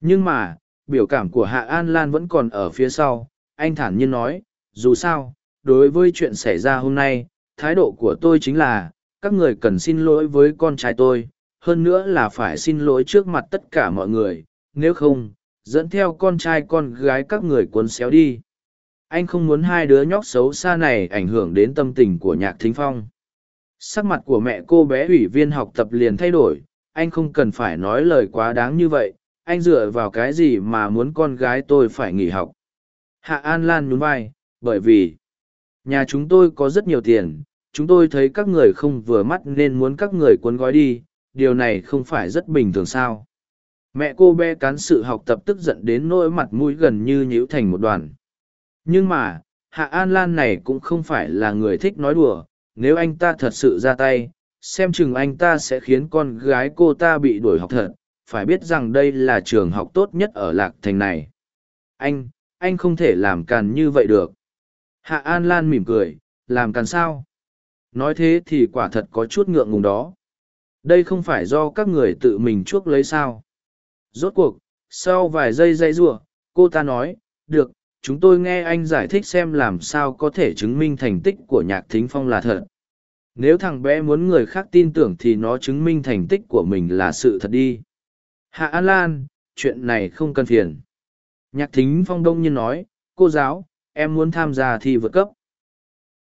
Nhưng mà, biểu cảm của Hạ An Lan vẫn còn ở phía sau, anh thản nhiên nói, dù sao, đối với chuyện xảy ra hôm nay, thái độ của tôi chính là, các người cần xin lỗi với con trai tôi, hơn nữa là phải xin lỗi trước mặt tất cả mọi người, nếu không, dẫn theo con trai con gái các người cuốn xéo đi. Anh không muốn hai đứa nhóc xấu xa này ảnh hưởng đến tâm tình của nhạc thính phong sắc mặt của mẹ cô bé ủy viên học tập liền thay đổi, anh không cần phải nói lời quá đáng như vậy, anh dựa vào cái gì mà muốn con gái tôi phải nghỉ học? Hạ an lan nhún vai, bởi vì nhà chúng tôi có rất nhiều tiền, chúng tôi thấy các người không vừa mắt nên muốn các người cuốn gói đi, điều này không phải rất bình thường sao? Mẹ cô bé cán sự học tập tức giận đến nỗi mặt mũi gần như nhíu thành một đoàn. Nhưng mà, hạ an lan này cũng không phải là người thích nói đùa nếu anh ta thật sự ra tay, xem chừng anh ta sẽ khiến con gái cô ta bị đuổi học thật, phải biết rằng đây là trường học tốt nhất ở lạc thành này. Anh anh không thể làm càn như vậy được. Hạ an lan mỉm cười, làm càn sao? Nói thế thì quả thật có chút ngượng ngùng đó. Đây không phải do các người tự mình chuốc lấy sao? Rốt cuộc, sau vài giây dây giụa, cô ta nói, được chúng tôi nghe anh giải thích xem làm sao có thể chứng minh thành tích của nhạc thính phong là thật. Nếu thằng bé muốn người khác tin tưởng thì nó chứng minh thành tích của mình là sự thật đi. Hạ an lan, chuyện này không cần phiền. Nhạc thính phong đông nhiên nói, cô giáo, em muốn tham gia thi vượt cấp.